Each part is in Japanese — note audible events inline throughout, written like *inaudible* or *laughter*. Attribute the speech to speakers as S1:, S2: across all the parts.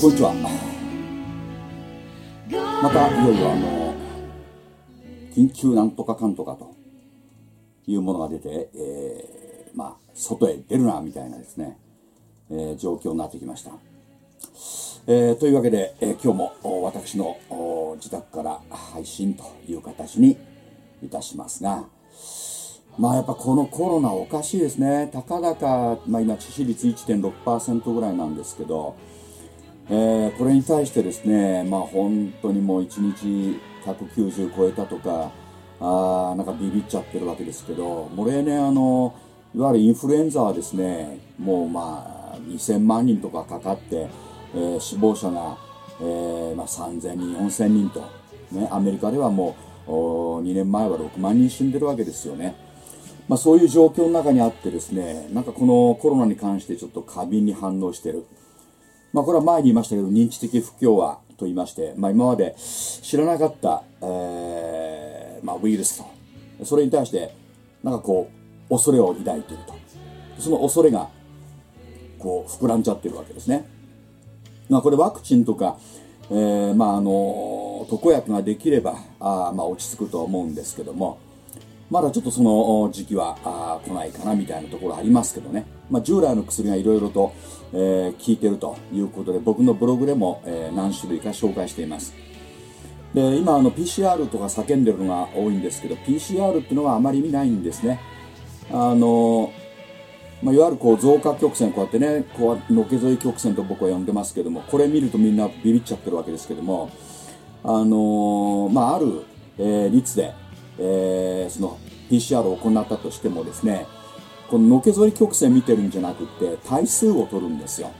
S1: こんにちは。またいよいよあの緊急なんとかかんとかというものが出て、えーまあ外へ出るなみたいなですね、えー状況になってきました、えーというわけで、えー今日もお私のお自宅から配信という形にいたしますがまあやっぱこのコロナおかしいですねたかだか、まあ、今致死率1.6%ぐらいなんですけどえーこれに対してですね、まあ本当にもう1日190超えたとか、あーなんかビビっちゃってるわけですけど、もう例年あの、いわゆるインフルエンザはですね、もうまあ2000万人とかかかって、えー死亡者が、えーまあ、3000人、4000人と、ね、アメリカではもう2年前は6万人死んでるわけですよね。まあ、そういう状況の中にあってですね、なんかこのコロナに関してちょっと過敏に反応してる。まあ、これは前に言いましたけど、認知的不協和と言いまして、まあ、今まで知らなかった、えーまあ、ウイルスと、それに対して、なんかこう、恐れを抱いていると。その恐れが、こう、膨らんじゃってるわけですね。まあ、これワクチンとか、えーまあ、あの、特効薬ができれば、あまあ、落ち着くと思うんですけども、まだちょっとその時期は来ないかなみたいなところありますけどね、まあ、従来の薬がいろいろと、えー効いてるということで僕のブログでも、えー何種類か紹介しています。で今あの PCR とか叫んでるのが多いんですけど PCR っていうのはあまり見ないんですね。あのまあ、いわゆるこう増加曲線こうやってねこうのけ沿い曲線と僕は呼んでますけどもこれ見るとみんなビビっちゃってるわけですけどもあのまあ、ある、えー率で、えーその PCR を行ったとしてもですねこののけ沿い曲線見てるんじゃなくって対数を取るんですよ。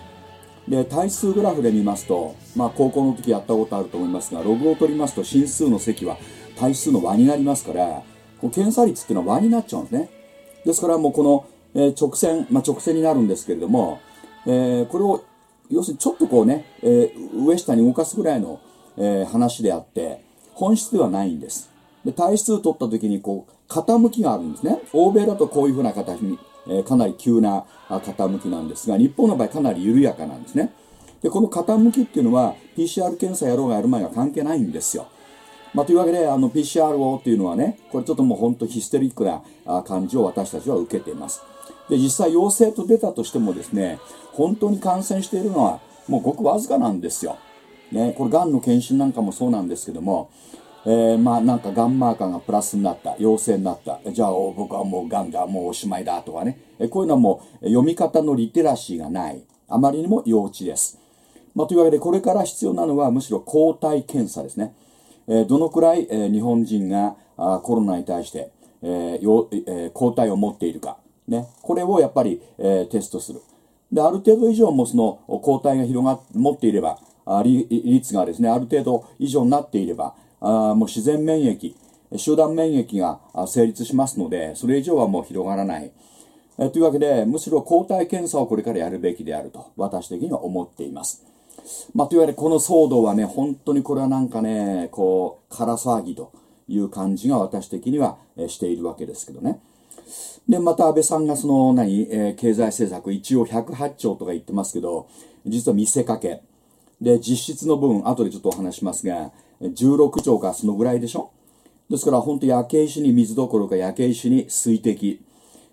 S1: で対数グラフで見ますと、まあ、高校の時やったことあると思いますがログを取りますと真数の積は対数の和になりますからこの検査率っていうのは和になっちゃうんですね。ですからもうこの、えー直線、まあ、直線になるんですけれども、えーこれを要するにちょっとこうね、えー上下に動かすぐらいの、えー話であって本質ではないんです。で対数取った時にこう傾きがあるんですね欧米だとこういうふうな形に、えーかなり急な傾きなんですが日本の場合かなり緩やかなんですねでこの傾きっていうのは PCR 検査やろうがやる前が関係ないんですよまあ、というわけで、あの、PCRO っていうのはね、これちょっともう本当ヒステリックな感じを私たちは受けています。で、実際陽性と出たとしてもですね、本当に感染しているのはもうごくわずかなんですよ。ね、これ、癌の検診なんかもそうなんですけども、えーまあなんかガンマーカーがプラスになった、陽性になった、じゃあ僕はもうガンだ、もうおしまいだとかね、えこういうのはもう読み方のリテラシーがない、あまりにも幼稚です。まあ、というわけで、これから必要なのはむしろ抗体検査ですね。えーどのくらい、えー日本人があコロナに対して、えーよえー抗体を持っているか、ね、これをやっぱり、えーテストする。で、ある程度以上もその抗体が広が持っていれば、あ率がですね、ある程度以上になっていれば、あもう自然免疫、集団免疫が成立しますので、それ以上はもう広がらない。えというわけで、むしろ抗体検査をこれからやるべきであると、私的には思っています。まあ、というわけで、この騒動はね、本当にこれはなんかね、こう、空騒ぎという感じが私的にはしているわけですけどね。で、また安倍さんがその何、えー経済政策、一応108兆とか言ってますけど、実は見せかけ。で、実質の部分、後でちょっとお話しますが、16兆かそのぐらいでしょ？ですから本当焼け石に水どころか焼け石に水滴。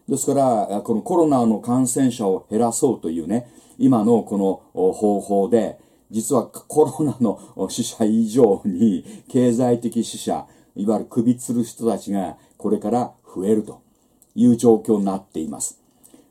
S1: ですから、このコロナの感染者を減らそうというね、今のこの方法で、実はコロナの死者以上に経済的死者、いわゆる首吊る人たちがこれから増えるという状況になっています。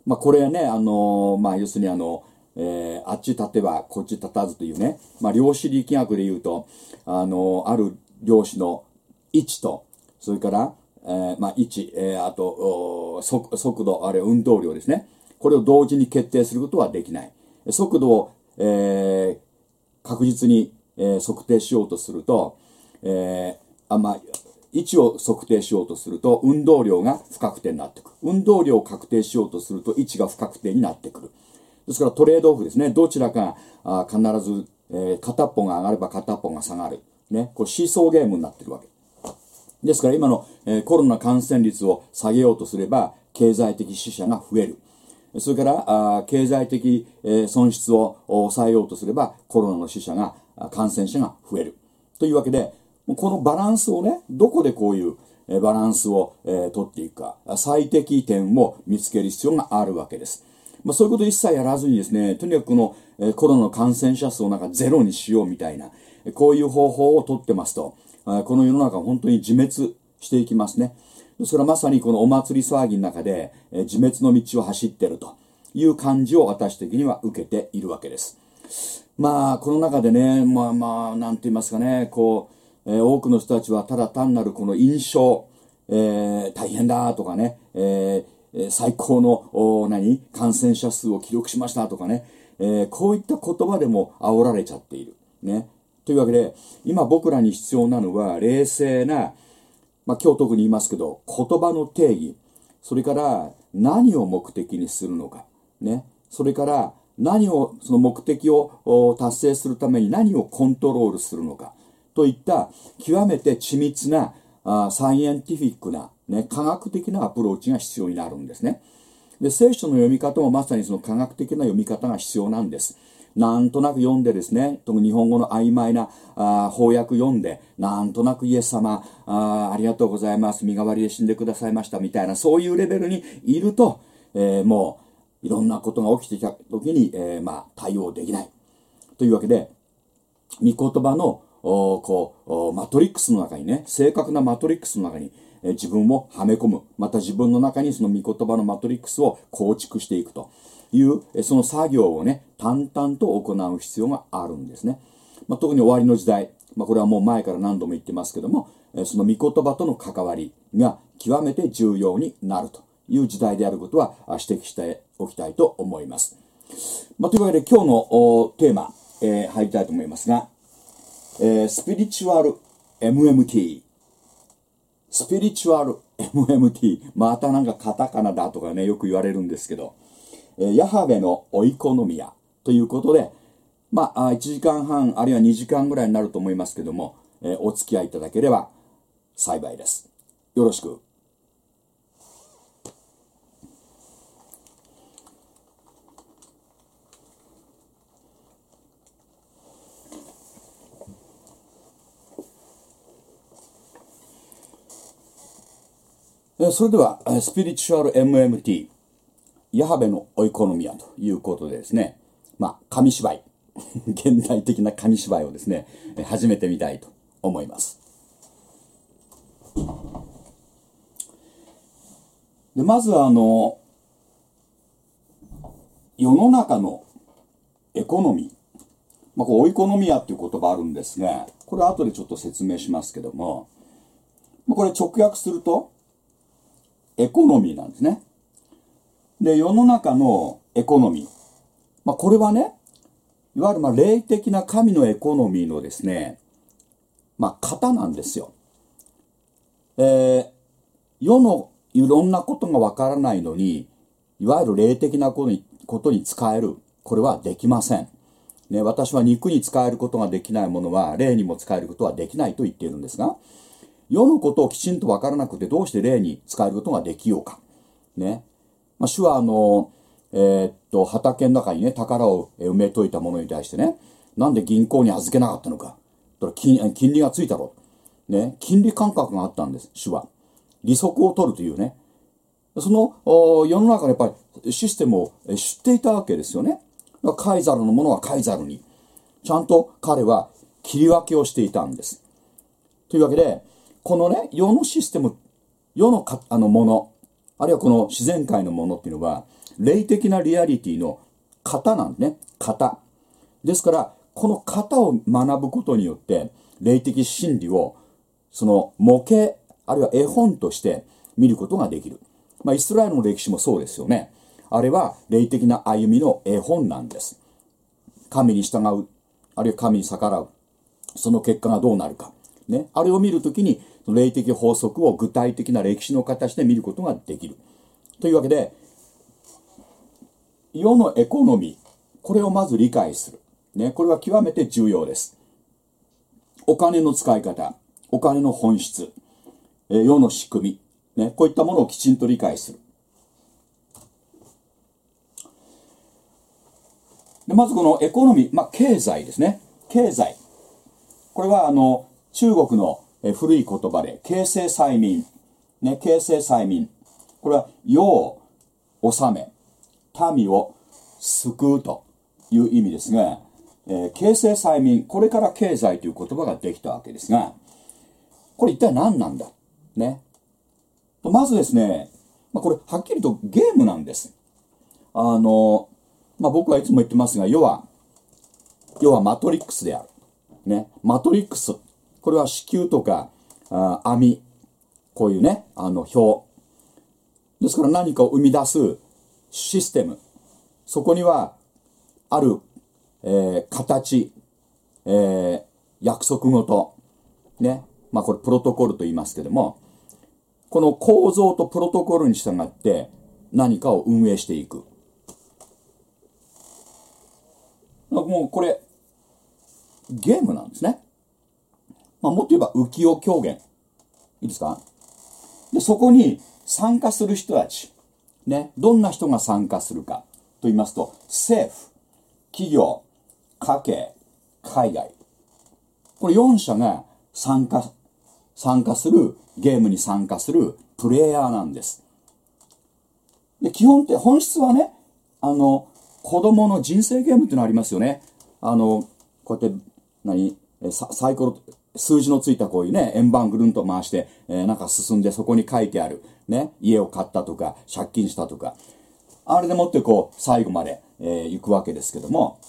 S1: まあ、これはね、あのまあ、要するにあの、えーあっち立てばこっち立たずというね、まあ、量子力学で言うと、あのある量子の位置と、それから、えーまあ、位置、えーあと、速速度、あるいは運動量ですね。これを同時に決定することはできない。速度を、えー確実に、えー測定しようとすると、えーあまあ、位置を測定しようとすると、運動量が不確定になってくる。運動量を確定しようとすると、位置が不確定になってくる。ですからトレードオフですね。どちらかあ必ず、えー片っぽが上がれば片っぽが下がる。ね。これシーソーゲームになってるわけ。ですから今の、えーコロナ感染率を下げようとすれば、経済的死者が増える。それからあ経済的、えー損失を抑えようとすればコロナの死者が感染者が増えるというわけでこのバランスをねどこでこういうバランスを、えー取っていくか最適点を見つける必要があるわけですまあ、そういうこと一切やらずにですね、とにかくこの、えコロナの感染者数をなんかゼロにしようみたいな、こういう方法を取ってますと、この世の中は本当に自滅していきますね。それはまさにこのお祭り騒ぎの中で、え自滅の道を走ってるという感じを私的には受けているわけです。まあ、この中でね、まあまあ、なんて言いますかね、こう、えー多くの人たちはただ単なるこの印象、えー大変だとかね、えーえ最高の、何？感染者数を記録しましたとかね、えーこういった言葉でも煽られちゃっている。ね。というわけで、今僕らに必要なのは、冷静な、まあ今日特に言いますけど、言葉の定義、それから何を目的にするのか、ね。それから何を、その目的を達成するために何をコントロールするのか、といった極めて緻密なあサイエンティフィックな、ね、科学的なアプローチが必要になるんですね。で、聖書の読み方もまさにその科学的な読み方が必要なんです。なんとなく読んでですね、特に日本語の曖昧なあ翻訳読んで、なんとなくイエス様あありがとうございます、身代わりで死んでくださいましたみたいな、そういうレベルにいると、えーもういろんなことが起きてきた時に、えーまあ、対応できない。というわけで、御言葉のおこうおマトリックスの中にね正確なマトリックスの中にえ自分をはめ込む。また自分の中にその御言葉のマトリックスを構築していくと。いうえその作業をね淡々と行う必要があるんですね、まあ、特に終わりの時代、まあ、これはもう前から何度も言ってますけどもえその御言葉との関わりが極めて重要になるという時代であることは指摘しておきたいと思います、まあ、というわけで今日のテーマ、えー入りたいと思いますがえースピリチュアル MMT。スピリチュアル MMT。またなんかカタカナだとかね、よく言われるんですけど、えーヤハベのオイコノミアということで、まあ、1時間半、あるいは2時間ぐらいになると思いますけども、えーお付き合いいただければ幸いです。よろしく。それでは、スピリチュアル MMT、ヤハベのオイコノミアということでですね、まあ、紙芝居、*laughs* 現代的な紙芝居をですね、始めてみたいと思います。で、まずあの、世の中のエコノミー、まあ、こうオイコノミアっていう言葉あるんですが、これ後でちょっと説明しますけども、これ直訳すると、エコノミーなんですね。で、世の中のエコノミー。まあ、これはね、いわゆるまあ霊的な神のエコノミーのですね、まあ、型なんですよ。えー世のいろんなことがわからないのに、いわゆる霊的なことにことに使える。これはできません。ね、私は肉に使えることができないものは、霊にも使えることはできないと言っているんですが、世のことをきちんと分からなくてどうして霊に使えることができようか。ね。まあ、主はあの、えーっと、畑の中にね、宝を埋めといたものに対してね、なんで銀行に預けなかったのか。だから金金利がついたろう。ね。金利感覚があったんです、主は。利息を取るというね。その世の中のやっぱりシステムを知っていたわけですよね。カイザルのものはカイザルに。ちゃんと彼は切り分けをしていたんです。というわけで、このね、世のシステム、世のかあのもの、あるいはこの自然界のものっていうのは、霊的なリアリティの型なんね。型。ですから、この型を学ぶことによって、霊的真理を、その模型、あるいは絵本として見ることができる。まあ、イスラエルの歴史もそうですよね。あれは霊的な歩みの絵本なんです。神に従う、あるいは神に逆らう。その結果がどうなるか。ね。あれを見るときに、霊的法則を具体的な歴史の形で見ることができる。というわけで、世のエコノミー、これをまず理解する。ね。これは極めて重要です。お金の使い方、お金の本質、え世の仕組み、ね。こういったものをきちんと理解する。でまずこのエコノミー、まあ、経済ですね。経済。これはあの、中国のえ古い言葉で、形成催眠。ね、形成催眠。これは、世を治め、民を救うという意味ですが、えー、形成催眠、これから経済という言葉ができたわけですが、これ一体何なんだ？ね。まずですね、まあ、これはっきりとゲームなんです。あの、まあ、僕はいつも言ってますが、要は、要はマトリックスである。ね。マトリックス。これは子宮とか、あ網、こういうね、あの表。ですから何かを生み出すシステム。そこには、ある、えー、形、えー、約束ごと、ね。まあこれプロトコルと言いますけども、この構造とプロトコルに従って何かを運営していく。もうこれ、ゲームなんですね。まあ、もっと言えば浮世狂言。いいですか？で、そこに参加する人たち。ね。どんな人が参加するかと言いますと、政府、企業、家計、海外。これ4社が参加、参加する、ゲームに参加するプレイヤーなんです。で、基本って本質はね、あの、子供の人生ゲームっていうのありますよね。あの、こうやって、何？サイコロ、数字のついたこういうね、円盤ぐるんと回して、えー、なんか進んでそこに書いてある、ね、家を買ったとか、借金したとか、あれでもってこう、最後まで、えー、行くわけですけども、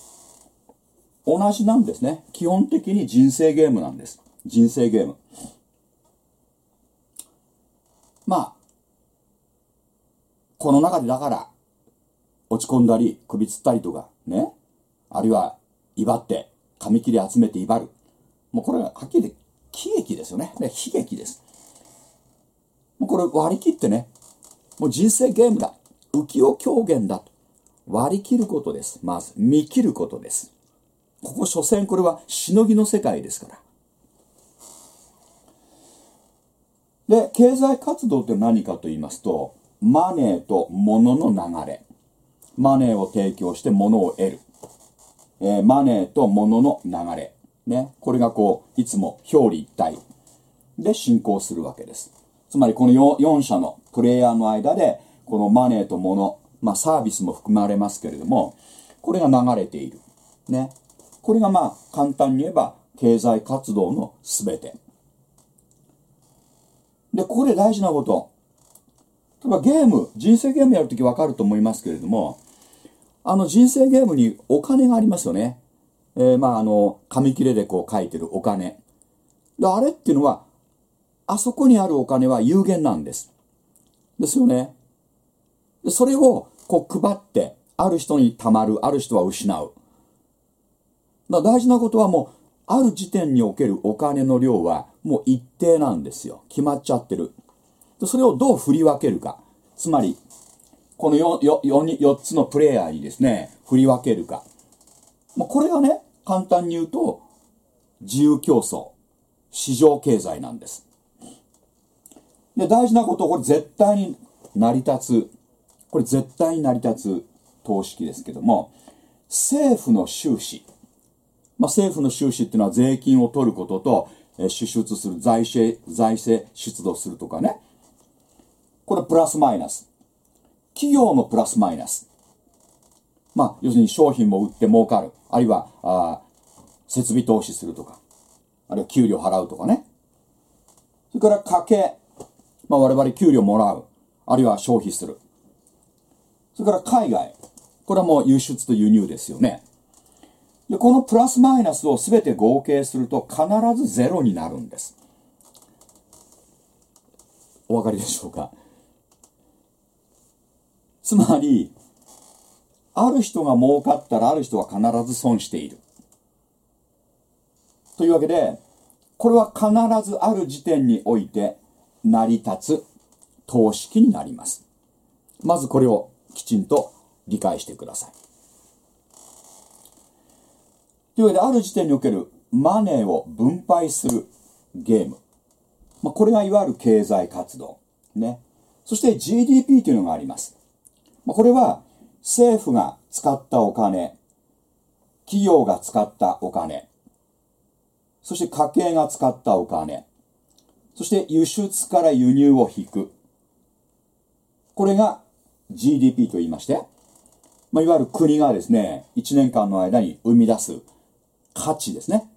S1: 同じなんですね。基本的に人生ゲームなんです。人生ゲーム。まあ、この中でだから、落ち込んだり、首つったりとか、ね。あるいは、威張って、紙切り集めて威張る。もうこれははっきり言って喜劇ですよね。ね悲劇です。もうこれ割り切ってね、もう人生ゲームだ。浮世狂言だと。割り切ることです。まず、見切ることです。ここ、所詮これはしのぎの世界ですから。で、経済活動って何かと言いますと、マネーと物の流れ。マネーを提供して物を得る。えー、マネーと物の流れ。ね。これがこう、いつも表裏一体で進行するわけです。つまりこの 4, 社のプレイヤーの間で、このマネーと物、まあサービスも含まれますけれども、これが流れている。ね。これがまあ簡単に言えば経済活動のすべて。で、ここで大事なこと。例えばゲーム、人生ゲームやるときわかると思いますけれども、あの人生ゲームにお金がありますよね。えー、まああの、紙切れでこう書いてるお金。で、あれっていうのは、あそこにあるお金は有限なんです。ですよね。でそれをこう配って、ある人に貯まる、ある人は失う。だ大事なことはもう、ある時点におけるお金の量はもう一定なんですよ。決まっちゃってる。でそれをどう振り分けるか。つまり、この 4, 4, 4つのプレイヤーにですね、振り分けるか。まあ、これがね、簡単に言うと、自由競争、市場経済なんです。で、大事なこと、これ絶対に成り立つ、これ絶対に成り立つ投資ですけども、政府の収支、まあ、政府の収支っていうのは税金を取ることと、え支出する財政、財政出動するとかね。これプラスマイナス。企業のプラスマイナス。まあ、要するに商品も売って儲かる。あるいは、あ設備投資するとか。あるいは給料払うとかね。それから家計。まあ、我々給料もらう。あるいは消費する。それから海外。これはもう輸出と輸入ですよね。で、このプラスマイナスを全て合計すると必ずゼロになるんです。お分かりでしょうか？つまり、ある人が儲かったらある人は必ず損している。というわけで、これは必ずある時点において成り立つ投資機になります。まずこれをきちんと理解してください。というわけで、ある時点におけるマネーを分配するゲーム。まあ、これがいわゆる経済活動。ね。そして GDP というのがあります。まあ、これは政府が使ったお金、企業が使ったお金、そして家計が使ったお金、そして輸出から輸入を引く。これが GDP と言いまして、まあ、いわゆる国がですね、1年間の間に生み出す価値ですね。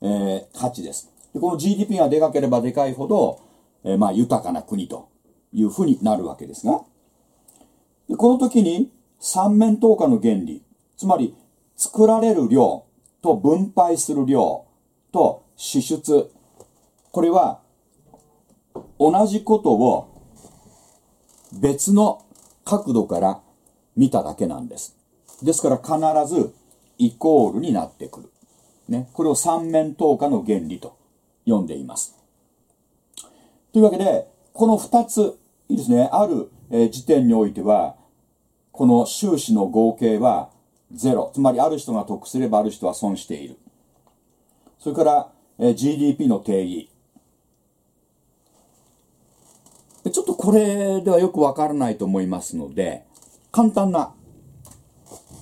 S1: えー、価値です。でこの GDP がでかければでかいほど、えー、まあ豊かな国というふうになるわけですが、でこの時に三面投下の原理、つまり作られる量と分配する量と支出、これは同じことを別の角度から見ただけなんです。ですから必ずイコールになってくる。ね。これを三面投下の原理と呼んでいます。というわけで、この二つ、いいですね。ある、時点においては、この収支の合計はゼロ。つまりある人が得すればある人は損している。それから、えー、GDP の定義。ちょっとこれではよくわからないと思いますので、簡単な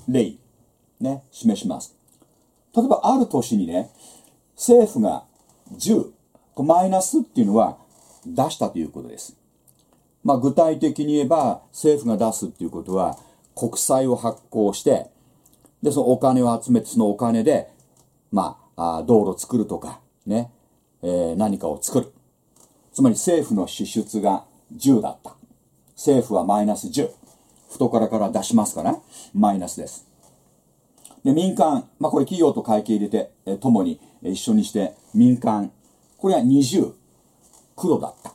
S1: 例、ね、示します。例えばある年にね、政府が10、マイナスっていうのは出したということです。まあ具体的に言えば政府が出すっていうことは国債を発行して、で、そのお金を集めてそのお金で、まあ、あ道路作るとか、ね、えー、何かを作る。つまり政府の支出が10だった。政府はマイナス10。懐から出しますから、マイナスです。で、民間、まあこれ企業と会計入れて、え共に、え一緒にして民間、これは20、黒だった。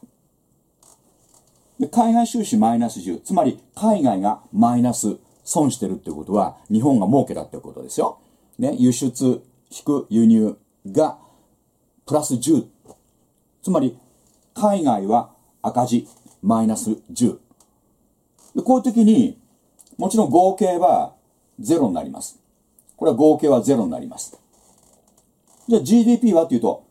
S1: で、海外収支マイナス10、つまり海外がマイナス損してるってことは、日本が儲けだってことですよ。ね、輸出引く輸入がプラス10。つまり、海外は赤字、マイナス10。でこういう時に、もちろん合計は0になります。これは合計は0になります。じゃあ GDP はというと、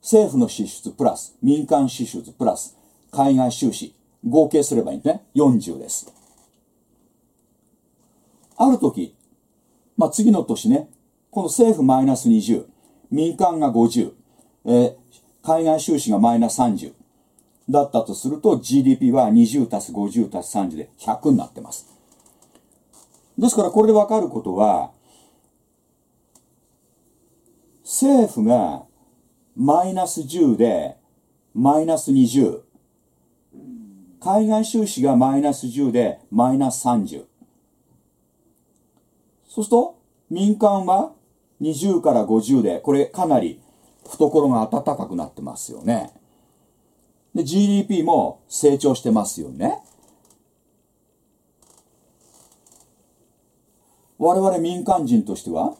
S1: 政府の支出プラス、民間支出プラス、海外収支、合計すればいいんですね。40です。ある時、まあ、次の年ね、この政府マイナス20、民間が50、えー、海外収支がマイナス30だったとすると GDP は20たす50たす30で100になってます。ですからこれでわかることは、政府がマイナス10でマイナス20、海外収支がマイナス10でマイナス30。そうすると、民間は20から50で、これかなり懐が暖かくなってますよね。で、GDP も成長してますよね。我々民間人としては、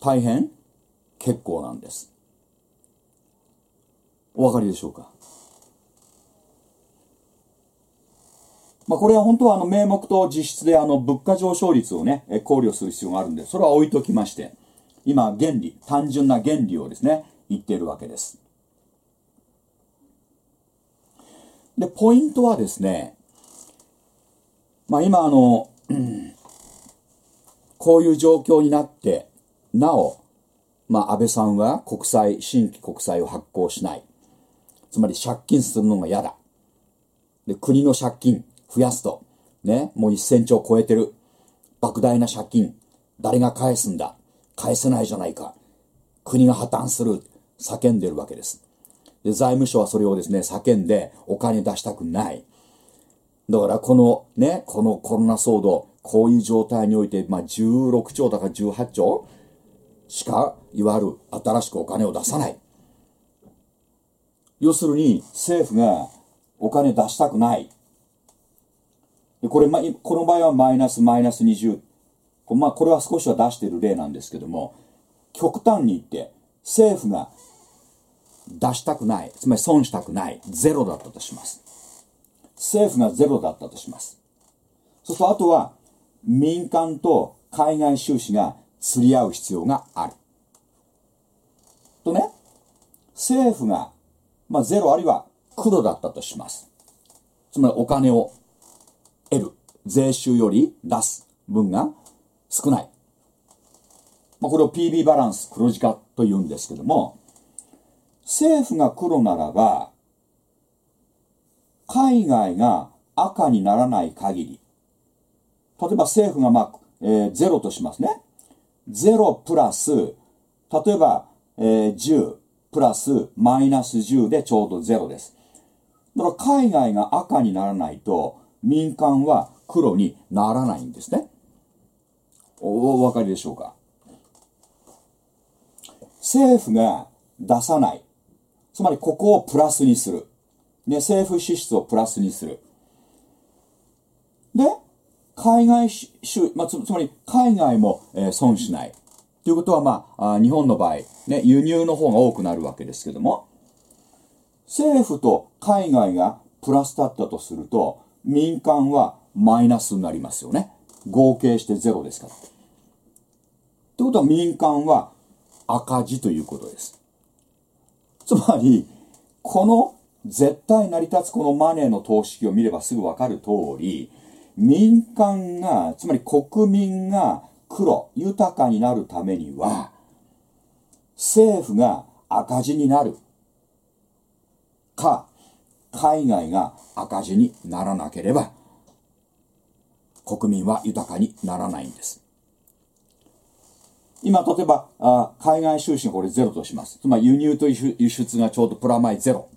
S1: 大変結構なんです。お分かりでしょうか？まあ、これは本当はあの名目と実質であの物価上昇率をね、考慮する必要があるんで、それは置いときまして、今原理、単純な原理をですね、言っているわけです。で、ポイントはですね、まあ今あの、*clears throat* こういう状況になって、なお、まあ安倍さんは国債、新規国債を発行しない。つまり借金するのが嫌だ。で、国の借金、増やすと、ね、もう1000兆超えてる。莫大な借金。誰が返すんだ？返せないじゃないか。国が破綻する。叫んでるわけです。で、財務省はそれをですね、叫んでお金出したくない。だからこのね、このコロナ騒動、こういう状態において、まあ、16兆だから18兆しか、いわゆる新しくお金を出さない。要するに、政府がお金出したくない。でこれ、ま、この場合はマイナスマイナス20。まあ、これは少しは出している例なんですけども、極端に言って、政府が出したくない、つまり損したくない、ゼロだったとします。政府がゼロだったとします。そうすると、あとは、民間と海外収支が釣り合う必要がある。とね、政府が、まあ、ゼロあるいは黒だったとします。つまりお金を得る。税収より出す分が少ない。まあ、これを PB バランス黒字化と言うんですけども、政府が黒ならば、海外が赤にならない限り、例えば政府がまあ、えー、ゼロとしますね。ゼロプラス、例えば、えー、10プラスマイナス10でちょうどゼロです。だから海外が赤にならないと民間は黒にならないんですね。おお分かりでしょうか？政府が出さない。つまりここをプラスにする。で、政府支出をプラスにする。で、海外収、まあ、つまり海外も、えー、損しない。ということは、まあ、あ日本の場合、ね、輸入の方が多くなるわけですけども、政府と海外がプラスだったとすると、民間はマイナスになりますよね。合計してゼロですから。ということは民間は赤字ということです。つまり、この絶対成り立つこのマネーの投資を見ればすぐわかる通り、民間が、つまり国民が黒、豊かになるためには、政府が赤字になるか、海外が赤字にならなければ、国民は豊かにならないんです。今、例えば、あ海外収支がこれゼロとします。つまり輸入と輸出がちょうどプラマイゼロ。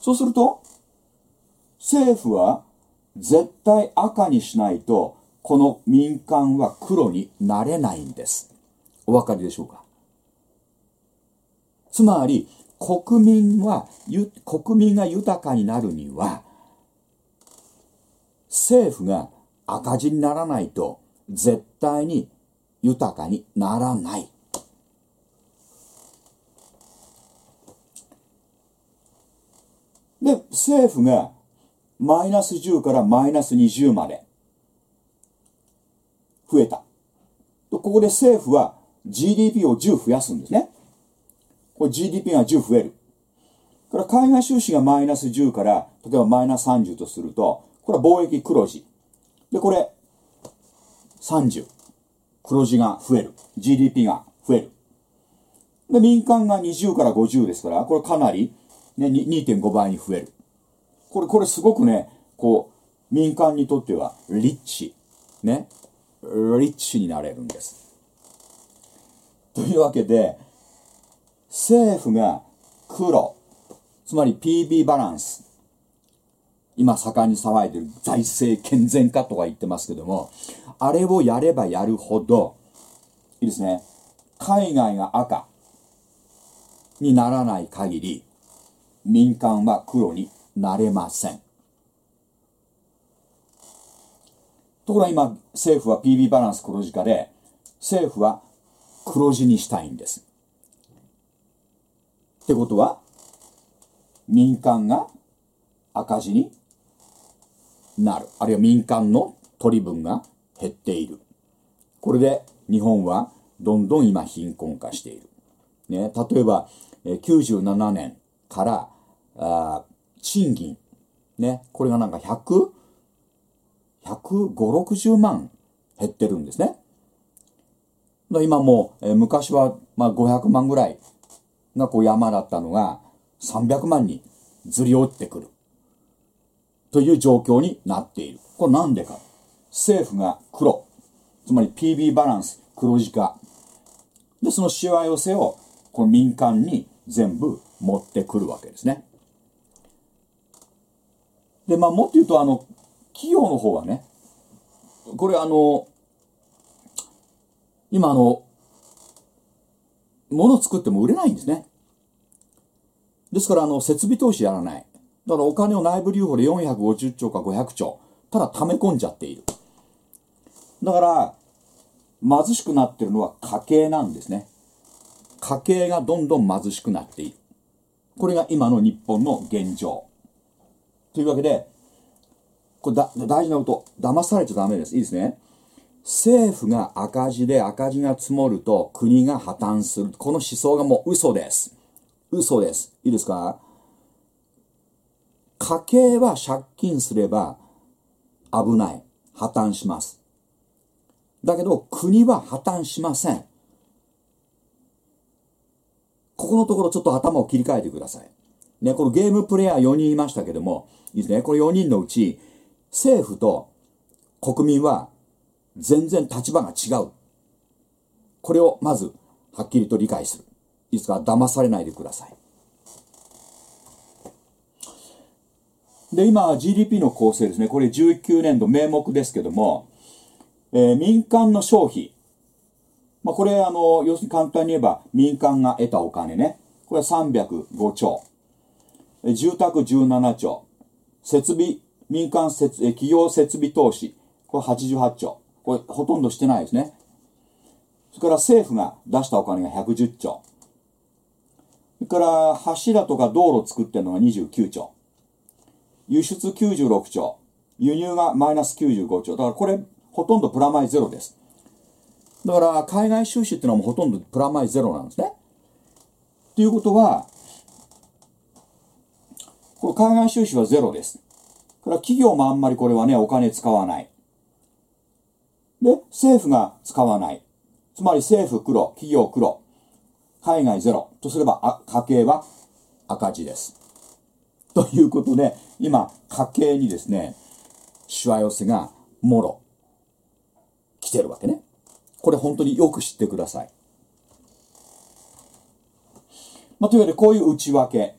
S1: そうすると、政府は絶対赤にしないと、この民間は黒になれないんです。お分かりでしょうか？つまり、国民は、国民が豊かになるには、政府が赤字にならないと、絶対に豊かにならない。で、政府がマイナス10からマイナス20まで増えた。ここで政府は GDP を10増やすんですね。これ GDP が10増える。から海外収支がマイナス10から、例えばマイナス30とすると、これは貿易黒字。で、これ、30。黒字が増える。GDP が増える。で、民間が20から50ですから、これかなり、ね、2.5倍に増える。これ、これすごくね、こう、民間にとっては、リッチ。ね。リッチになれるんです。というわけで、政府が黒、つまり PB バランス、今盛んに騒いでる財政健全化とか言ってますけども、あれをやればやるほど、いいですね、海外が赤にならない限り、民間は黒になれません。ところが今、政府は PB バランス黒字化で、政府は黒字にしたいんです。ってことは、民間が赤字になる。あるいは民間の取り分が減っている。これで日本はどんどん今貧困化している。ね、例えば、97年からあ賃金、ね、これがなんか100、150、60万減ってるんですね。今もう、え昔はま500万ぐらいがこう山だったのが300万にずり落ちてくる。という状況になっている。これなんでか。政府が黒。つまり PB バランス黒字化。で、そのしわ寄せをこの民間に全部持ってくるわけですね。で、まあ、もっと言うと、あの、企業の方はね、これあの、今あの、物作っても売れないんですね。ですから、あの、設備投資やらない。だからお金を内部留保で450兆か500兆、ただ溜め込んじゃっている。だから、貧しくなってるのは家計なんですね。家計がどんどん貧しくなっている。これが今の日本の現状。というわけで、これだ大事なこと、騙されちゃダメです。いいですね。政府が赤字で赤字が積もると国が破綻する。この思想がもう嘘です。嘘です。いいですか？家計は借金すれば危ない。破綻します。だけど国は破綻しません。ここのところちょっと頭を切り替えてください。ね、このゲームプレイヤー4人いましたけども、いいですね。この4人のうち、政府と国民は全然立場が違う。これをまずはっきりと理解する。いつか騙されないでください。で、今 GDP の構成ですね。これ19年度名目ですけども、えー、民間の消費。まあ、これあの、要するに簡単に言えば民間が得たお金ね。これは305兆。住宅17兆。設備、民間設、企業設備投資。これ88兆。これほとんどしてないですね。それから政府が出したお金が110兆。それから柱とか道路作ってるのが29兆。輸出96兆。輸入がマイナス95兆。だからこれほとんどプラマイゼロです。だから海外収支っていうのはもうほとんどプラマイゼロなんですね。ということは、これ海外収支はゼロです。から企業もあんまりこれはね、お金使わない。で、政府が使わない。つまり政府黒、企業黒、海外ゼロとすれば家計は赤字です。ということで、今、家計にですね、しわ寄せがもろ来てるわけね。これ本当によく知ってください。まあ、というわけで、こういう内訳。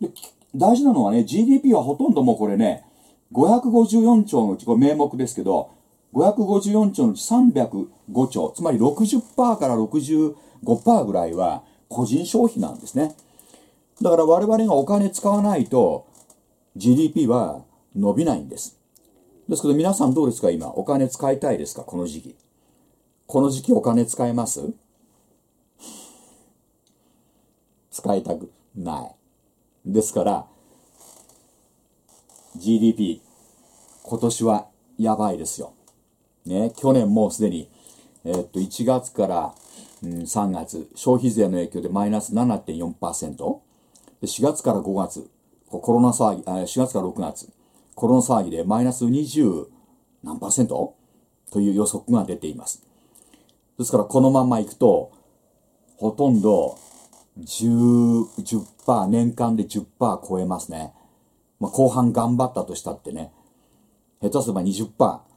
S1: で大事なのはね、GDP はほとんどもうこれね、554兆のうち、これ名目ですけど、554兆のうち305兆、つまり60%から65%ぐらいは個人消費なんですね。だから我々がお金使わないと GDP は伸びないんです。ですけど皆さんどうですか今、お金使いたいですか？この時期。この時期お金使えます？使いたくない。ですから、GDP、今年はやばいですよ。ね、去年もうすでに、えー、っと、1月から、うん、3月、消費税の影響でマイナス7.4%、4月から5月、コロナ騒ぎ、4月から6月、コロナ騒ぎでマイナス20何パーセントという予測が出ています。ですから、このままいくと、ほとんど10、10%、年間で10%超えますね。まあ、後半頑張ったとしたってね、下手すれば20%。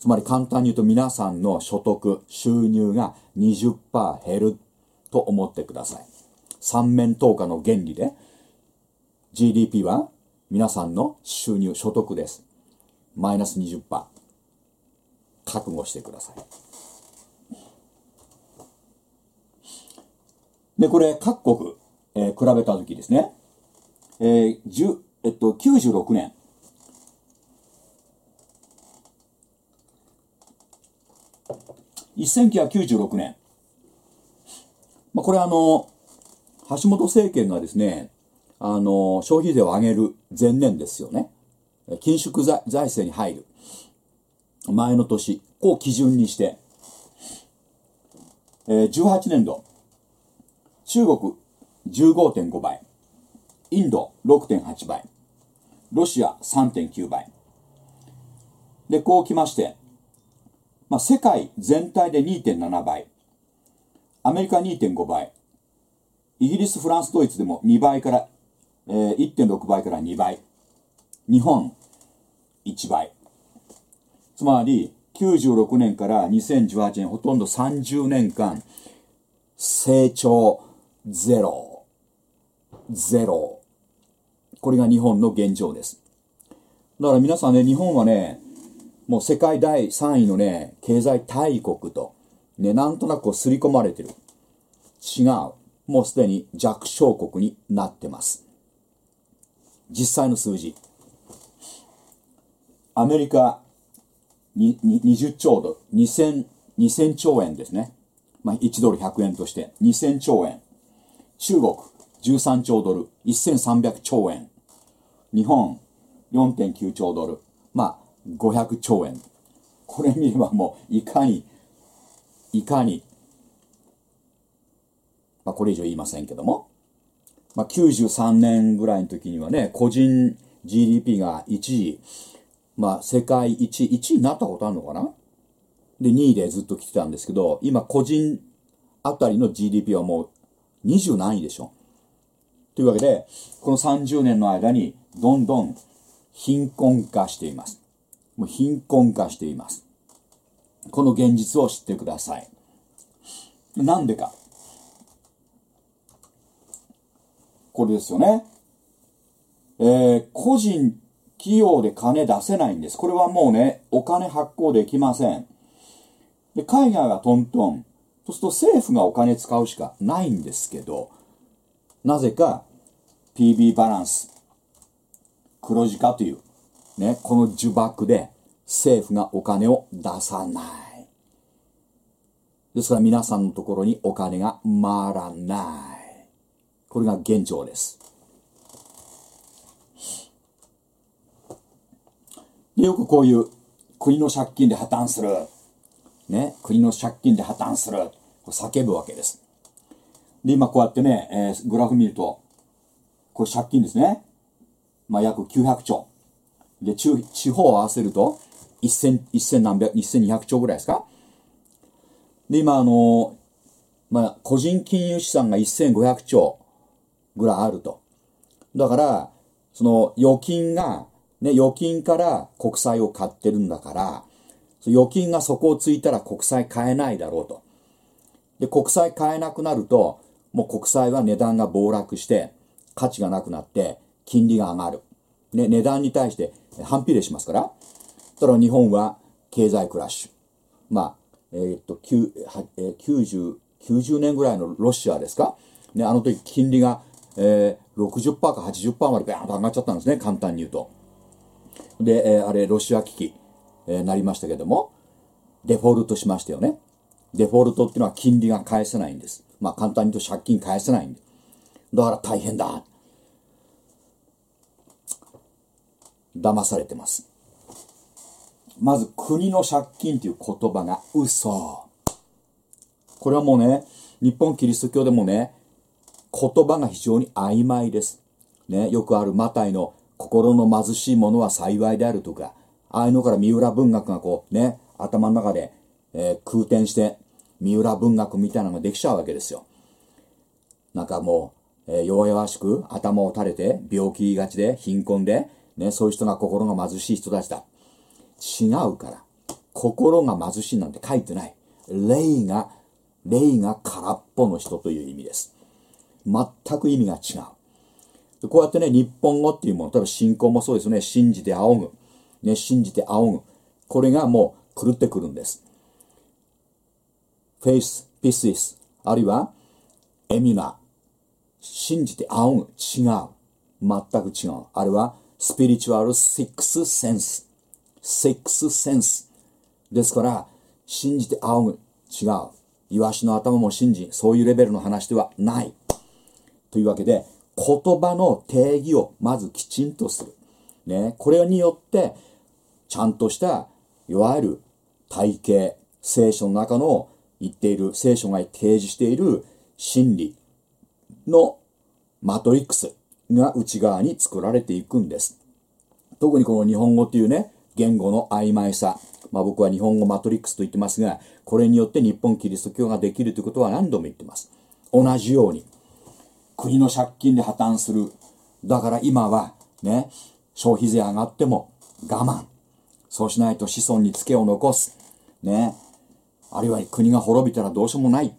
S1: つまり簡単に言うと皆さんの所得、収入が20%減ると思ってください。三面投下の原理で、GDP は皆さんの収入、所得です。マイナス20%。覚悟してください。で、これ、各国、えー、比べたときですね、えー、えっと、96年、1996年、まあ、これあの、橋本政権がですね、あの、消費税を上げる前年ですよね。緊縮財政に入る。前の年、こう基準にして、えー、18年度、中国15.5倍、インド6.8倍、ロシア3.9倍。で、こうきまして、まあ、世界全体で2.7倍、アメリカ2.5倍、イギリス、フランス、ドイツでも2倍から、えー、1.6倍から2倍、日本1倍。つまり、96年から2018年、ほとんど30年間、成長、ゼロ。ゼロ。これが日本の現状です。だから皆さんね、日本はね、もう世界第3位のね、経済大国と、ね、なんとなくこう刷り込まれてる。違う。もうすでに弱小国になってます。実際の数字。アメリカに20兆ドル、2000、2000兆円ですね。まあ、1ドル100円として2000兆円。中国13兆ドル、1300兆円。日本4.9兆ドル、まあ500兆円。これ見ればもういかに、いかに、まあこれ以上言いませんけども、まあ93年ぐらいの時にはね、個人 GDP が1位、まあ世界1位、1位になったことあるのかな？で、2位でずっと来てたんですけど、今個人あたりの GDP はもう20何位でしょ。というわけで、この30年の間にどんどん貧困化しています。もう貧困化しています。この現実を知ってください。なんでか。これですよね。えー、個人、企業で金出せないんです。これはもうね、お金発行できません。で、海外はトントン。そうすると政府がお金使うしかないんですけど、なぜか PB バランス、黒字化という、ね、この呪縛で政府がお金を出さない。ですから皆さんのところにお金が回らない。これが現状です。でよくこういう国の借金で破綻する。ね、国の借金で破綻する。叫ぶわけです。で、今こうやってね、えー、グラフ見ると、これ借金ですね。まあ、約900兆。で、地地方を合わせると、1000、1000何百、1200兆ぐらいですか？で、今、あの、まあ、個人金融資産が1500兆ぐらいあると。だから、その預金が、ね、預金から国債を買ってるんだから、預金が底をついたら国債買えないだろうと。で、国債買えなくなると、もう国債は値段が暴落して、価値がなくなって、金利が上がる。ね、値段に対して反比例しますから。ただ日本は経済クラッシュ。まあ、えー、っと、90、90年ぐらいのロシアですか？ね、あの時金利が、えー、60%か80%までガーンと上がっちゃったんですね、簡単に言うと。で、えー、あれ、ロシア危機、えー、なりましたけども、デフォルトしましたよね。デフォルトっていうのは金利が返せないんです。まあ簡単に言うと借金返せないんで。だから大変だ。騙されてます。まず国の借金という言葉が嘘。これはもうね、日本キリスト教でもね、言葉が非常に曖昧です。ね、よくあるマタイの心の貧しいものは幸いであるとか、ああいうのから三浦文学がこうね、頭の中でえー、空転して、三浦文学みたいなのができちゃうわけですよ。なんかもう、えー、弱々しく頭を垂れて、病気がちで、貧困で、ね、そういう人が心が貧しい人たちだ。違うから。心が貧しいなんて書いてない。霊が、霊が空っぽの人という意味です。全く意味が違う。こうやってね、日本語っていうもの、例えば信仰もそうですよね。信じて仰ぐ。ね、信じて仰ぐ。これがもう狂ってくるんです。フェイス、ピシス、あるいはエミナ、信じて仰ぐ、違う。全く違う。あるいはスピリチュアルシックスセンス。シックスセンス。ですから、信じて仰ぐ、違う。イワシの頭も信じ、そういうレベルの話ではない。というわけで、言葉の定義をまずきちんとする。ね、これによって、ちゃんとした、いわゆる体系、聖書の中の言っている、聖書が提示している真理のマトリックスが内側に作られていくんです。特にこの日本語というね、言語の曖昧さ。まあ僕は日本語マトリックスと言ってますが、これによって日本キリスト教ができるということは何度も言ってます。同じように、国の借金で破綻する。だから今はね、消費税上がっても我慢。そうしないと子孫にツケを残す。ね、あるいは国が滅びたらどうしようもない。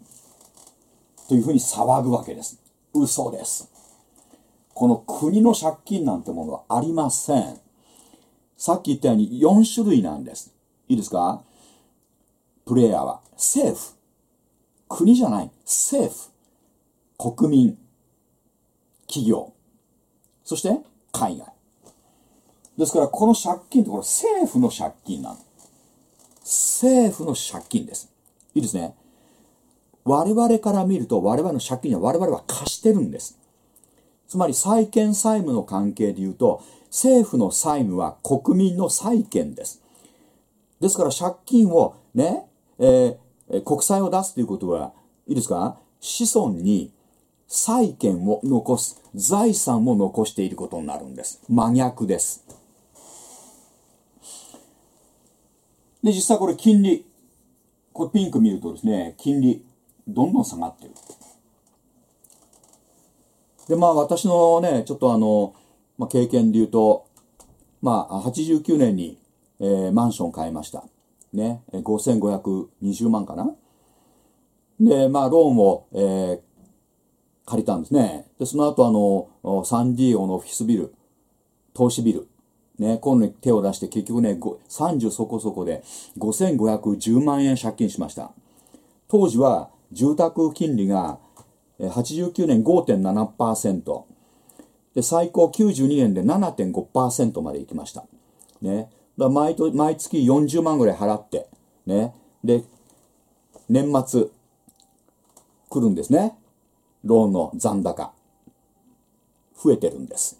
S1: というふうに騒ぐわけです。嘘です。この国の借金なんてものはありません。さっき言ったように4種類なんです。いいですか？プレイヤーは政府。国じゃない。政府。国民。企業。そして海外。ですからこの借金ってこれ政府の借金なんです。政府の借金です。いいですね。我々から見ると我々の借金は我々は貸してるんです。つまり債権債務の関係で言うと、政府の債務は国民の債権です。ですから借金をね、えー、国債を出すということは、いいですか？子孫に債権を残す、財産を残していることになるんです。真逆です。で、実際これ金利。これピンク見るとですね、金利、どんどん下がってる。で、まあ私のね、ちょっとあの、まあ、経験で言うと、まあ89年に、えーマンション買いました。ね、5520万かな。で、まあローンを、えー借りたんですね。で、その後あの、サンディエゴのオフィスビル、投資ビル、ね、今度に手を出して結局ね、30そこそこで5510万円借金しました。当時は住宅金利が89年5.7%で最高92年で7.5%まで行きました。ね、だ毎毎月40万ぐらい払って、ね、で年末来るんですね。ローンの残高。増えてるんです。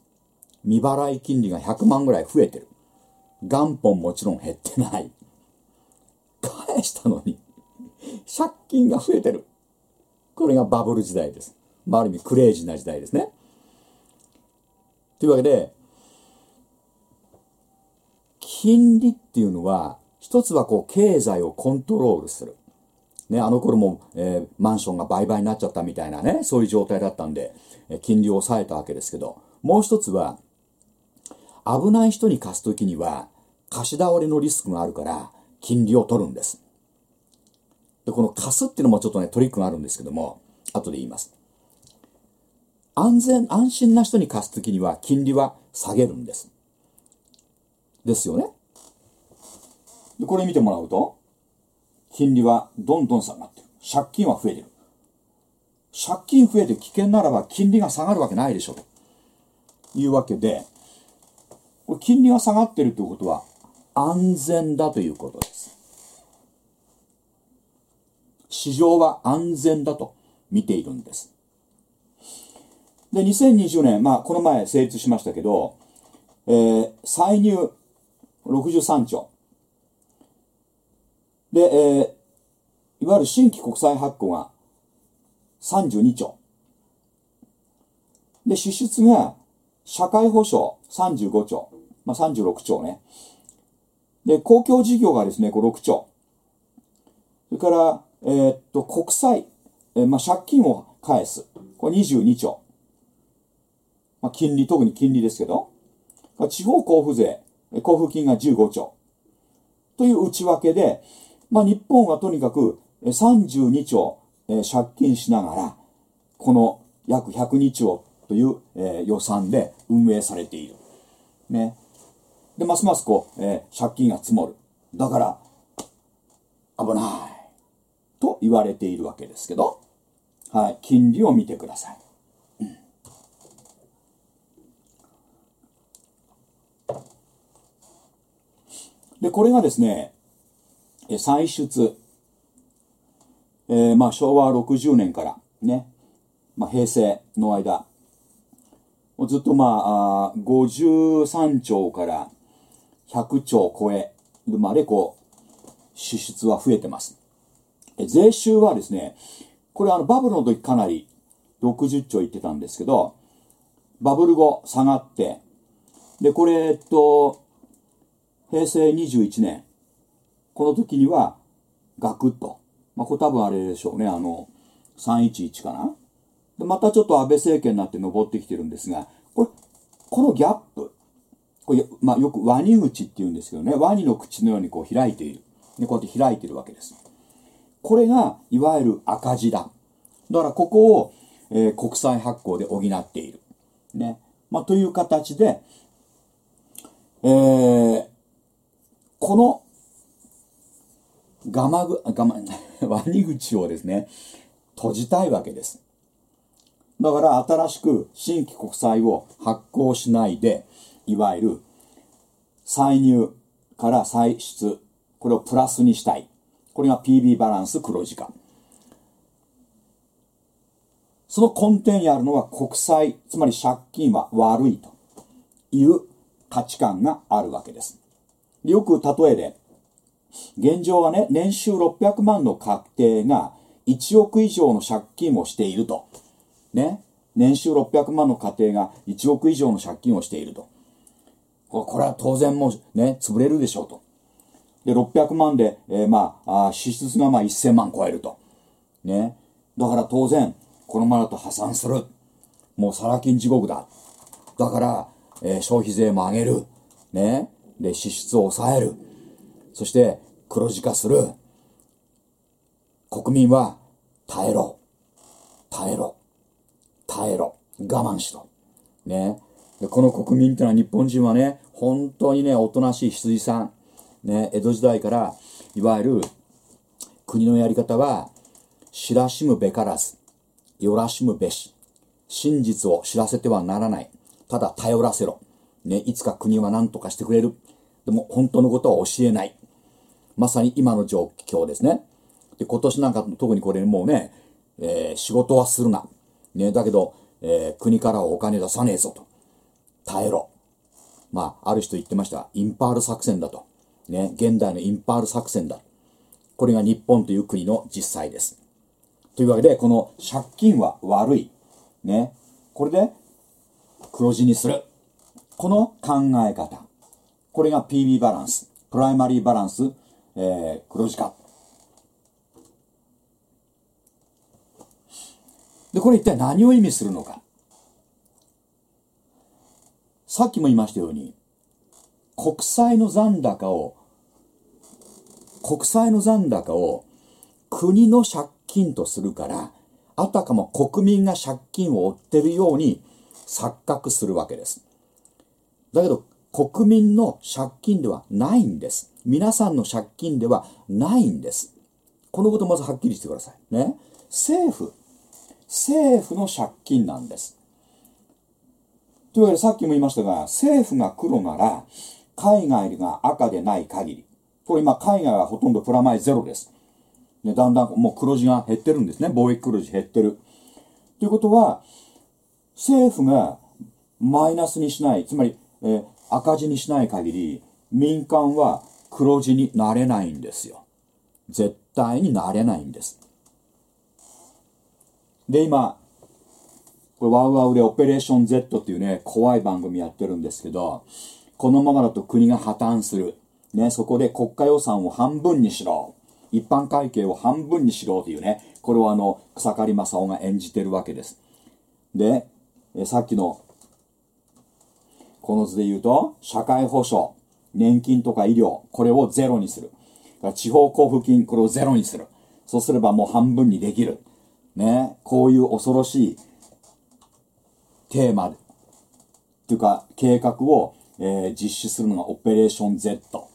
S1: 未払い金利が100万ぐらい増えてる。元本もちろん減ってない。返したのに、借金が増えてる。これがバブル時代です。まあ、ある意味クレイジーな時代ですね。というわけで、金利っていうのは、一つはこう経済をコントロールする。ね、あの頃も、えーマンションが売買になっちゃったみたいなね、そういう状態だったんで、えー金利を抑えたわけですけど、もう一つは、危ない人に貸すときには、貸し倒れのリスクがあるから、金利を取るんです。で、この貸すっていうのもちょっとね、トリックがあるんですけども、後で言います。安全、安心な人に貸すときには、金利は下げるんです。ですよね。で、これ見てもらうと、金利はどんどん下がってる。借金は増えてる。借金増えて危険ならば金利が下がるわけないでしょというわけで、これ金利が下がってるということは安全だということです。市場は安全だと見ているんです。で、2020年、まあ、この前成立しましたけど、えー歳入63兆。で、えーいわゆる新規国債発行が32兆。で、支出が社会保障35兆。まあ、36兆ね。で、公共事業がですね、これ6兆。それから、えーっと、国債、えーまあ、借金を返す。これ22兆。まあ、金利、特に金利ですけど。地方交付税、交付金が15兆。という内訳で、まあ、日本はとにかく32兆、えー借金しながら、この約102兆という、えー予算で運営されている。ね。で、ますますこう、えー借金が積もる。だから、危ない。と言われているわけですけど、はい、金利を見てください。で、これがですね、え歳出、えーまあ昭和60年からね、まあ、平成の間、ずっとまああ53兆から100兆超えるまでこう、支出は増えてます。税収はですね、これあのバブルの時かなり60兆いってたんですけど、バブル後下がって、で、これ、えっと、平成21年、この時にはガクッと、まあ、これ多分あれでしょうね、あの、311かな。で、またちょっと安倍政権になって登ってきてるんですが、これ、このギャップ、これ、まあ、よくワニ口って言うんですけどね、ワニの口のようにこう開いている。で、こうやって開いてるわけです。これが、いわゆる赤字だ。だから、ここを、えー国債発行で補っている。ね。まあ、という形で、えーこの、ガマグ、ガマ、*laughs* ワニ口をですね、閉じたいわけです。だから新しく新規国債を発行しないで、いわゆる歳入から歳出、これをプラスにしたい。これが PB バランス黒字化。その根底にあるのは国債、つまり借金は悪いという価値観があるわけです。よく例えで、現状はね、年収600万の家庭が1億以上の借金をしていると。ね。年収600万の家庭が1億以上の借金をしていると。ここれは当然もうね、潰れるでしょうと。で、600万で、えーまあ、あー支出がまあ1000万超えると。ね。だから当然、このままだと破産する。もうサラ金地獄だ。だから、えー消費税も上げる。ね。で、支出を抑える。そして、黒字化する。国民は、耐えろ。耐えろ。耐えろ。我慢しろ。ね。で、この国民ってのは日本人はね、本当にね、おとなしい羊さん。ね、江戸時代から、いわゆる、国のやり方は、知らしむべからず、よらしむべし。真実を知らせてはならない。ただ頼らせろ。ね、いつか国は何とかしてくれる。でも本当のことは教えない。まさに今の状況ですね。で、今年なんか特にこれもうね、えー仕事はするな。ね、だけど、えー国からはお金出さねえぞと。耐えろ。まあ、ある人言ってました。インパール作戦だと。ね、現代のインパール作戦だ。これが日本という国の実際です。というわけで、この借金は悪い。ね。これで黒字にする。この考え方。これが PB バランス。プライマリーバランス、えー黒字化。で、これ一体何を意味するのか。さっきも言いましたように、国債の残高を、国債の残高を国の借金とするから、あたかも国民が借金を負ってるように錯覚するわけです。だけど、国民の借金ではないんです。皆さんの借金ではないんです。このことまずはっきりしてください。ね。政府。政府の借金なんです。というわけでさっきも言いましたが、政府が黒なら、海外が赤でない限り。これ今、海外はほとんどプラマイゼロです。ね、だんだんもう黒字が減ってるんですね。貿易黒字減ってる。ということは、政府がマイナスにしない、つまり、えー赤字にしない限り、民間は黒字になれないんですよ。絶対になれないんです。で、今、これワウワウでオペレーション Z っていうね、怖い番組やってるんですけど、このままだと国が破綻する。ね、そこで国家予算を半分にしろ。一般会計を半分にしろというね、これをあの、草刈正雄が演じてるわけです。で、えさっきの、この図で言うと、社会保障、年金とか医療、これをゼロにする。地方交付金、これをゼロにする。そうすればもう半分にできる。ね、こういう恐ろしいテーマ、というか計画を、えー実施するのがオペレーション Z。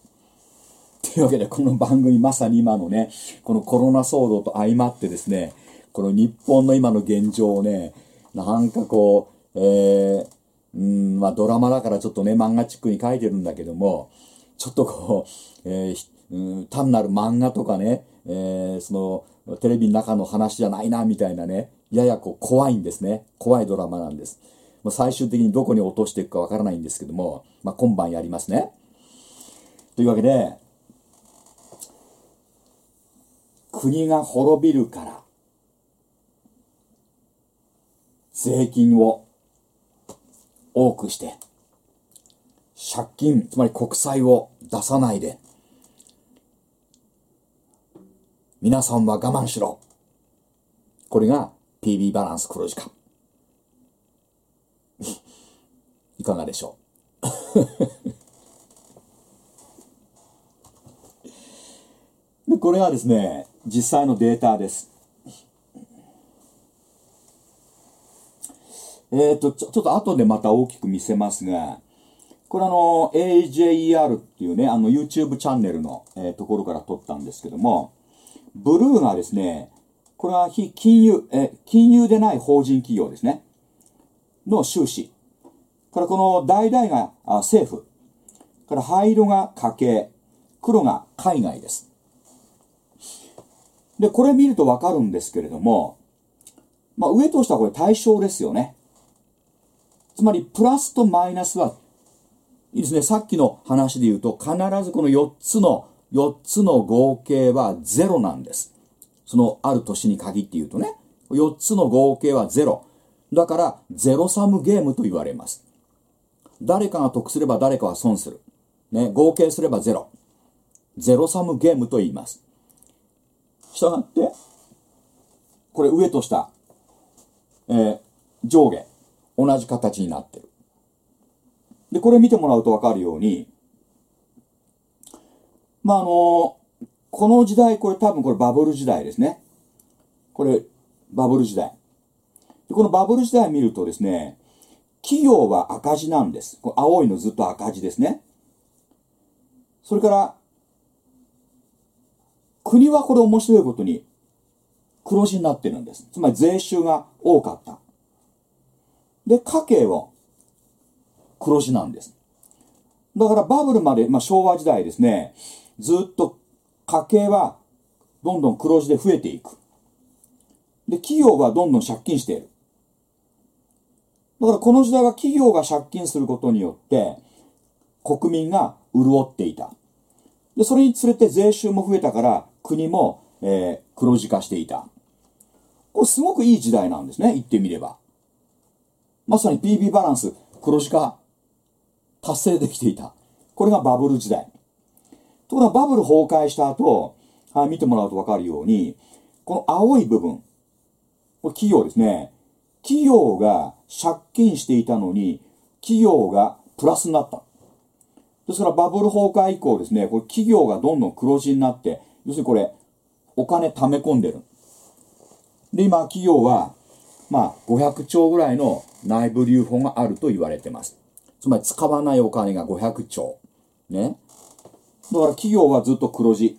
S1: というわけで、この番組まさに今のね、このコロナ騒動と相まってですね、この日本の今の現状をね、なんかこう、えー、うん、まあドラマだからちょっとね、漫画チックに書いてるんだけども、ちょっとこう、えーうん、単なる漫画とかね、えーその、テレビの中の話じゃないな、みたいなね、ややこう怖いんですね。怖いドラマなんです。もう最終的にどこに落としていくかわからないんですけども、まあ今晩やりますね。というわけで、国が滅びるから、税金を多くして、借金、つまり国債を出さないで、皆さんは我慢しろ。これが PB バランス黒字化。*laughs* いかがでしょう？*laughs* で、これはですね、実際のデータです。えっ、とちょ、ちょっと後でまた大きく見せますが、これあの、AJER っていうね、あの YouTube チャンネルの、えーところから撮ったんですけども、ブルーがですね、これは非金融、え、金融でない法人企業ですね。の収支。からこの橙があ政府。から灰色が家計。黒が海外です。で、これ見るとわかるんですけれども、まあ上としてはこれ対象ですよね。つまりプラスとマイナスは、いいですね。さっきの話で言うと必ずこの4つの、4つの合計はゼロなんです。そのある年に限って言うとね、4つの合計はゼロ。だから、ゼロサムゲームと言われます。誰かが得すれば誰かは損する。ね、合計すればゼロ。ゼロサムゲームと言います。したがって、これ上と下、えー上下、同じ形になってる。で、これ見てもらうとわかるように、まあ、あの、この時代、これ多分これバブル時代ですね。これ、バブル時代。でこのバブル時代を見るとですね、企業は赤字なんです。この青いのずっと赤字ですね。それから、国はこれ面白いことに黒字になってるんです。つまり税収が多かった。で、家計は黒字なんです。だからバブルまで、まあ、昭和時代ですね、ずっと家計はどんどん黒字で増えていく。で、企業はどんどん借金している。だからこの時代は企業が借金することによって、国民が潤っていた。で、それにつれて税収も増えたから、国も、えー、黒字化していた。これすごくいい時代なんですね、言ってみれば。まさに PB バランス、黒字化、達成できていた。これがバブル時代。ところがバブル崩壊した後、はい、見てもらうとわかるように、この青い部分、これ企業ですね。企業が借金していたのに、企業がプラスになった。ですからバブル崩壊以降ですね、これ企業がどんどん黒字になって、要するにこれ、お金貯め込んでる。で、今、企業は、まあ、500兆ぐらいの内部留保があると言われてます。つまり、使わないお金が500兆。ね。だから、企業はずっと黒字。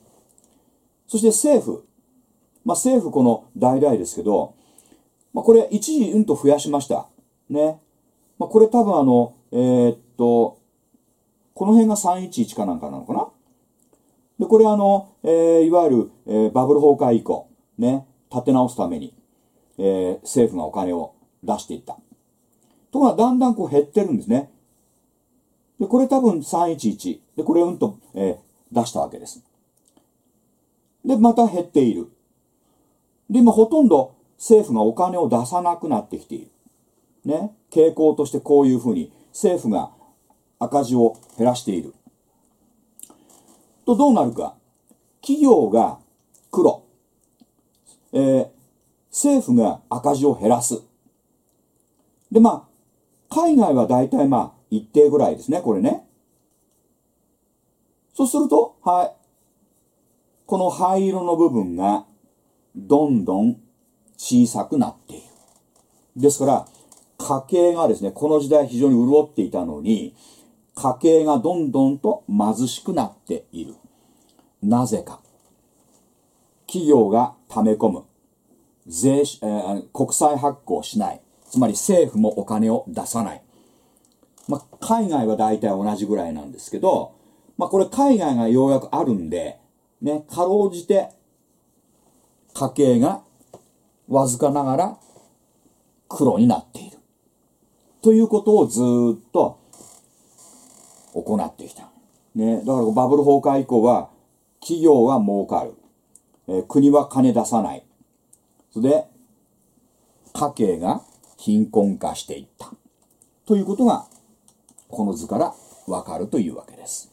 S1: そして政府。まあ、政府この代々ですけど、まあ、これ、一時うんと増やしました。ね。まあ、これ多分あの、えー、っと、この辺が311かなんかなのかな？で、これあの、えー、いわゆる、えー、バブル崩壊以降、ね、立て直すために、えー、政府がお金を出していった。ところがだんだんこう減ってるんですね。で、これ多分311。で、これうんと、えー、出したわけです。で、また減っている。で、今ほとんど政府がお金を出さなくなってきている。ね。傾向としてこういうふうに政府が赤字を減らしている。とどうなるか。企業が黒。えー、政府が赤字を減らす。で、まあ、海外は大体まあ、一定ぐらいですね、これね。そうすると、はい。この灰色の部分が、どんどん小さくなっている。ですから、家計がですね、この時代非常に潤っていたのに、家計がどんどんと貧しくなっている。なぜか。企業が溜め込む。税、えー、国債発行しない。つまり政府もお金を出さない。まあ、海外は大体同じぐらいなんですけど、まあ、これ海外がようやくあるんで、ね、かろうじて家計がわずかながら黒になっている。ということをずっと行ってきた。ね、だからバブル崩壊以降は、企業は儲かる。えー、国は金出さない。それで、家計が貧困化していった。ということが、この図からわかるというわけです。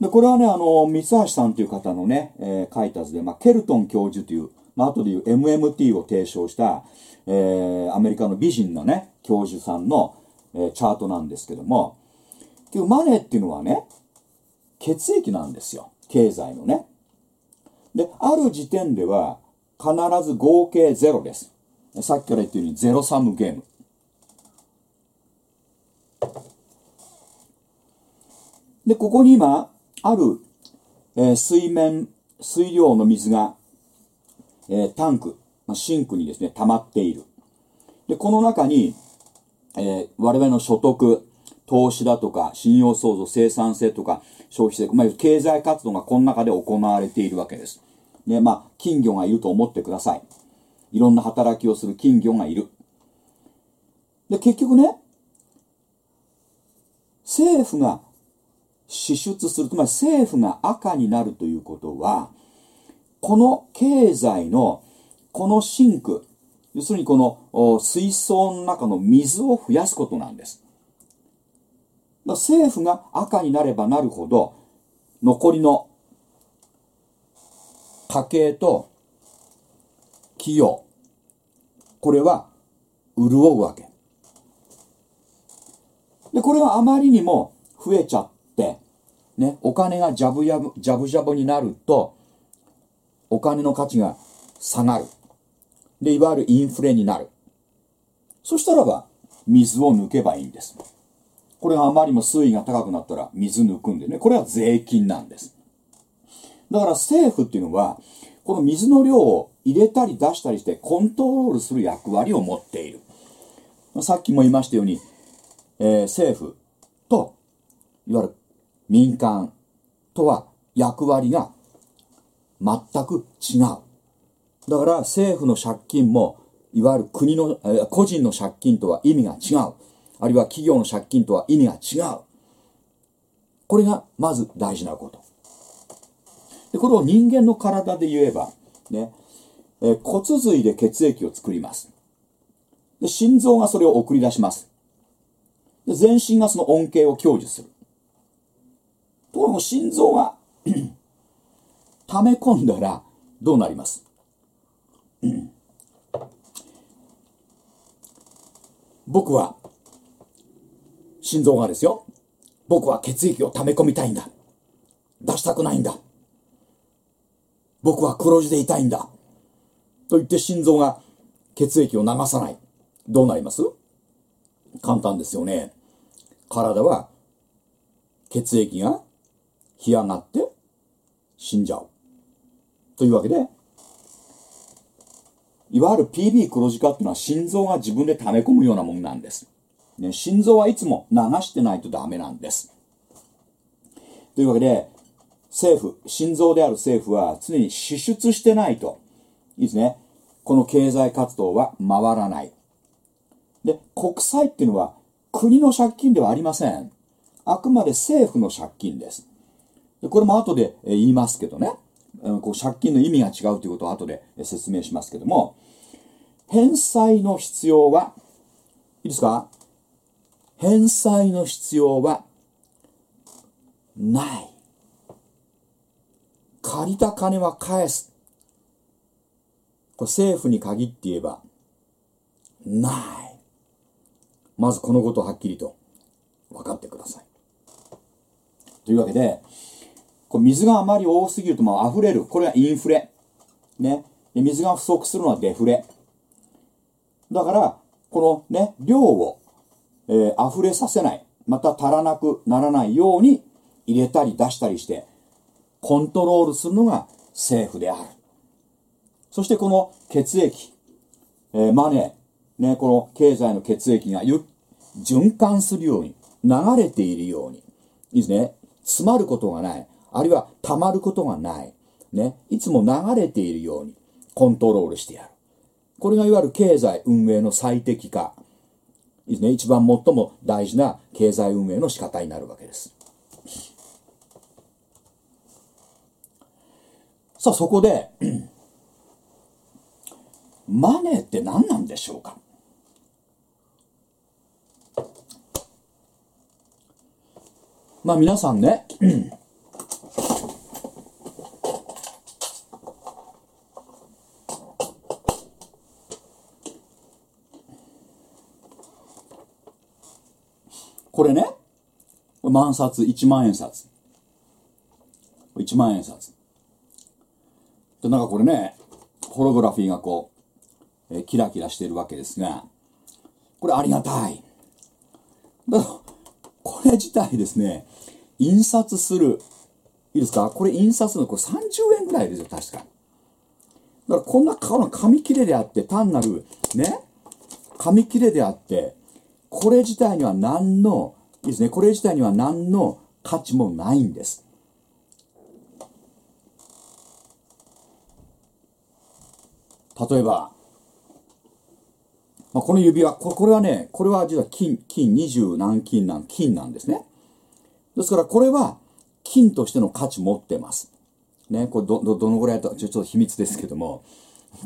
S1: で、これはね、あの、三橋さんという方のね、えー、書いた図で、まあ、ケルトン教授という、まあ、後で言う MMT を提唱した、えー、アメリカの美人のね、教授さんの、えー、チャートなんですけども、結局マネーっていうのはね、血液なんですよ。経済のね。で、ある時点では必ず合計ゼロです。さっきから言ったようにゼロサムゲーム。で、ここに今、ある、えー、水面、水量の水が、えー、タンク、まあ、シンクにですね、溜まっている。で、この中に、えー、我々の所得、投資だとか、信用創造、生産性とか、消費性、まあ、経済活動がこの中で行われているわけです。ね、まあ、金魚がいると思ってください。いろんな働きをする金魚がいる。で、結局ね、政府が支出する、つまり政府が赤になるということは、この経済の、このシンク、要するにこの水槽の中の水を増やすことなんです。政府が赤になればなるほど、残りの家計と企業、これは潤うわけ。で、これがあまりにも増えちゃって、ね、お金がジャブジャブ、ジャブジャブになると、お金の価値が下がる。で、いわゆるインフレになる。そしたらば、水を抜けばいいんです。これがあまりにも水位が高くなったら水抜くんでね、これは税金なんです。だから政府っていうのは、この水の量を入れたり出したりしてコントロールする役割を持っている。さっきも言いましたように、えー、政府と、いわゆる民間とは役割が全く違う。だから政府の借金も、いわゆる国の、えー、個人の借金とは意味が違う。あるいは企業の借金とは意味が違う。これがまず大事なこと。でこれを人間の体で言えば、ね、えー、骨髄で血液を作ります。で心臓がそれを送り出します。で全身がその恩恵を享受する。ところが心臓が *clears throat* 溜め込んだらどうなります？僕は心臓がですよ。僕は血液を溜め込みたいんだ。出したくないんだ。僕は黒字でいたいんだ。と言って心臓が血液を流さない。どうなります？簡単ですよね。体は血液が干上がって死んじゃう。というわけで、いわゆる PB 黒字化っていうのは心臓が自分で溜め込むようなものなんです。ね、心臓はいつも流してないとダメなんです。というわけで、政府、心臓である政府は常に支出してないと、いいですね。この経済活動は回らない。で、国債っていうのは国の借金ではありません。あくまで政府の借金です。でこれも後で言いますけどね。こう借金の意味が違うということを後で説明しますけども、返済の必要は、いいですか？返済の必要はない。借りた金は返す。これ政府に限って言えば、ない。まずこのことをはっきりと分かってください。というわけで、これ水があまり多すぎるとまあ溢れる。これはインフレ。ね。で水が不足するのはデフレ。だから、このね、量を、えー、溢れさせない。また足らなくならないように入れたり出したりして、コントロールするのが政府である。そしてこの血液、えー、マネー、ね、この経済の血液が循環するように、流れているように、いいですね。詰まることがない。あるいは溜まることがない。ね。いつも流れているようにコントロールしてやる。これがいわゆる経済運営の最適化。ですね。一番最も大事な経済運営の仕方になるわけです。さあ、そこで、*clears throat* マネーって何なんでしょうか？まあ皆さんね、これね、万札、1万円札。1万円札。で、なんかこれね、ホログラフィーがこう、えー、キラキラしてるわけですが、これありがたい。だからこれ自体ですね、印刷する、いいですか？これ印刷のこれ30円ぐらいですよ、確か。だからこんな顔の紙切れであって、単なる、ね、紙切れであって、これ自体には何の、いいですね、これ自体には何の価値もないんです。例えば、まあ、この指輪こ、これはね、これは実は金、金二十何金なん、金なんですね。ですからこれは金としての価値持ってます。ね、これど、ど、どのぐらいと、ちょっと秘密ですけども、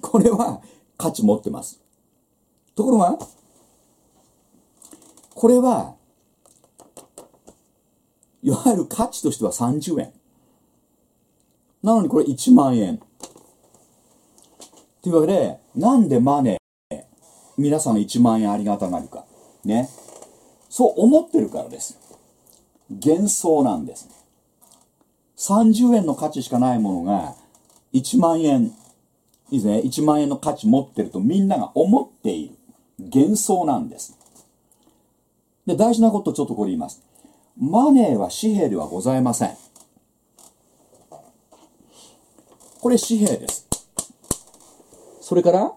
S1: これは価値持ってます。ところが、これは、いわゆる価値としては30円。なのにこれ1万円。というわけで、なんでマネー、皆さんの1万円ありがたがるか。ね。そう思ってるからです。幻想なんです。30円の価値しかないものが1万円、いいですね。1万円の価値持ってるとみんなが思っている。幻想なんです。で、大事なことちょっとこれ言います。マネーは紙幣ではございません。これ紙幣です。それから、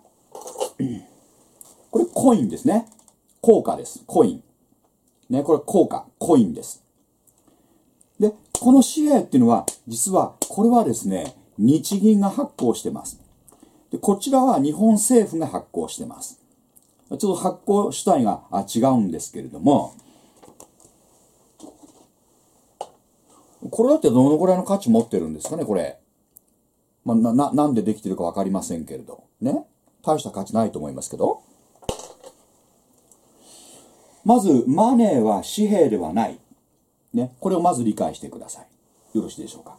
S1: これコインですね。硬貨です。コイン。ね、これ硬貨、コインです。で、この紙幣っていうのは、実は、これはですね、日銀が発行してます。で、こちらは日本政府が発行してます。ちょっと発行主体が違うんですけれども、これだってどのぐらいの価値持ってるんですかね、これ。まあ、な、なんでできてるかわかりませんけれど。ね。大した価値ないと思いますけど。まず、マネーは紙幣ではない。ね。これをまず理解してください。よろしいでしょうか。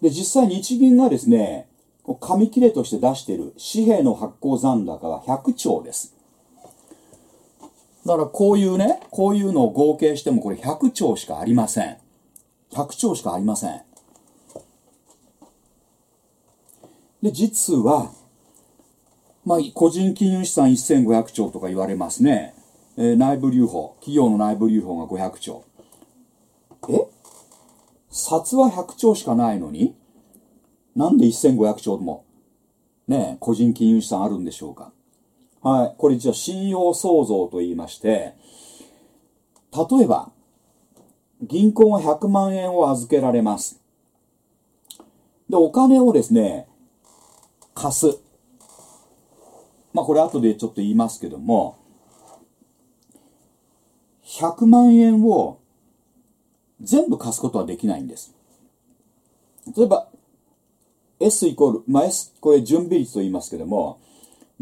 S1: で、実際日銀がですね、紙切れとして出している紙幣の発行残高は100兆です。だからこういうね、こういうのを合計してもこれ100兆しかありません。100兆しかありません。で、実は、まあ、個人金融資産1500兆とか言われますね。えー内部留保、企業の内部留保が500兆。札は100兆しかないのに？なんで1500兆も、ね、個人金融資産あるんでしょうか？はい。これ実は信用創造と言いまして、例えば、銀行が100万円を預けられます。で、お金をですね、貸す。まあ、これ後でちょっと言いますけども、100万円を全部貸すことはできないんです。例えば、S イコール、まあ、S、これ準備率と言いますけども、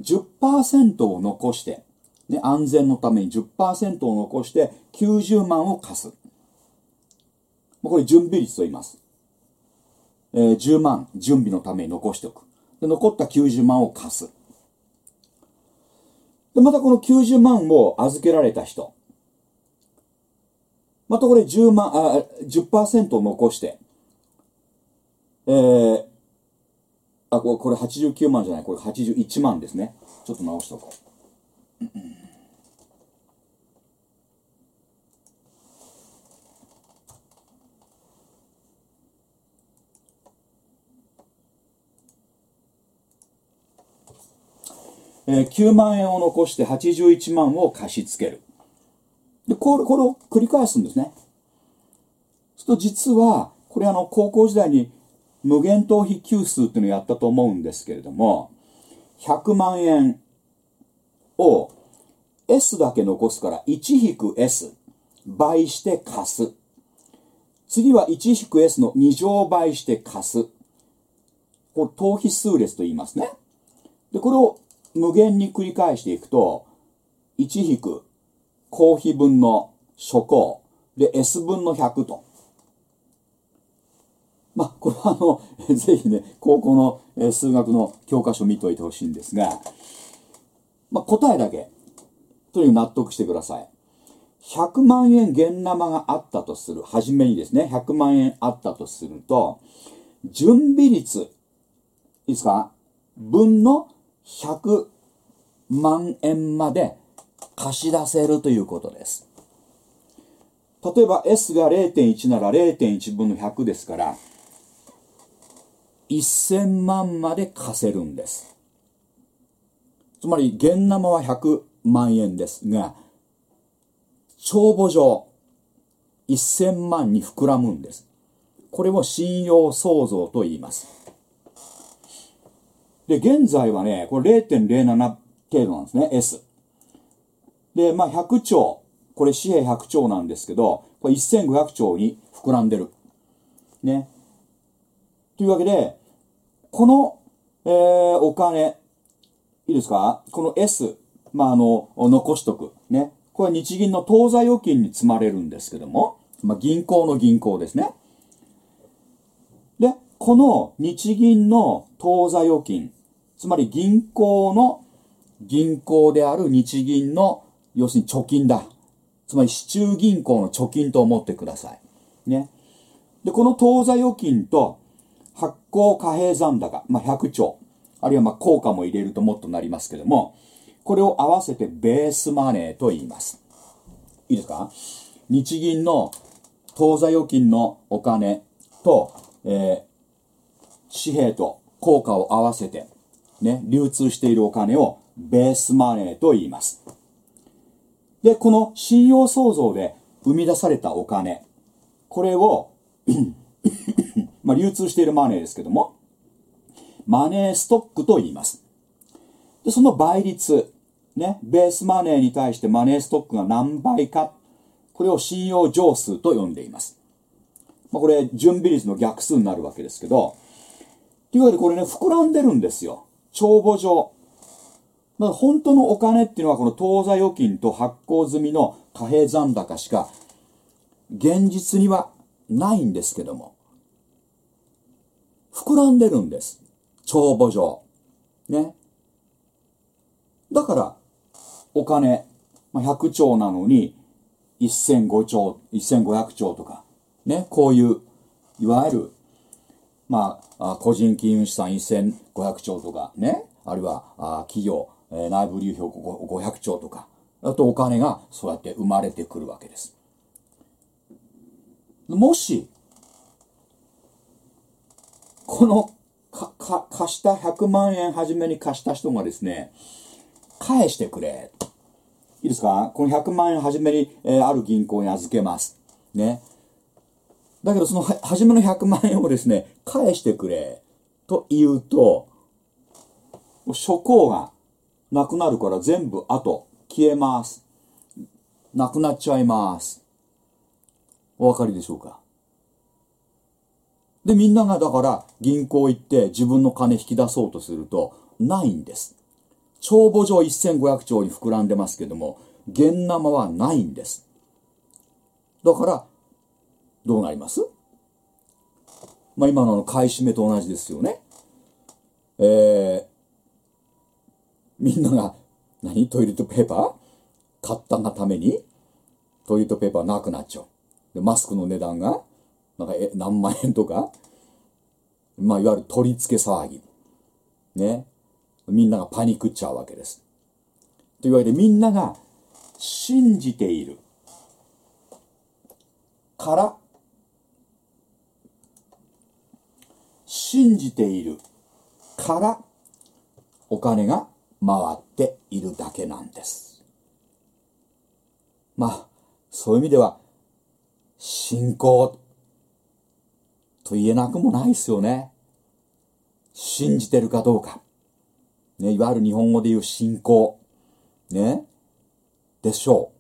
S1: 10%を残して、ね、安全のために10%を残して90万を貸す。これ準備率と言います。えー10万準備のために残しておく。で残った90万を貸す。で、またこの90万を預けられた人。またこれ10万、あ、10%を残して、えー、あ、これこれ89万じゃない、これ81万ですね。ちょっと直しとこう。えー9万円を残して81万を貸し付ける。で、これ、これを繰り返すんですね。すると実は、これあの、高校時代に無限逃避級数っていうのをやったと思うんですけれども、100万円を S だけ残すから 1-S 倍して貸す。次は 1-S の2乗倍して貸す。これ逃避数列と言いますね。で、これを無限に繰り返していくと、1引く公費分の初項で S 分の100と。まあ、これはあの、*laughs* ぜひね、高校の数学の教科書見といてほしいんですが、まあ、答えだけ、とにかく納得してください。100万円現生があったとする、はじめにですね、100万円あったとすると、準備率、いいですか？分の100万円まで貸し出せるということです。例えば S が0.1なら0.1分の100ですから、1000万まで貸せるんです。つまり、現生は100万円ですが、帳簿上、1000万に膨らむんです。これを信用創造と言います。で、現在はね、これ0.07程度なんですね、S。で、まあ、100兆、これ紙幣100兆なんですけど、これ1500兆に膨らんでる。ね。というわけで、この、えーお金、いいですか？この S、まあ、あの、残しとく。ね。これは日銀の当座預金に積まれるんですけども、まあ、銀行の銀行ですね。で、この日銀の当座預金、つまり銀行の銀行である日銀の、要するに貯金だ。つまり市中銀行の貯金と思ってください。ね。で、この当座預金と発行貨幣残高、まあ、100兆、あるいはまあ効果も入れるともっとなりますけども、これを合わせてベースマネーと言います。いいですか？日銀の当座預金のお金と、えー、紙幣と効果を合わせて、ね、流通しているお金をベースマネーと言います。で、この信用創造で生み出されたお金、これを *coughs* まあ、流通しているマネーですけども、マネーストックと言います。で、その倍率、ね、ベースマネーに対してマネーストックが何倍か、これを信用上数と呼んでいます。まあ、これ、準備率の逆数になるわけですけど、というわけでこれね、膨らんでるんですよ。帳簿上。だから本当のお金っていうのはこの当座預金と発行済みの貨幣残高しか現実にはないんですけども、膨らんでるんです。帳簿上。ね。だから、お金、まあ、100兆なのに、1005兆、1500兆とか、ね、こういう、いわゆる、まあ、個人金融資産1500兆とか、ね、あるいは、企業、え、内部留保500兆とか、あとお金がそうやって生まれてくるわけです。もし、このか、か、貸した100万円初めに貸した人がですね、返してくれ。いいですか？この100万円初めに、えー、ある銀行に預けます。ね。だけどその初めの100万円をですね、返してくれ。と言うと、諸行がなくなるから全部後、消えます。なくなっちゃいます。お分かりでしょうか？で、みんながだから銀行行って自分の金引き出そうとすると、ないんです。帳簿上1500兆に膨らんでますけども、現生はないんです。だから、どうなります？まあ今の買い占めと同じですよね。えー、みんなが、何？トイレットペーパー？買ったがために、トイレットペーパーなくなっちゃう。で、マスクの値段が、なんか、え、何万円とか、まあ、いわゆる取り付け騒ぎ。ね。みんながパニックっちゃうわけです。というわけで、みんなが信じているから、信じているから、お金が回っているだけなんです。まあ、そういう意味では、信仰と言えなくもないですよね。信じてるかどうか。ね、いわゆる日本語で言う信仰。ね。でしょう。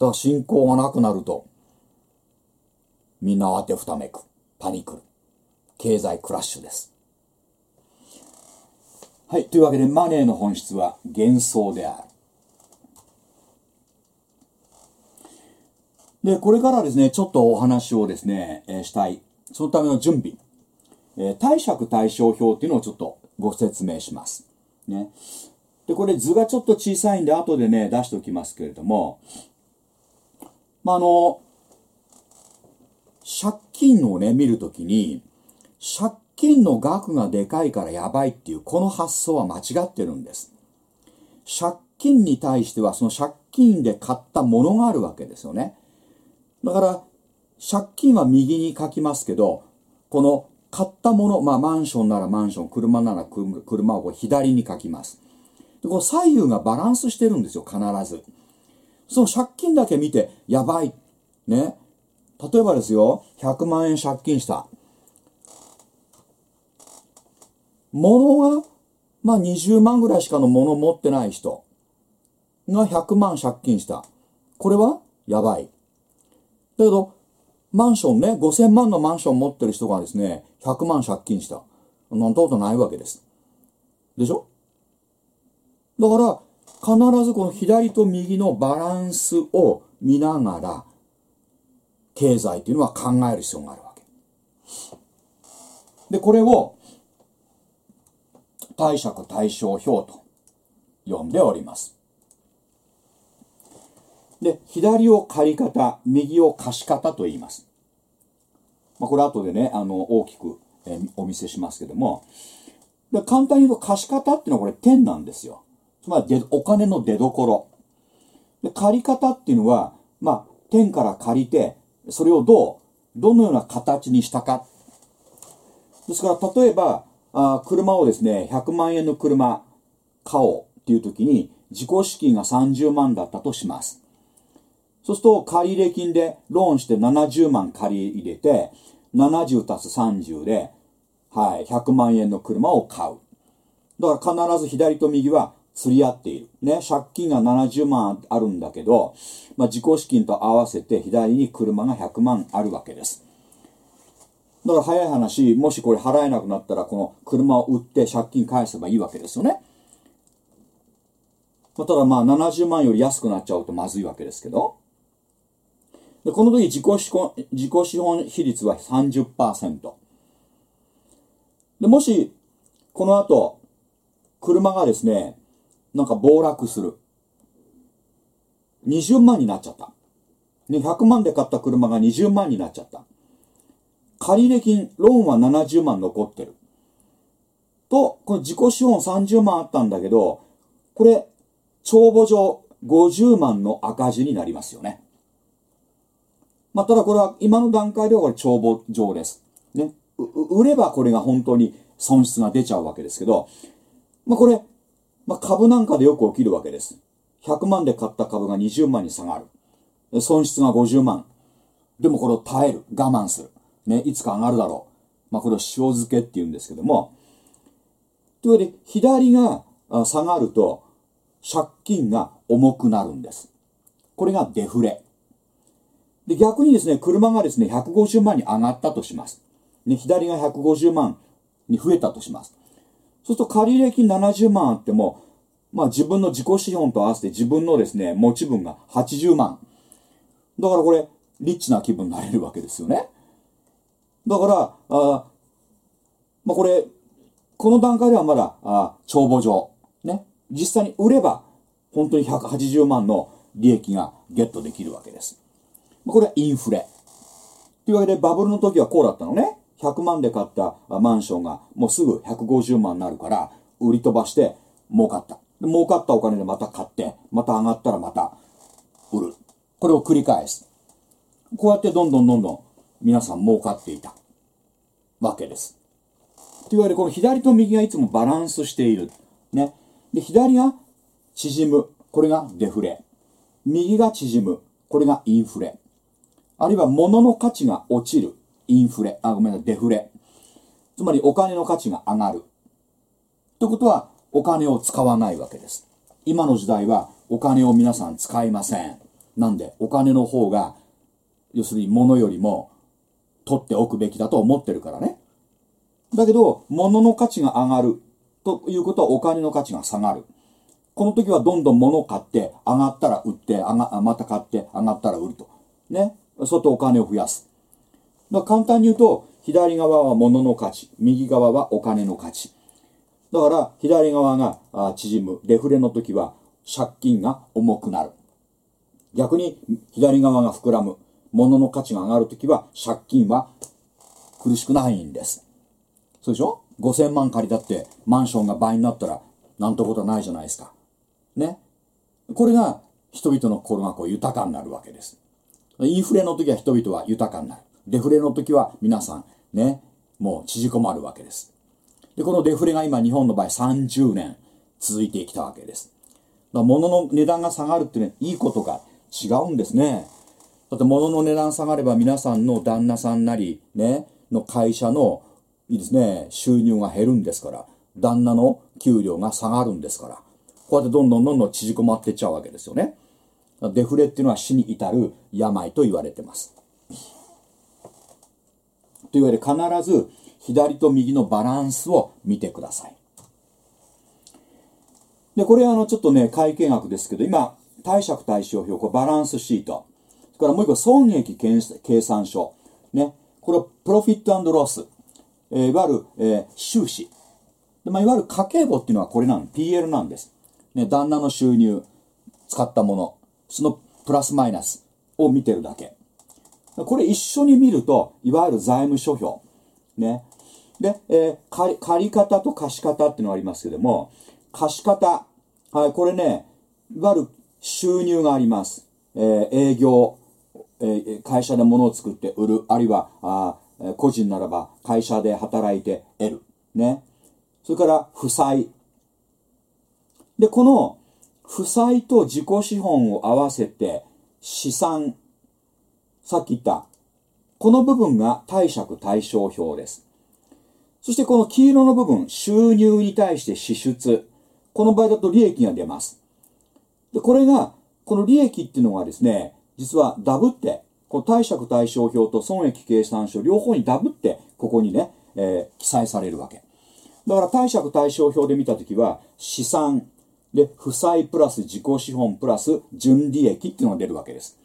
S1: だから信仰がなくなると、みんな慌てふためく。パニック。経済クラッシュです。はい。というわけで、マネーの本質は幻想である。で、これからですね、ちょっとお話をですね、えー、したい。そのための準備。えー、貸借対照表っていうのをちょっとご説明します。ね。で、これ図がちょっと小さいんで、後でね、出しておきますけれども、まあ、あの、借金をね、見るときに、借金の額がでかいからやばいっていうこの発想は間違ってるんです。借金に対してはその借金で買ったものがあるわけですよね。だから、借金は右に書きますけど、この買ったもの、まあマンションならマンション、車なら車をこう左に書きます。で、この左右がバランスしてるんですよ、必ず。その借金だけ見て、やばい。ね。例えばですよ、100万円借金した。物が、まあ20万ぐらいしかの物持ってない人が100万借金した。これはやばい。だけど、マンションね、5000万のマンション持ってる人がですね、100万借金した。なんてことないわけです。でしょ？だから、必ずこの左と右のバランスを見ながら経済というのは考える必要があるわけ。で、これを貸借対照表と呼んでおります。で、左を借方、右を貸方と言います。まあ、これ後でね、あの、大きく、え、お見せしますけども、で簡単に言うと貸方っていうのはこれ点なんですよ。つまりお金の出所。で借方っていうのは、まあ、天から借りて、それをどう、どのような形にしたか。ですから、例えば、あ車をですね、100万円の車買おうっていう時に、自己資金が30万だったとします。そうすると、借入金でローンして70万借り入れて、70足す30で、はい、100万円の車を買う。だから必ず左と右は釣り合っている。ね、借金が70万あるんだけど、まあ、自己資金と合わせて左に車が100万あるわけです。だから早い話、もしこれ払えなくなったら、この車を売って借金返せばいいわけですよね。まあ、ただまあ70万より安くなっちゃうとまずいわけですけど。でこの時自己資本自己資本比率は30%。で、もし、この後、車がですね、なんか暴落する。20万になっちゃった。ね、100万で買った車が20万になっちゃった。借入金、ローンは70万残ってる。と、この自己資本30万あったんだけど、これ、帳簿上50万の赤字になりますよね。まあ、ただこれは今の段階ではこれ帳簿上です。ね。売ればこれが本当に損失が出ちゃうわけですけど、まあ、これ、まあ、株なんかでよく起きるわけです。100万で買った株が20万に下がる。損失が50万。でもこれを耐える。我慢する。ね、いつか上がるだろう。まあ、これを塩漬けって言うんですけども。というわけで、左が下がると、借金が重くなるんです。これがデフレ。で、逆にですね、車がですね、150万に上がったとします。ね、左が150万に増えたとします。そうすると借入金70万あっても、まあ自分の自己資本と合わせて自分のですね、持ち分が80万。だからこれ、リッチな気分になれるわけですよね。だから、あまあこれ、この段階ではまだ、あ帳簿上、ね、実際に売れば、本当に180万の利益がゲットできるわけです。まあこれはインフレ。というわけで、バブルの時はこうだったのね。100万で買ったマンションがもうすぐ150万になるから、売り飛ばして儲かった。儲かったお金でまた買って、また上がったらまた売る。これを繰り返す。こうやってどんどんどんどん皆さん儲かっていたわけです。というわけで、この左と右がいつもバランスしている。ね。で、左が縮む。これがデフレ。右が縮む。これがインフレ。あるいは物の価値が落ちる。インフレ、あ、ごめんなさい、デフレ。つまりお金の価値が上がる。ということは、お金を使わないわけです。今の時代はお金を皆さん使いません。なんで、お金の方が、要するに物よりも取っておくべきだと思ってるからね。だけど、物の価値が上がる。ということはお金の価値が下がる。この時はどんどん物を買って、上がったら売って、上が、また買って、上がったら売ると。ね。そうとお金を増やす。だ簡単に言うと、左側は物の価値、右側はお金の価値。だから、左側が縮む。デフレの時は、借金が重くなる。逆に、左側が膨らむ。物の価値が上がる時は、借金は苦しくないんです。そうでしょ ?5000 万借りたって、マンションが倍になったら、なんてことはないじゃないですか。ね？これが、人々の心がこう豊かになるわけです。インフレの時は人々は豊かになる。デフレの時は皆さんね、もう縮こまるわけです。で、このデフレが今日本の場合30年続いてきたわけです。だから物の値段が下がるってね、いいことが違うんですね。だって物の値段下がれば皆さんの旦那さんなり、ね、の会社の、いいですね、収入が減るんですから、旦那の給料が下がるんですから、こうやってどんどんどんどん縮こまっていっちゃうわけですよね。デフレっていうのは死に至る病と言われてます。というわけで必ず左と右のバランスを見てください。で、これはあのちょっとね、会計学ですけど、今、貸借対照表、これバランスシート。それからもう一個、損益計算書。ね。これはプロフィットロス。えー、いわゆる、えー、収支。まあ、いわゆる家計簿っていうのはこれなん PL なんです。ね、旦那の収入、使ったもの、そのプラスマイナスを見てるだけ。これ一緒に見ると、いわゆる財務諸表。ね。で、えー、借り、借り方と貸方っていうのがありますけども、貸方。はい、これね、いわゆる収入があります。えー、営業、え、会社で物を作って売る、あるいは、あ個人ならば会社で働いて得る。ね。それから、負債。で、この、負債と自己資本を合わせて、資産、さっき言った、この部分が貸借対照表です。そしてこの黄色の部分、収入に対して支出。この場合だと利益が出ます。で、これが、この利益っていうのがですね、実はダブって、この貸借対照表と損益計算書両方にダブって、ここにね、えー、記載されるわけ。だから貸借対照表で見たときは、資産、で、負債プラス自己資本プラス純利益っていうのが出るわけです。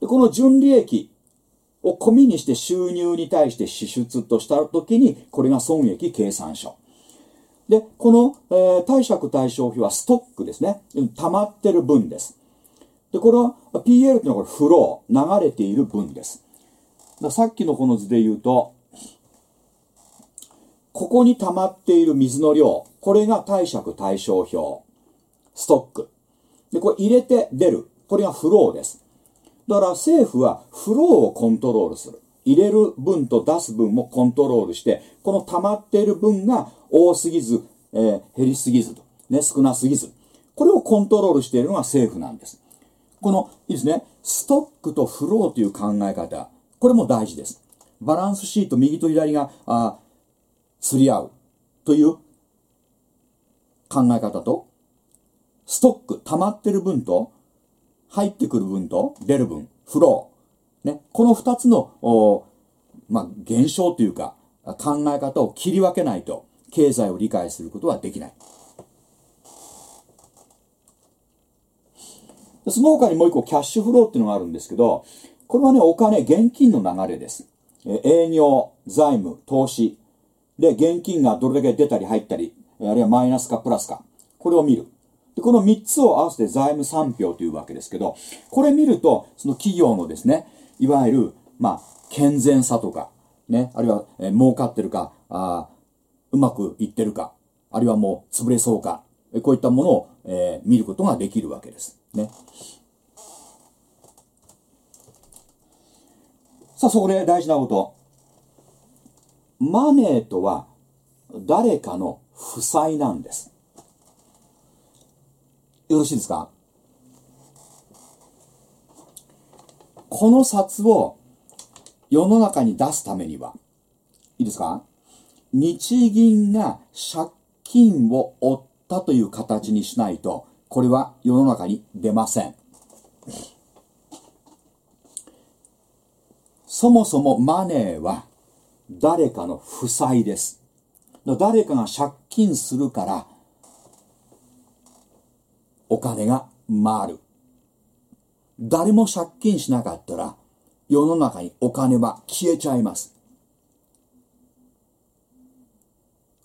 S1: でこの純利益を込みにして収入に対して支出としたときに、これが損益計算書。で、この、えー、貸借対照表はストックですね。溜まってる分です。で、これは PL っていうのはこれフロー、流れている分です。さっきのこの図で言うと、ここに溜まっている水の量、これが貸借対照表、ストック。で、これ入れて出る。これがフローです。だから政府はフローをコントロールする。入れる分と出す分もコントロールして、この溜まっている分が多すぎず、えー、減りすぎずと、ね、少なすぎず。これをコントロールしているのが政府なんです。この、いいですね、ストックとフローという考え方、これも大事です。バランスシート右と左が、あ釣り合うという考え方と、ストック、溜まってる分と、入ってくる分と出る分、フロー。ね、この二つの、まあ、現象というか、考え方を切り分けないと、経済を理解することはできない。その他にもう一個キャッシュフローっていうのがあるんですけど、これはね、お金、現金の流れです。営業、財務、投資。で、現金がどれだけ出たり入ったり、あるいはマイナスかプラスか。これを見る。で、この3つを合わせて財務産票というわけですけど、これ見ると、その企業のですね、いわゆる、まあ、健全さとか、ね、あるいは、えー、儲かってるか、あうまくいってるか、あるいはもう潰れそうか、こういったものを、えー、見ることができるわけです。ね。さあ、そこで大事なこと。マネーとは誰かの負債なんです。よろしいですか？この札を世の中に出すためには、いいですか？日銀が借金を負ったという形にしないと、これは世の中に出ません。そもそもマネーは誰かの負債です。誰かが借金するからお金が回る。誰も借金しなかったら、世の中にお金は消えちゃいます。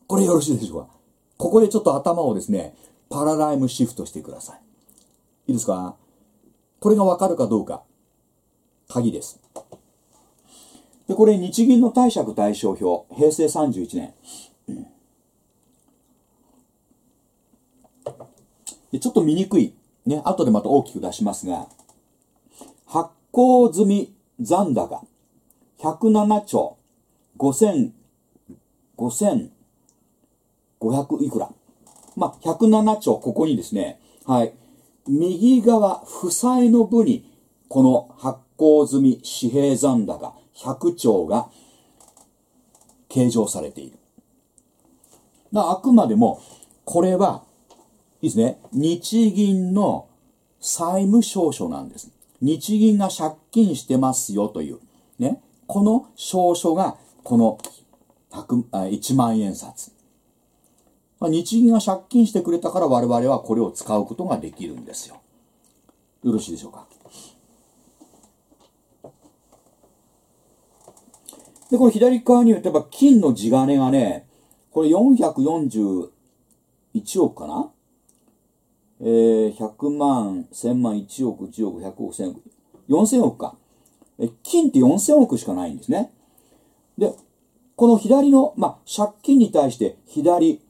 S1: これよろしいでしょうか？ここでちょっと頭をですね、パラダイムシフトしてください。いいですか？これがわかるかどうか、鍵です。で、これ日銀の貸借対照表、平成31年。でちょっと見にくい。ね、後でまた大きく出しますが、発行済み残高、107兆5000、5500いくら。まあ、107兆、ここにですね、はい。右側、負債の部に、この発行済み紙幣残高100兆が計上されている。あくまでも、これはいいですね。日銀の債務証書なんです。日銀が借金してますよという。ね。この証書が、この1万円札。日銀が借金してくれたから我々はこれを使うことができるんですよ。よろしいでしょうか？で、これ左側に言うと、ば金の地金がね、これ441億かな？えー、100万、1000万、1億、10億、100億、1000億、4000億か。え、金って4000億しかないんですね。で、この左の、まあ、借金に対して左、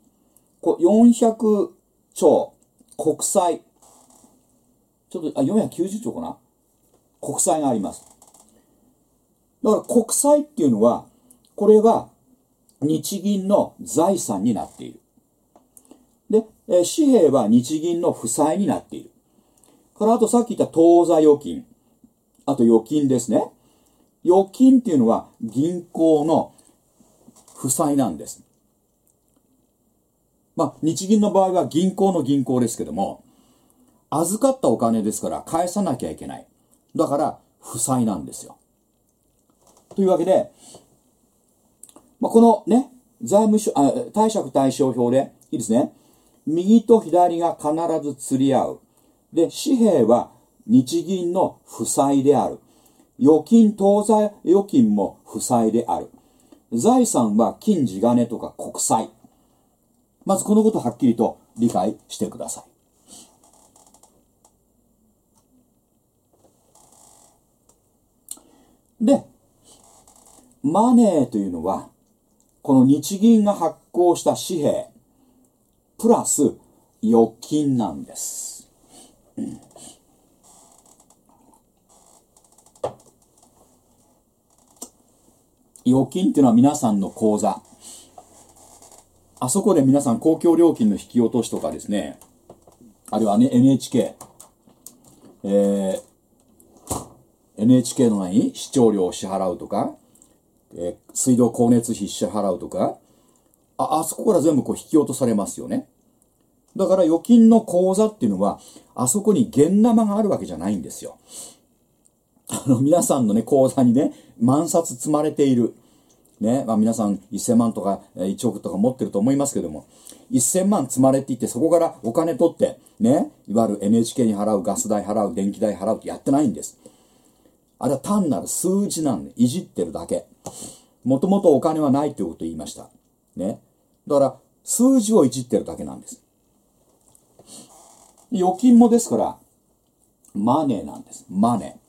S1: こ400兆、国債、ちょっと、あ、490兆かな？国債があります。だから国債っていうのは、これは日銀の財産になっている。で、え紙幣は日銀の負債になっている。から、あとさっき言った当座預金。あと預金ですね。預金っていうのは銀行の負債なんです。まあ、日銀の場合は銀行の銀行ですけども、預かったお金ですから返さなきゃいけない。だから、負債なんですよ。というわけで、まあ、このね、財務省、あ、貸借対照表で、いいですね。右と左が必ず釣り合う。で、紙幣は日銀の負債である。預金、当座預金も負債である。財産は金地金とか国債。まずこのことをはっきりと理解してください。で、マネーというのは、この日銀が発行した紙幣、プラス預金なんです。預金っていうのは皆さんの口座。あそこで皆さん公共料金の引き落としとかですね、あるいはね、NHK、えー、NHK の何？視聴料を支払うとか、えー、水道光熱費支払うとか、あ、あそこから全部こう引き落とされますよね。だから預金の口座っていうのは、あそこに現生があるわけじゃないんですよ。あの、皆さんのね、口座にね、万冊積まれている。ね、まあ皆さん1000万とか1億とか持ってると思いますけども、1000万積まれていって、そこからお金取って、ね、いわゆる NHK に払う、ガス代払う、電気代払うってやってないんです。あれは単なる数字なんで、いじってるだけ。もともとお金はないということを言いました。ね。だから、数字をいじってるだけなんです。預金もですから、マネーなんです。マネー。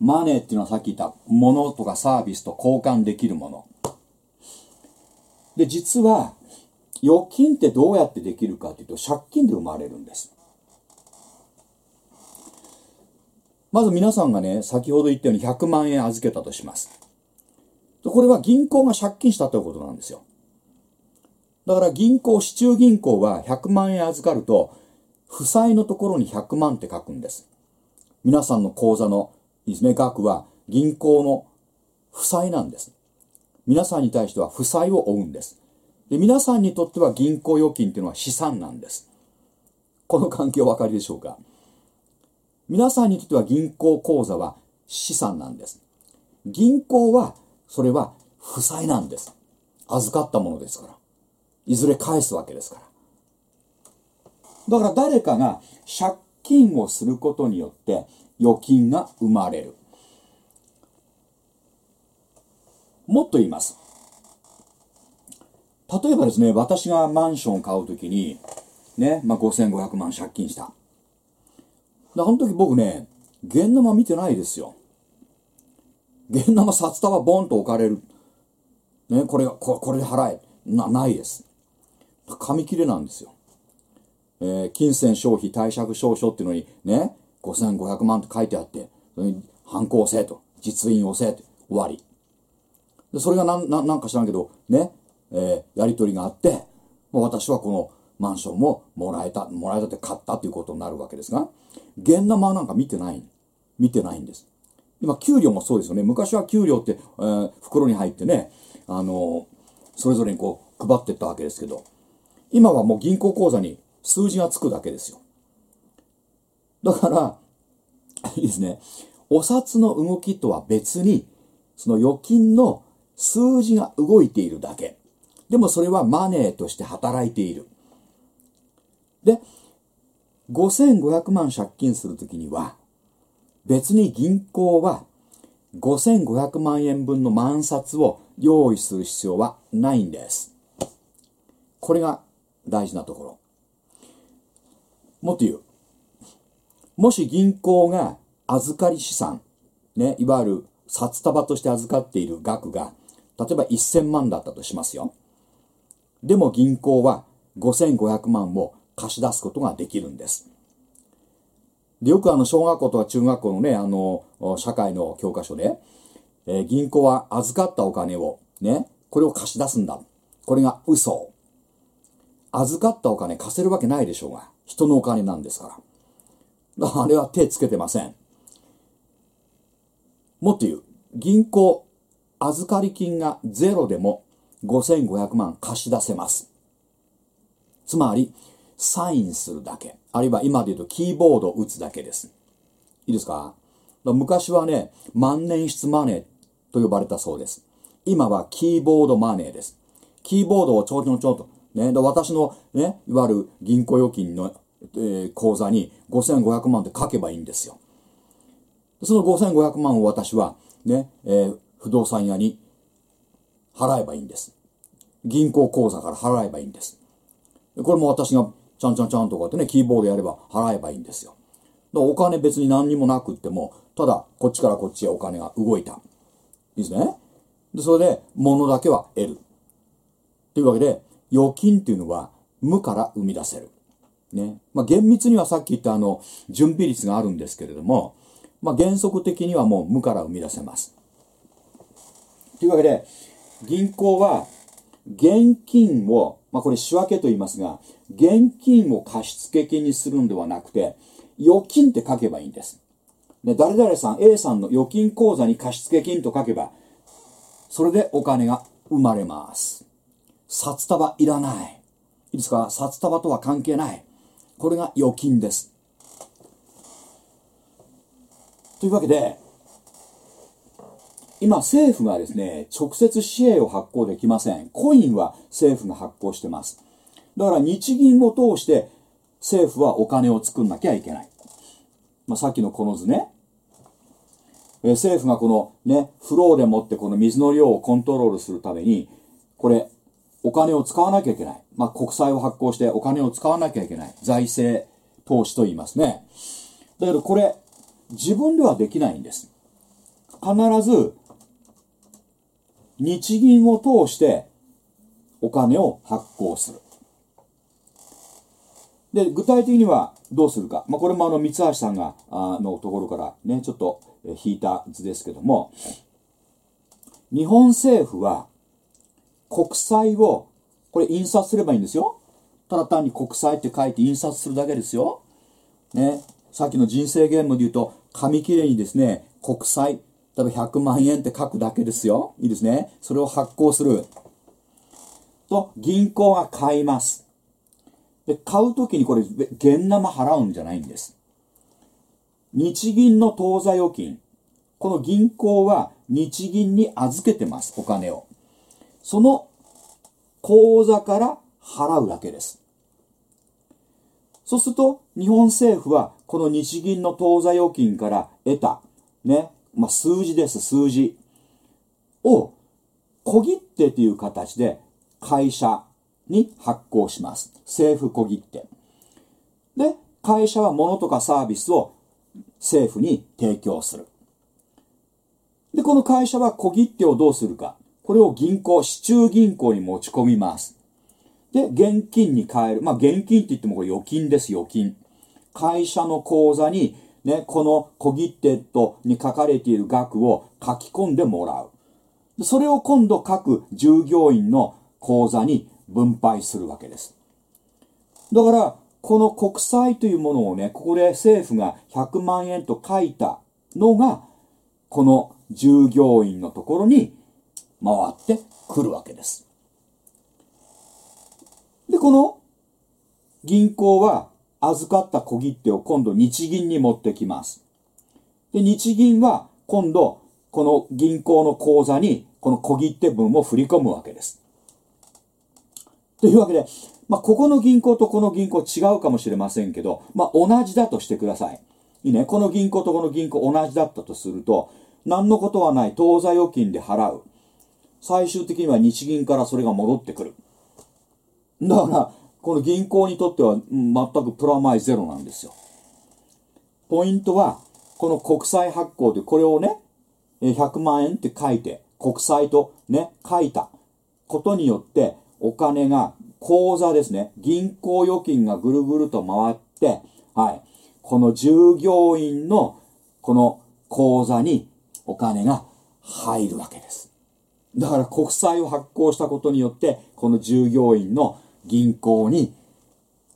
S1: マネーっていうのはさっき言ったものとかサービスと交換できるもの。で、実は、預金ってどうやってできるかというと、借金で生まれるんです。まず皆さんがね、先ほど言ったように100万円預けたとします。これは銀行が借金したということなんですよ。だから銀行、市中銀行は100万円預かると、負債のところに100万って書くんです。皆さんの口座のですね、額は銀行の負債なんです。皆さんに対しては負債を負うんです。で皆さんにとっては銀行預金っていうのは資産なんです。この関係お分かりでしょうか？皆さんにとっては銀行口座は資産なんです。銀行は、それは負債なんです。預かったものですから。いずれ返すわけですから。だから誰かが借金をすることによって預金が生まれる。もっと言います。例えばですね、私がマンションを買うときに、ね、まあ、5500万借金した。で、あの時僕ね、現生見てないですよ。現生札束ボンと置かれる。ね、これが、ここれで払え。な、ないです。紙切れなんですよ。えー、金銭消費貸借証書っていうのにね、5500万と書いてあって、それに反抗せと、実印をせって終わり。で、それがなん、ななんか知らんけど、ね、えー、やりとりがあって、もう私はこのマンションももらえた、もらえたって買ったということになるわけですが、現生なんか見てない、見てないんです。今、給料もそうですよね。昔は給料って、えー、袋に入ってね、あのー、それぞれにこう配ってったわけですけど、今はもう銀行口座に数字がつくだけですよ。だから、*laughs* いいですね。お札の動きとは別に、その預金の数字が動いているだけ。でもそれはマネーとして働いている。で、5500万借金するときには、別に銀行は5500万円分の万札を用意する必要はないんです。これが大事なところ。もっと言う。もし銀行が預かり資産、ね、いわゆる札束として預かっている額が、例えば1000万だったとしますよ。でも銀行は5500万を貸し出すことができるんです。でよくあの小学校とか中学校のね、あの、社会の教科書で、えー銀行は預かったお金をね、これを貸し出すんだ。これが嘘。預かったお金貸せるわけないでしょうが。人のお金なんですから。*laughs* あれは手つけてません。もっと言う。銀行、預かり金がゼロでも5500万貸し出せます。つまり、サインするだけ。あるいは今で言うとキーボードを打つだけです。いいですか？昔はね、万年筆マネーと呼ばれたそうです。今はキーボードマネーです。キーボードをちょんちょんちょんと、ね、私のね、いわゆる銀行預金の、えー口座に5500万って書けばいいんですよ。その5500万を私は、ね、えー不動産屋に払えばいいんです。銀行口座から払えばいいんです。これも私がちゃんちゃんちゃんとかってね、キーボードやれば払えばいいんですよ。だからお金別に何にもなくっても、ただこっちからこっちへお金が動いた。いいですね。で、それで物だけは得る。というわけで、預金っていうのは無から生み出せる。ね。まあ、厳密にはさっき言ったあの、準備率があるんですけれども、まあ、原則的にはもう無から生み出せます。というわけで、銀行は現金を、まあ、これ仕分けと言いますが、現金を貸付金にするんではなくて、預金って書けばいいんです。で、誰々さん、A さんの預金口座に貸付金と書けば、それでお金が生まれます。札束いらない。いいですか？札束とは関係ない。これが預金です。というわけで、今政府がですね、直接紙幣を発行できません。コインは政府が発行してます。だから日銀を通して政府はお金を作んなきゃいけない。まあ、さっきのこの図ね。え政府がこのね、フローでもってこの水の量をコントロールするために、これ、お金を使わなきゃいけない。まあ、国債を発行してお金を使わなきゃいけない。財政投資と言いますね。だけどこれ、自分ではできないんです。必ず、日銀を通してお金を発行する。で、具体的にはどうするか。まあ、これもあの、三橋さんが、あのところからね、ちょっと引いた図ですけども、日本政府は国債を、これ印刷すればいいんですよ。ただ単に国債って書いて印刷するだけですよ。ね。さっきの人生ゲームで言うと、紙切れにですね、国債、例えば100万円って書くだけですよ。いいですね。それを発行する。と、銀行が買います。で、買うときにこれ、現生払うんじゃないんです。日銀の当座預金。この銀行は日銀に預けてます、お金を。その口座から払うだけです。そうすると、日本政府はこの日銀の当座預金から得た、ね、まあ、数字です、数字を小切手という形で会社に発行します。政府小切手。で、会社は物とかサービスを政府に提供する。で、この会社は小切手をどうするか。これを銀行、市中銀行に持ち込みます。で、現金に変える。まあ、現金って言ってもこれ預金です、預金。会社の口座に、ね、この小切手と、に書かれている額を書き込んでもらう。それを今度各従業員の口座に分配するわけです。だから、この国債というものをね、ここで政府が100万円と書いたのが、この従業員のところに回ってくるわけです。で、この銀行は預かった小切手を今度日銀に持ってきます。で、日銀は今度この銀行の口座にこの小切手分を振り込むわけです。というわけで、まあ、ここの銀行とこの銀行違うかもしれませんけど、まあ、同じだとしてください。いいね。この銀行とこの銀行同じだったとすると、何のことはない当座預金で払う。最終的には日銀からそれが戻ってくる。だから、この銀行にとっては全くプラマイゼロなんですよ。ポイントは、この国債発行でこれをね、100万円って書いて、国債とね、書いたことによって、お金が、口座ですね、銀行預金がぐるぐると回って、はい、この従業員のこの口座にお金が入るわけです。だから国債を発行したことによって、この従業員の銀行に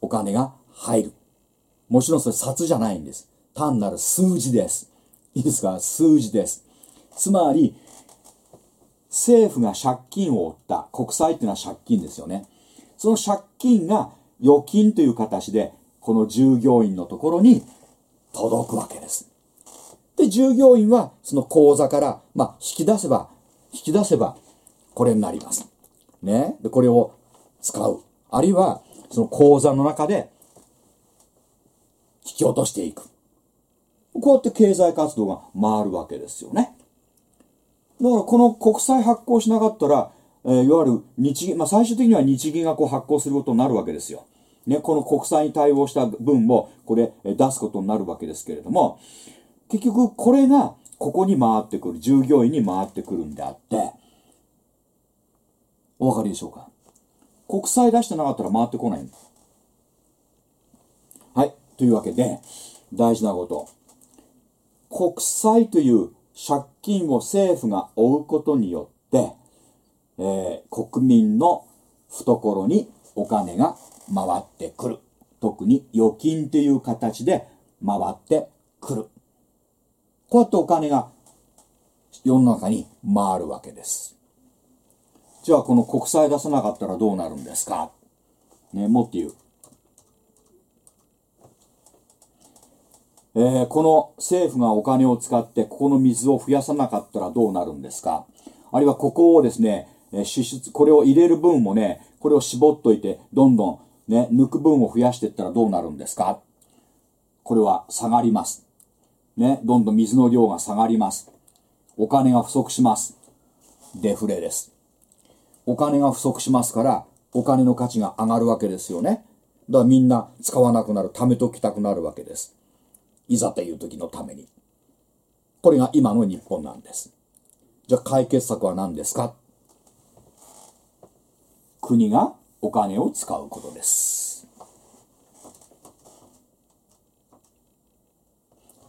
S1: お金が入る。もちろんそれ札じゃないんです。単なる数字です。いいですか数字です。つまり、政府が借金を負った、国債っていうのは借金ですよね。その借金が預金という形で、この従業員のところに届くわけです。で、従業員はその口座から、まあ、引き出せば、引き出せば、これになります。ね。で、これを使う。あるいは、その口座の中で、引き落としていく。こうやって経済活動が回るわけですよね。だからこの国債発行しなかったら、えー、いわゆる日銀、まあ、最終的には日銀がこう発行することになるわけですよ。ね、この国債に対応した分をこれ出すことになるわけですけれども、結局これがここに回ってくる、従業員に回ってくるんであって、お分かりでしょうか？国債出してなかったら回ってこないんはい。というわけで、大事なこと。国債という借金を政府が負うことによって、えー、国民の懐にお金が回ってくる。特に預金という形で回ってくる。こうやってお金が世の中に回るわけです。じゃあこの国債出さなかったらどうなるんですか？ね、もっと言う。えー、この政府がお金を使ってここの水を増やさなかったらどうなるんですか？あるいはここをですね、え支出、これを入れる分もね、これを絞っといて、どんどんね、抜く分を増やしていったらどうなるんですか？これは下がります。ね、どんどん水の量が下がります。お金が不足します。デフレです。お金が不足しますから、お金の価値が上がるわけですよね。だからみんな使わなくなる、貯めときたくなるわけです。いざという時のために。これが今の日本なんです。じゃあ解決策は何ですか？国がお金を使うことです。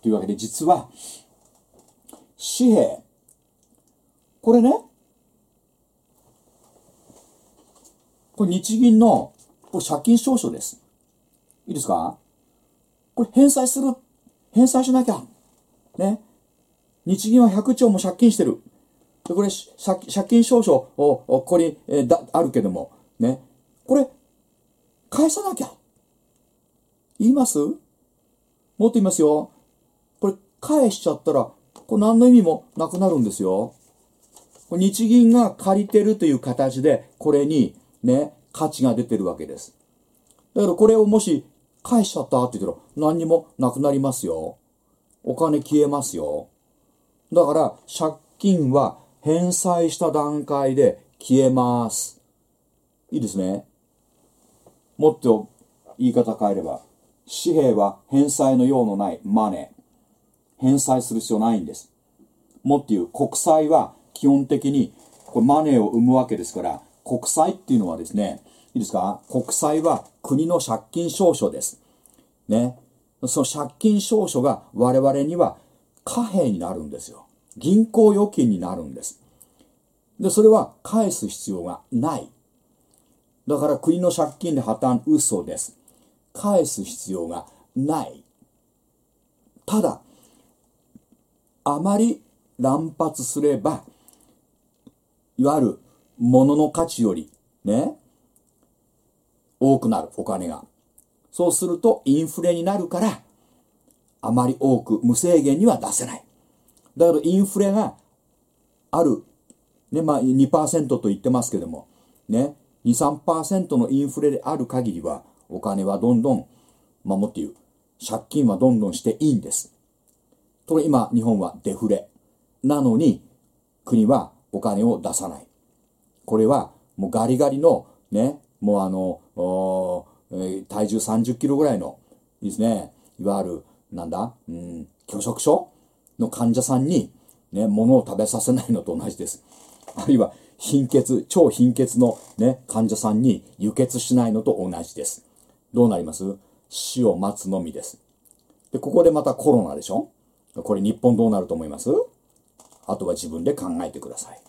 S1: というわけで実は、紙幣。これね、これ日銀のこれ借金証書です。いいですか？これ返済する。返済しなきゃ。ね。日銀は100兆も借金してる。でこれ借金証書をここに、えだあるけども、ね。これ、返さなきゃ。言います？もっと言いますよ。返しちゃったら、これ何の意味もなくなるんですよ。日銀が借りてるという形で、これにね、価値が出てるわけです。だからこれをもし返しちゃったって言ったら何にもなくなりますよ。お金消えますよ。だから借金は返済した段階で消えます。いいですね。もっと言い方変えれば、紙幣は返済の用のないマネー。返済する必要ないんです。もっと言う、国債は基本的にこれマネーを生むわけですから、国債っていうのはですね、いいですか？国債は国の借金証書です。ね。その借金証書が我々には貨幣になるんですよ。銀行預金になるんです。で、それは返す必要がない。だから国の借金で破綻嘘です。返す必要がない。ただ、あまり乱発すれば、いわゆる物の価値よりね、多くなるお金が。そうするとインフレになるから、あまり多く無制限には出せない。だけどインフレがある、ね、まあ2%と言ってますけども、ね、2、3%のインフレである限りは、お金はどんどん、守って言う、借金はどんどんしていいんです。と今、日本はデフレ。なのに、国はお金を出さない。これは、もうガリガリの、ね、もうあの、体重30キロぐらいの、いいですね、いわゆる、なんだ、うん、拒食症の患者さんに、ね、物を食べさせないのと同じです。あるいは、貧血、超貧血のね、患者さんに輸血しないのと同じです。どうなります？死を待つのみです。で、ここでまたコロナでしょ？これ日本どうなると思います？あとは自分で考えてください。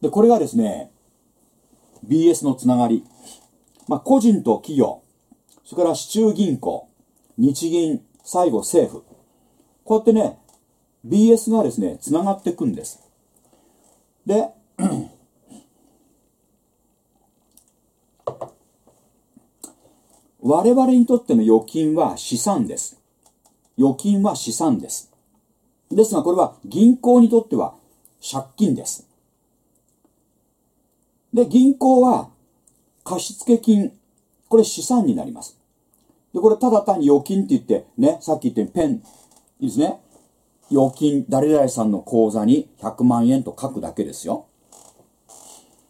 S1: で、これがですね、BS のつながり。まあ、個人と企業、それから市中銀行、日銀、最後政府。こうやってね、BS がですね、つながっていくんです。で、我々にとっての預金は資産です。預金は資産です。ですが、これは銀行にとっては借金です。で、銀行は貸付金、これ資産になります。で、これただ単に預金って言って、ね、さっき言ったようにペン、いいですね。預金、誰々さんの口座に100万円と書くだけですよ。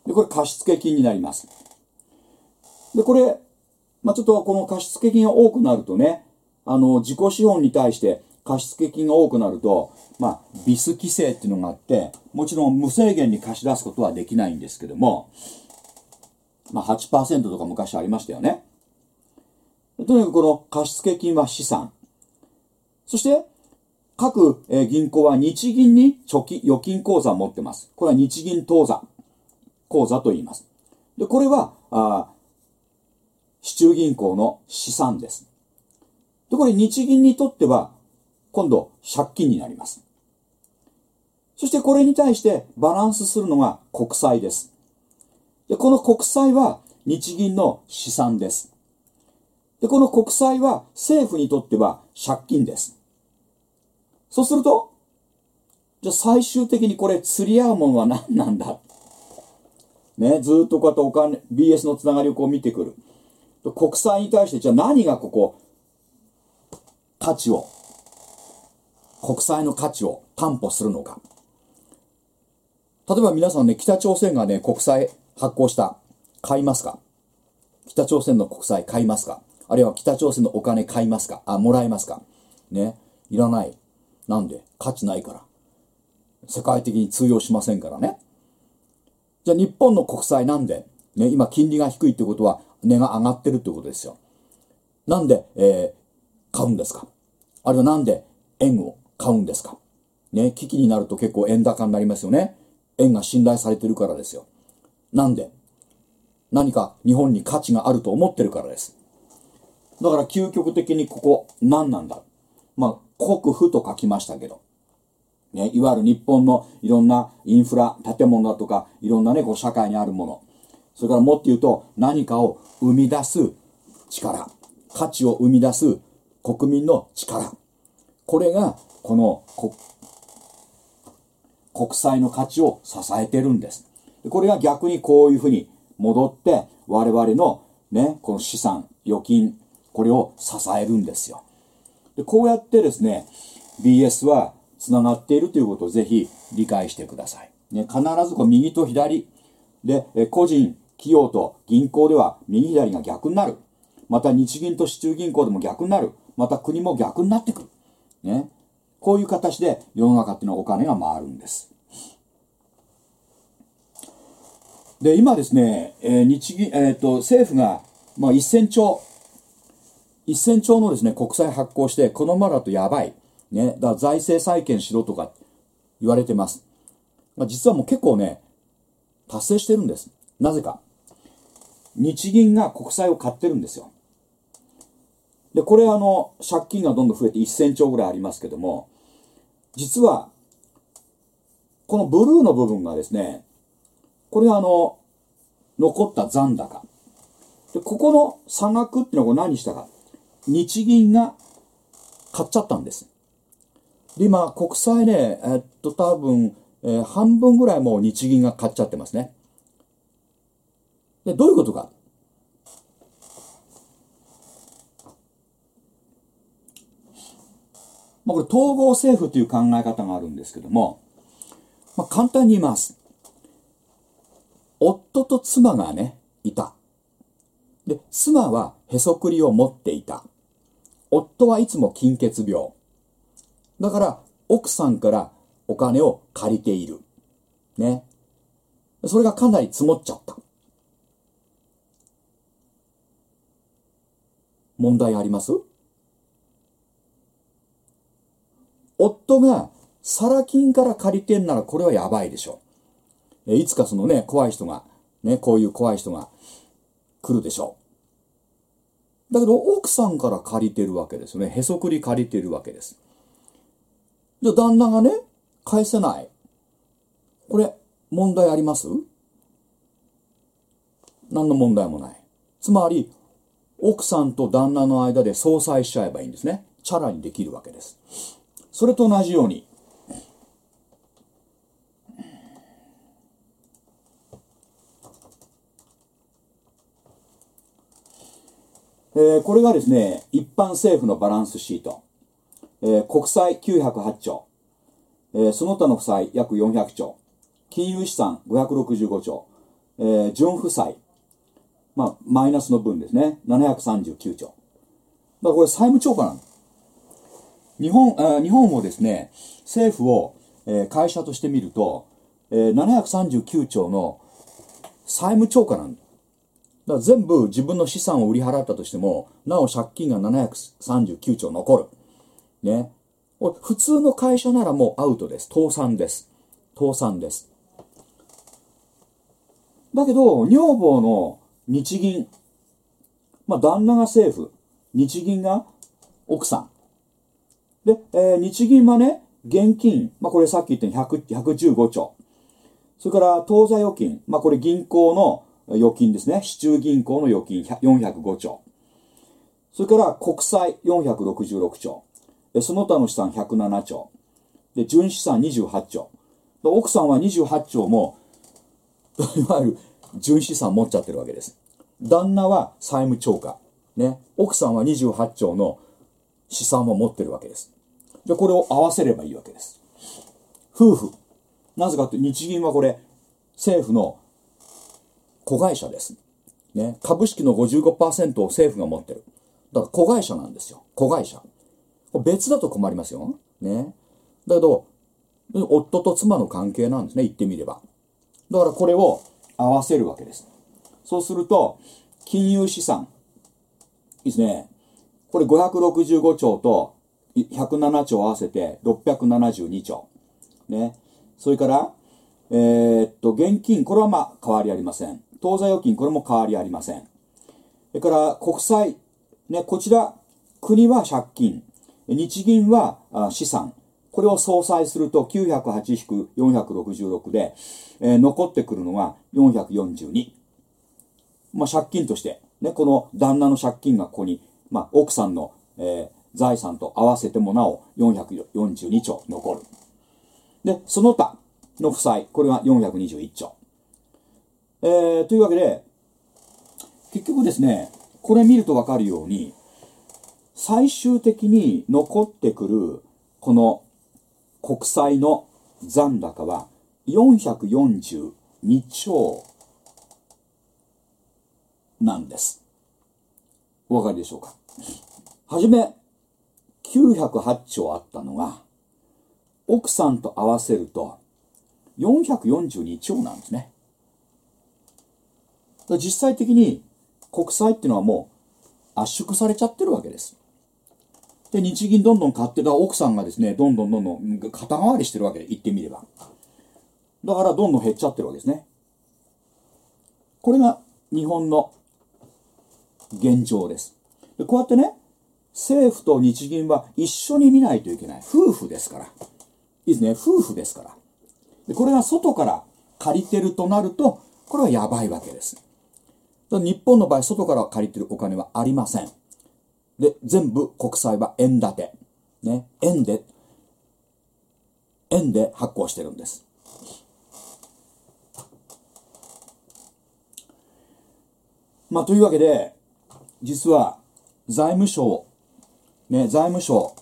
S1: で、これ貸付金になります。で、これ、まあ、ちょっとこの貸付金が多くなるとね、あの、自己資本に対して貸付金が多くなると、まあ、ビス規制っていうのがあって、もちろん無制限に貸し出すことはできないんですけども、まあ8%とか昔ありましたよね。とにかくこの貸付金は資産。そして、各銀行は日銀に貯金、預金口座を持ってます。これは日銀当座口座と言います。で、これは、あ市中銀行の資産です。で、これ日銀にとっては、今度借金になります。そしてこれに対してバランスするのが国債です。で、この国債は日銀の資産です。で、この国債は政府にとっては借金です。そうすると、じゃあ最終的にこれ釣り合うものは何なんだ？ね、ずっとこうやってお金、BS のつながりをこう見てくる。国債に対してじゃあ何がここ、価値を、国債の価値を担保するのか。例えば皆さんね、北朝鮮がね、国債発行した。買いますか？北朝鮮の国債買いますか？あるいは北朝鮮のお金買いますか？あ、もらえますか？ね。いらない。なんで？価値ないから。世界的に通用しませんからね。じゃあ日本の国債なんで？ね、今金利が低いってことは値が上がってるってことですよ。なんで、えー買うんですか？あるいはなんで円を買うんですか？ね、危機になると結構円高になりますよね。円が信頼されてるからですよ。なんで？何か日本に価値があると思ってるからです。だから究極的にここ何なんだ？まあ、国府と書きましたけど。ね、いわゆる日本のいろんなインフラ、建物だとか、いろんなね、こう社会にあるもの。それからもっと言うと、何かを生み出す力。価値を生み出す国民の力。これが、この国債の価値を支えてるんです。これが逆にこういうふうに戻って、我々のね、この資産、預金、これを支えるんですよ。でこうやってですね、BS はつながっているということをぜひ理解してください。ね、必ずこう右と左で、個人、企業と銀行では右左が逆になる。また日銀と市中銀行でも逆になる。また国も逆になってくる。ね。こういう形で世の中っていうのはお金が回るんです。で、今ですね、えー日銀、えっ、と、政府が、まあ、1000兆、1000兆のですね、国債発行して、このままだとやばい。ね。だから財政再建しろとか言われてます。まあ、実はもう結構ね、達成してるんです。なぜか。日銀が国債を買ってるんですよ。で、これあの、借金がどんどん増えて1000兆ぐらいありますけども、実は、このブルーの部分がですね、これがあの、残った残高。で、ここの差額っていうのはこれ何したか。日銀が買っちゃったんです。で、今、国債ね、えっと、多分、えー半分ぐらいもう日銀が買っちゃってますね。で、どういうことか？まあ、これ統合政府という考え方があるんですけども、まあ、簡単に言います。夫と妻がね、いた。で、妻はへそくりを持っていた。夫はいつも金欠病。だから、奥さんからお金を借りている。ね。それがかなり積もっちゃった。問題あります？夫がサラ金から借りてんならこれはやばいでしょ。えいつかそのね、怖い人が、ね、こういう怖い人が来るでしょう。だけど奥さんから借りてるわけですよね。へそくり借りてるわけです。じゃ旦那がね、返せない。これ、問題あります？何の問題もない。つまり、奥さんと旦那の間で相殺しちゃえばいいんですね。チャラにできるわけです。それと同じように、えー、これがですね、一般政府のバランスシート。えー、国債908兆、えー、その他の負債約400兆、金融資産565兆、えー、純負債、まあ、マイナスの分ですね、739兆。だからこれ債務超過なの。日本、あ日本もですね、政府を、えー、会社としてみると、えー、739兆の債務超過なんだ。だから全部自分の資産を売り払ったとしても、なお借金が739兆残る。ね。普通の会社ならもうアウトです。倒産です。倒産です。だけど、女房の日銀、まあ、旦那が政府、日銀が奥さん。で、えー、日銀はね、現金、まあ、これさっき言ったように115兆。それから当座預金、まあ、これ銀行の預金ですね。市中銀行の預金405兆。それから国債466兆。その他の資産107兆。で、純資産28兆。奥さんは28兆も、*laughs* いわゆる純資産持っちゃってるわけです。旦那は債務超過。ね。奥さんは28兆の資産を持ってるわけです。で、これを合わせればいいわけです。夫婦。なぜかって日銀はこれ、政府の子会社です。ね。株式の55%を政府が持ってる。だから子会社なんですよ。子会社。別だと困りますよ。ね。だけど、夫と妻の関係なんですね。言ってみれば。だからこれを合わせるわけです。そうすると、金融資産。いいですね。これ565兆と107兆合わせて672兆。ね。それから、えー、っと、現金、これはまあ変わりありません。当座預金、これも変わりありません。それから国債、ね、こちら、国は借金、日銀は資産、これを相殺すると908-466で、えー、残ってくるのが442。まあ、借金として、ね、この旦那の借金がここに、まあ、奥さんの、えー、財産と合わせてもなお442兆残る。で、その他の負債、これが421兆。えー、というわけで、結局ですね、これ見るとわかるように、最終的に残ってくる、この国債の残高は442兆なんです。お分かりでしょうか？はじめ、908兆あったのが、奥さんと合わせると442兆なんですね。実際的に国債っていうのはもう圧縮されちゃってるわけです。で、日銀どんどん買ってた奥さんがですね、どんどんどんどん肩代わりしてるわけで、言ってみれば。だからどんどん減っちゃってるわけですね。これが日本の現状です。でこうやってね、政府と日銀は一緒に見ないといけない。夫婦ですから。いいですね。夫婦ですから。でこれが外から借りてるとなると、これはやばいわけです。日本の場合、外から借りてるお金はありません。で、全部国債は円建て。ね、円で、円で発行してるんです。まあ、というわけで、実は財務省、ね、財務省、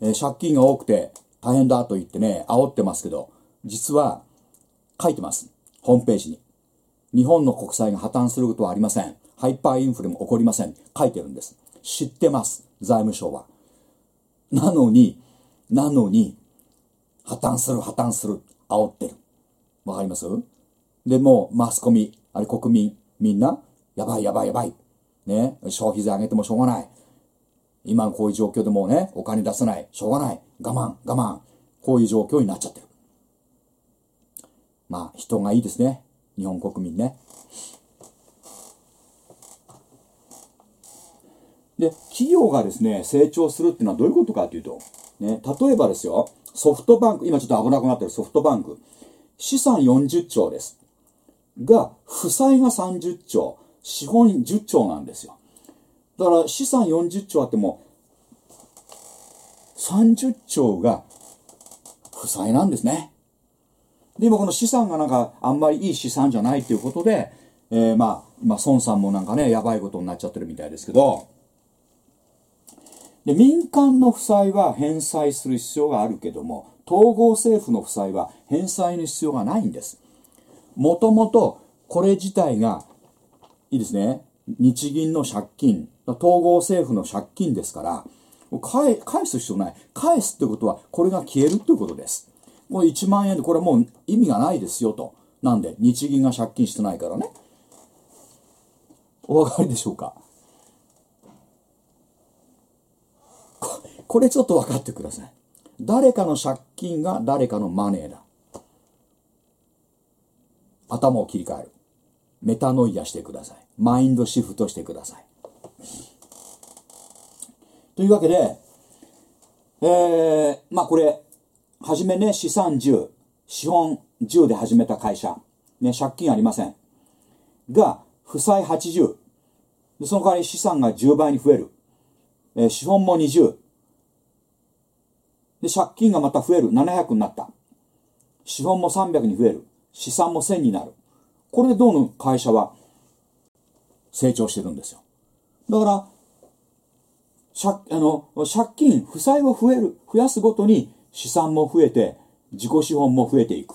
S1: えー借金が多くて大変だと言ってね、煽ってますけど、実は書いてます。ホームページに。日本の国債が破綻することはありません。ハイパーインフレも起こりません。書いてるんです。知ってます。財務省は。なのに、なのに、破綻する破綻する。煽ってる。わかります？で、もうマスコミ、あれ国民、みんな、やばいやばいやばい。ね、消費税上げてもしょうがない。今のこういう状況でもうね、お金出せない。しょうがない。我慢、我慢。こういう状況になっちゃってる。まあ、人がいいですね。日本国民ね。で、企業がですね、成長するっていうのはどういうことかというと、ね、例えばですよ、ソフトバンク、今ちょっと危なくなってるソフトバンク、資産40兆です。が、負債が30兆、資本10兆なんですよ。だから資産40兆あっても、30兆が負債なんですね。で、今この資産がなんかあんまりいい資産じゃないっていうことで、えー、まあ、今孫さんもなんかね、やばいことになっちゃってるみたいですけど、で、民間の負債は返済する必要があるけども、統合政府の負債は返済の必要がないんです。もともとこれ自体が、いいですね、日銀の借金、統合政府の借金ですから、返返す必要ない。返すってことは、これが消えるってことです。これ1万円で、これはもう意味がないですよと。なんで、日銀が借金してないからね。お分かりでしょうか？これちょっと分かってください。誰かの借金が誰かのマネーだ。頭を切り替える。メタノイアしてください。マインドシフトしてください。というわけで、えー、まあこれ、はじめね、資産10、資本10で始めた会社、ね、借金ありません。が、負債80。でその代わり資産が10倍に増える。えー資本も20。で、借金がまた増える。700になった。資本も300に増える。資産も1000になる。これでどうの会社は成長してるんですよ。だから、借あの借金、負債を増える、増やすごとに資産も増えて、自己資本も増えていく。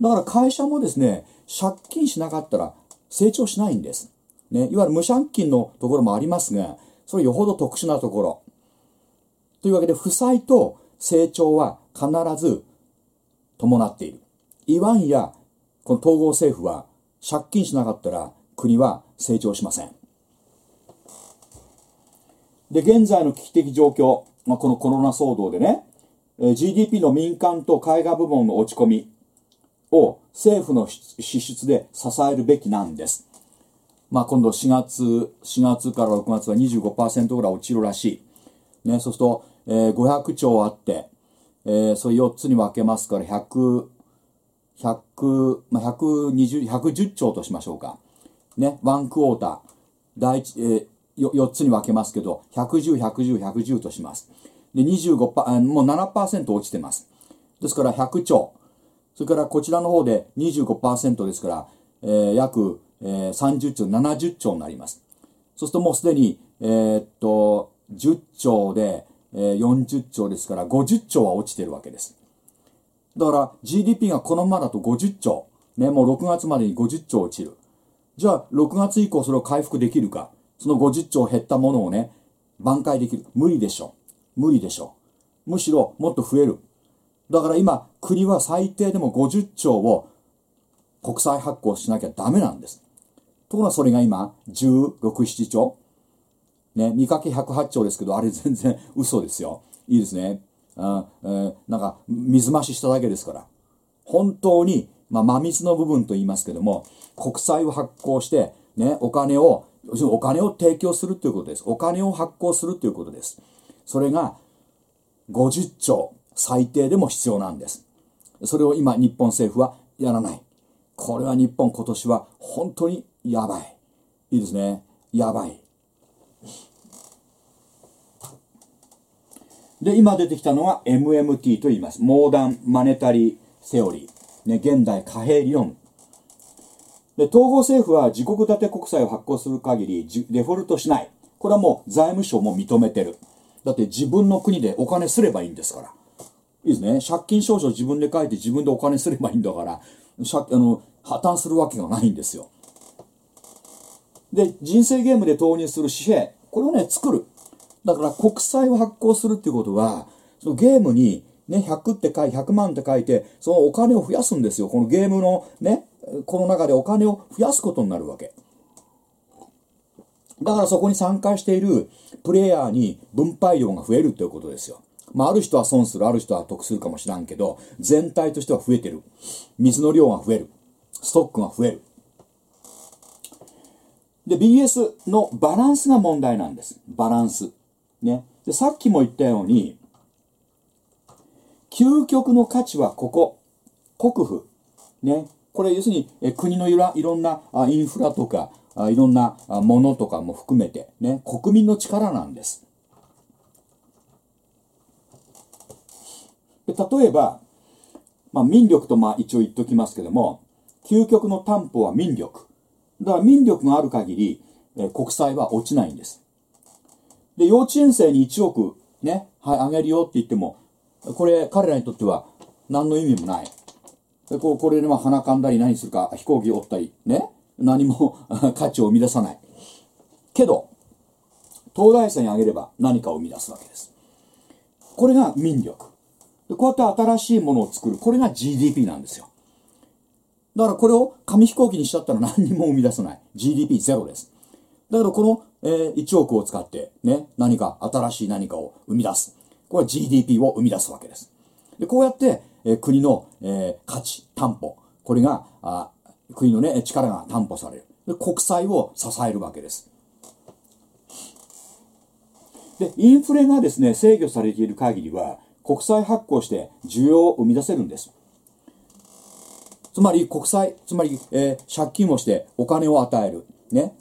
S1: だから会社もですね、借金しなかったら成長しないんです。ね、いわゆる無借金のところもありますが、それよほど特殊なところ。というわけで、負債と成長は必ず伴っている。いわんや、この統合政府は借金しなかったら国は成長しません。で、現在の危機的状況、まあ、このコロナ騒動でね、GDP の民間と海外部門の落ち込みを政府の支出で支えるべきなんです。まあ、今度4月、4月から6月は25%ぐらい落ちるらしい。ね、そうすると、えー500兆あって、えーそれ4つに分けますから100、100、まあ、120、110兆としましょうか。ね、ワンクォーター、第一、えー4つに分けますけど、110、110、110とします。で、25%、あもう7%落ちてます。ですから100兆。それからこちらの方で25%ですから、えー約、えー30兆、70兆になります。そうするともうすでに、えーっと、10兆で、えー40兆ですから、50兆は落ちてるわけです。だから GDP がこのままだと50兆。ね、もう6月までに50兆落ちる。じゃあ、6月以降それを回復できるか。その50兆減ったものをね、挽回できる。無理でしょ。無理でしょ。むしろもっと増える。だから今、国は最低でも50兆を国債発行しなきゃダメなんです。ところがそれが今、16、7兆。ね、見かけ108兆ですけど、あれ全然嘘ですよ。いいですね。あえーなんか、水増ししただけですから。本当に、まあ、真水の部分と言いますけども、国債を発行して、ね、お金を、お金を提供するということです。お金を発行するということです。それが、50兆、最低でも必要なんです。それを今、日本政府はやらない。これは日本今年は本当にやばい。いいですね。やばい。で、今出てきたのが MMT と言います。モーダン・マネタリー・セオリー。ね、現代貨幣理論。で、統合政府は自国建て国債を発行する限りデフォルトしない。これはもう財務省も認めてる。だって自分の国でお金すればいいんですから。いいですね。借金証書自分で書いて自分でお金すればいいんだから、借あの破綻するわけがないんですよ。で、人生ゲームで投入する紙幣、これをね、作る。だから国債を発行するっていうことは、そのゲームにね、100って書いて、100万って書いて、そのお金を増やすんですよ。このゲームのね、この中でお金を増やすことになるわけ。だからそこに参加しているプレイヤーに分配量が増えるということですよ。まあ、ある人は損する、ある人は得するかもしらんけど、全体としては増えてる。水の量が増える。ストックが増える。で、BS のバランスが問題なんです。バランス。ね。で、さっきも言ったように、究極の価値はここ。国府。ね。これ要するに、え国のいろいろんなあインフラとかあ、いろんなあものとかも含めて、ね、国民の力なんです。で例えば、まあ、民力とまあ一応言っときますけども、究極の担保は民力。だから民力がある限り、え国債は落ちないんです。で、幼稚園生に1億ね、はい、あげるよって言っても、これ彼らにとっては何の意味もない。でここれでまあ鼻かんだり何するか飛行機折ったりね、何も *laughs* 価値を生み出さない。けど、東大生にあげれば何かを生み出すわけです。これが民力。こうやって新しいものを作る。これが GDP なんですよ。だからこれを紙飛行機にしちゃったら何にも生み出さない。GDP ゼロです。だからこの、えー、1億を使ってね、何か新しい何かを生み出す。これは GDP を生み出すわけです。で、こうやって、えー、国の、えー、価値、担保。これが、あ国のね、力が担保される。で、国債を支えるわけです。で、インフレがですね、制御されている限りは、国債発行して需要を生み出せるんです。つまり国債、つまり、えー、借金をしてお金を与える。ね。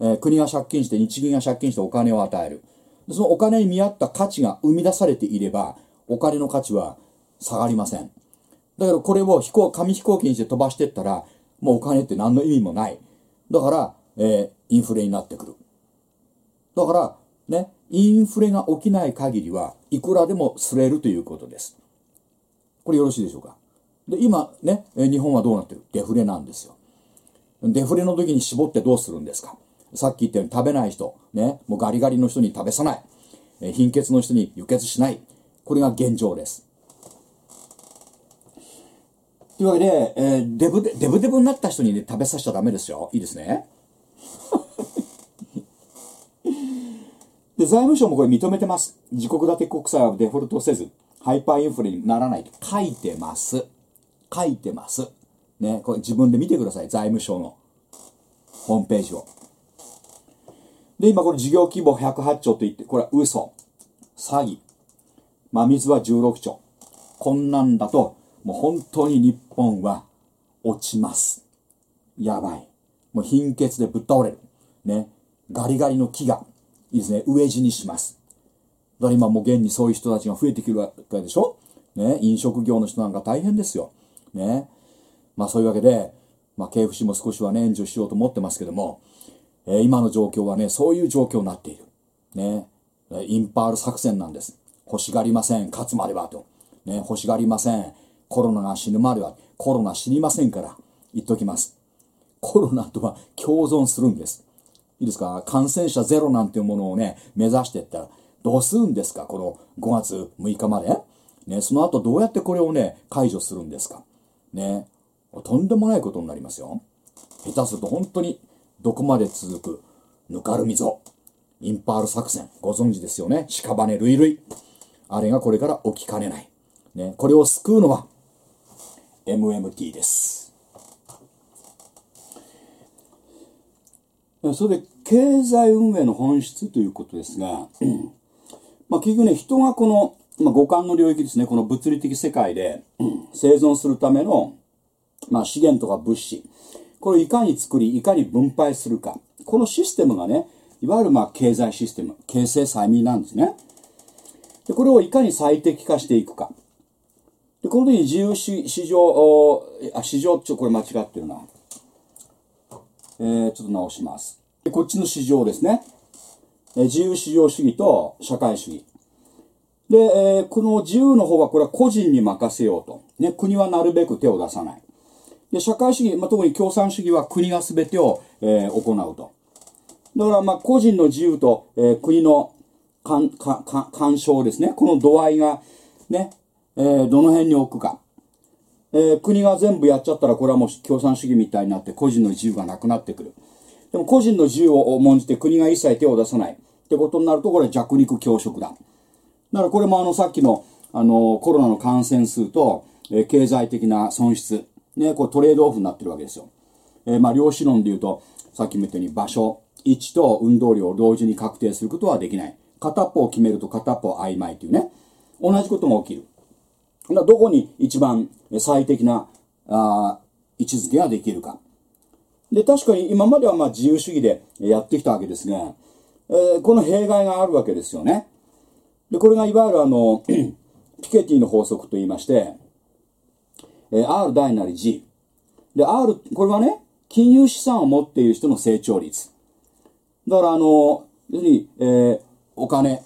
S1: えー、国が借金して、日銀が借金してお金を与える。そのお金に見合った価値が生み出されていれば、お金の価値は下がりません。だからこれを飛行、紙飛行機にして飛ばしていったら、もうお金って何の意味もない。だから、えー、インフレになってくる。だから、ね、インフレが起きない限りは、いくらでもすれるということです。これよろしいでしょうか？で、今ね、日本はどうなってる？デフレなんですよ。デフレの時に絞ってどうするんですか？さっき言ったように食べない人、ね、もうガリガリの人に食べさない。え貧血の人に輸血しない。これが現状です。というわけで、えー、デブデブデブになった人に、ね、食べさせちゃダメですよ。いいですね。*laughs* で、財務省もこれ認めてます。自国建て国債はデフォルトせず、ハイパーインフレにならないと書いてます。書いてます。ね、これ自分で見てください。財務省のホームページを。で、今これ事業規模108兆と言って、これは嘘。詐欺。真水は16兆。こんなんだと、もう本当に日本は落ちます。やばい。もう貧血でぶっ倒れる。ね。ガリガリの木が、いいですね、飢え死にします。だから今もう現にそういう人たちが増えてくるわけでしょ？ね。飲食業の人なんか大変ですよ。ね。まあそういうわけで、まあ KFC も少しはね、援助しようと思ってますけども、え、今の状況はね、そういう状況になっている。ね。インパール作戦なんです。欲しがりません。勝つまではと。ね、欲しがりません。コロナが死ぬまでは。コロナ死にませんから。言っときます。コロナとは共存するんです。いいですか？感染者ゼロなんていうものをね、目指していったら、どうするんですか？この5月6日まで。ね、その後どうやってこれをね、解除するんですか？ね。とんでもないことになりますよ。下手すると本当にどこまで続く？ぬかるみぞ。インパール作戦。ご存知ですよね？屍類類。あれがこれから起きかねない。ね、これを救うのは MMT です。それで経済運営の本質ということですが、*clears throat* まあ結局ね、人がこの、まあ、五感の領域ですね、この物理的世界で *clears throat* 生存するための、まあ、資源とか物資、これをいかに作り、いかに分配するか。このシステムがね、いわゆるまあ経済システム、形成催眠なんですね。で、これをいかに最適化していくか。で、この時に自由市場、あ、市場、ちょ、これ間違ってるな。えー、ちょっと直します。で、こっちの市場ですね。え自由市場主義と社会主義。で、えーこの自由の方はこれは個人に任せようと。ね、国はなるべく手を出さない。で、社会主義、まあ、特に共産主義は国が全てを、えー行うと。だから、まあ、個人の自由と、えー国の干干干渉ですね。この度合いが、ね、えーどの辺に置くか。えー国が全部やっちゃったら、これはもう共産主義みたいになって、個人の自由がなくなってくる。でも、個人の自由を重んじて国が一切手を出さない。ってことになると、これ弱肉強食だ。だからこれもあのさっきのあのコロナの感染数と、えー経済的な損失、ね、これトレードオフになってるわけですよ。えーまあ量子論で言うと、さっきも言ったように場所、位置と運動量を同時に確定することはできない。片っぽを決めると片っぽ曖昧というね。同じことが起きる。だどこに一番最適なあ位置づけができるか。で、確かに今まではまあ自由主義でやってきたわけですが、えーこの弊害があるわけですよね。で、これがいわゆるあの、*clears throat* ピケティの法則と言いまして、えー R 大なり G。で、R、これはね、金融資産を持っている人の成長率。だからあの、要するに、えーお金、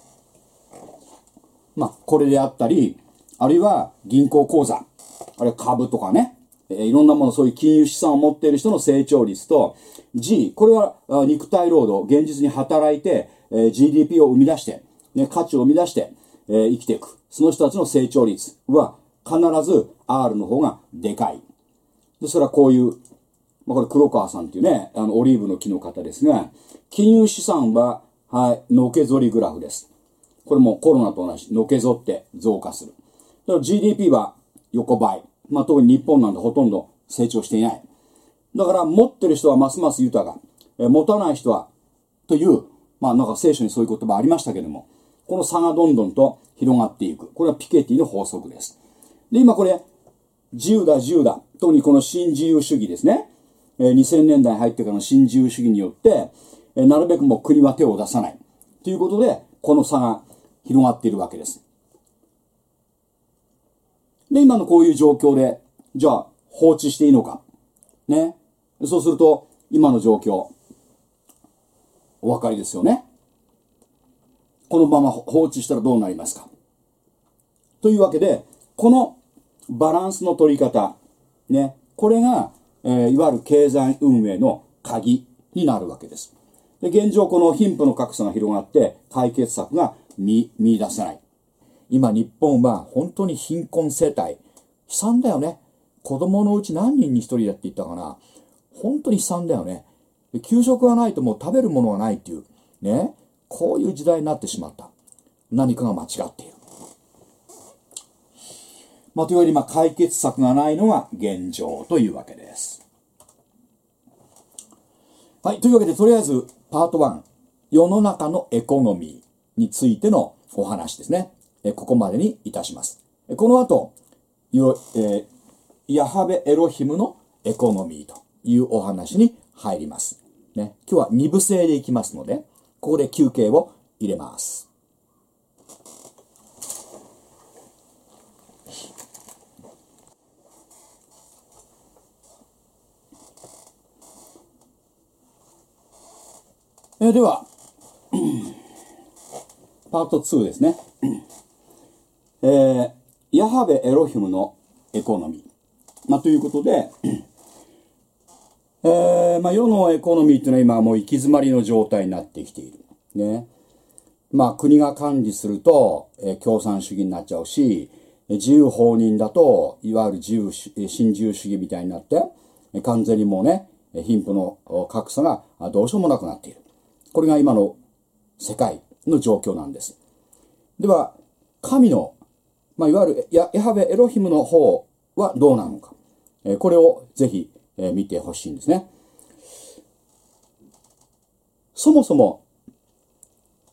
S1: まあ、これであったり、あるいは銀行口座、あるいは株とかね、えーいろんなもの、そういう金融資産を持っている人の成長率と、G、これは肉体労働、現実に働いて、えー GDP を生み出して、ね、価値を生み出して、えー生きていく。その人たちの成長率は必ず R の方がでかい。で、それはこういう、まあ、これ黒川さんっていうね、あの、オリーブの木の方ですが、金融資産は、はい、のけぞりグラフです。これもコロナと同じ、のけぞって増加する。だから GDP は横ばい。まあ、特に日本なんてほとんど成長していない。だから持ってる人はますます豊か。え持たない人は、という、まあなんか聖書にそういう言葉ありましたけれども、この差がどんどんと広がっていく。これはピケティの法則です。で、今これ、自由だ自由だ。特にこの新自由主義ですね。えー2000年代に入ってからの新自由主義によって、えーなるべくもう国は手を出さない。ということで、この差が広がっているわけです。で、今のこういう状況で、じゃあ放置していいのか。ね。そうすると、今の状況、お分かりですよね。このまま放置したらどうなりますか。というわけで、このバランスの取り方、ね、これが、えーいわゆる経済運営の鍵になるわけです。で現状、この貧富の格差が広がって、解決策が見、見出せない。今、日本は本当に貧困世帯、悲惨だよね。子供のうち何人に一人だって言ったかな。本当に悲惨だよね。給食がないともう食べるものがないっていう、ね。こういう時代になってしまった。何かが間違っている。まあ、というより、まあ、解決策がないのが現状というわけです。はい。というわけで、とりあえず、パート1、世の中のエコノミーについてのお話ですね。えここまでにいたします。この後、よえーヤハベエロヒムのエコノミーというお話に入ります。ね。今日は二部制でいきますので、ここで休憩を入れます。えーでは、パート2ですね。えーヤハベエロヒムのエコノミー。まあ、ということで、えーまあ、世のエコノミーっていうのは今もう行き詰まりの状態になってきている。ね。まあ、国が管理すると、えー共産主義になっちゃうし、自由放任だと、いわゆる自由、新自由主義みたいになって、完全にもうね、貧富の格差がどうしようもなくなっている。これが今の世界の状況なんです。では、神の、まあ、いわゆるヤヤハベエロヒムの方はどうなのか。えこれをぜひ、え見てほしいんですね。そもそも、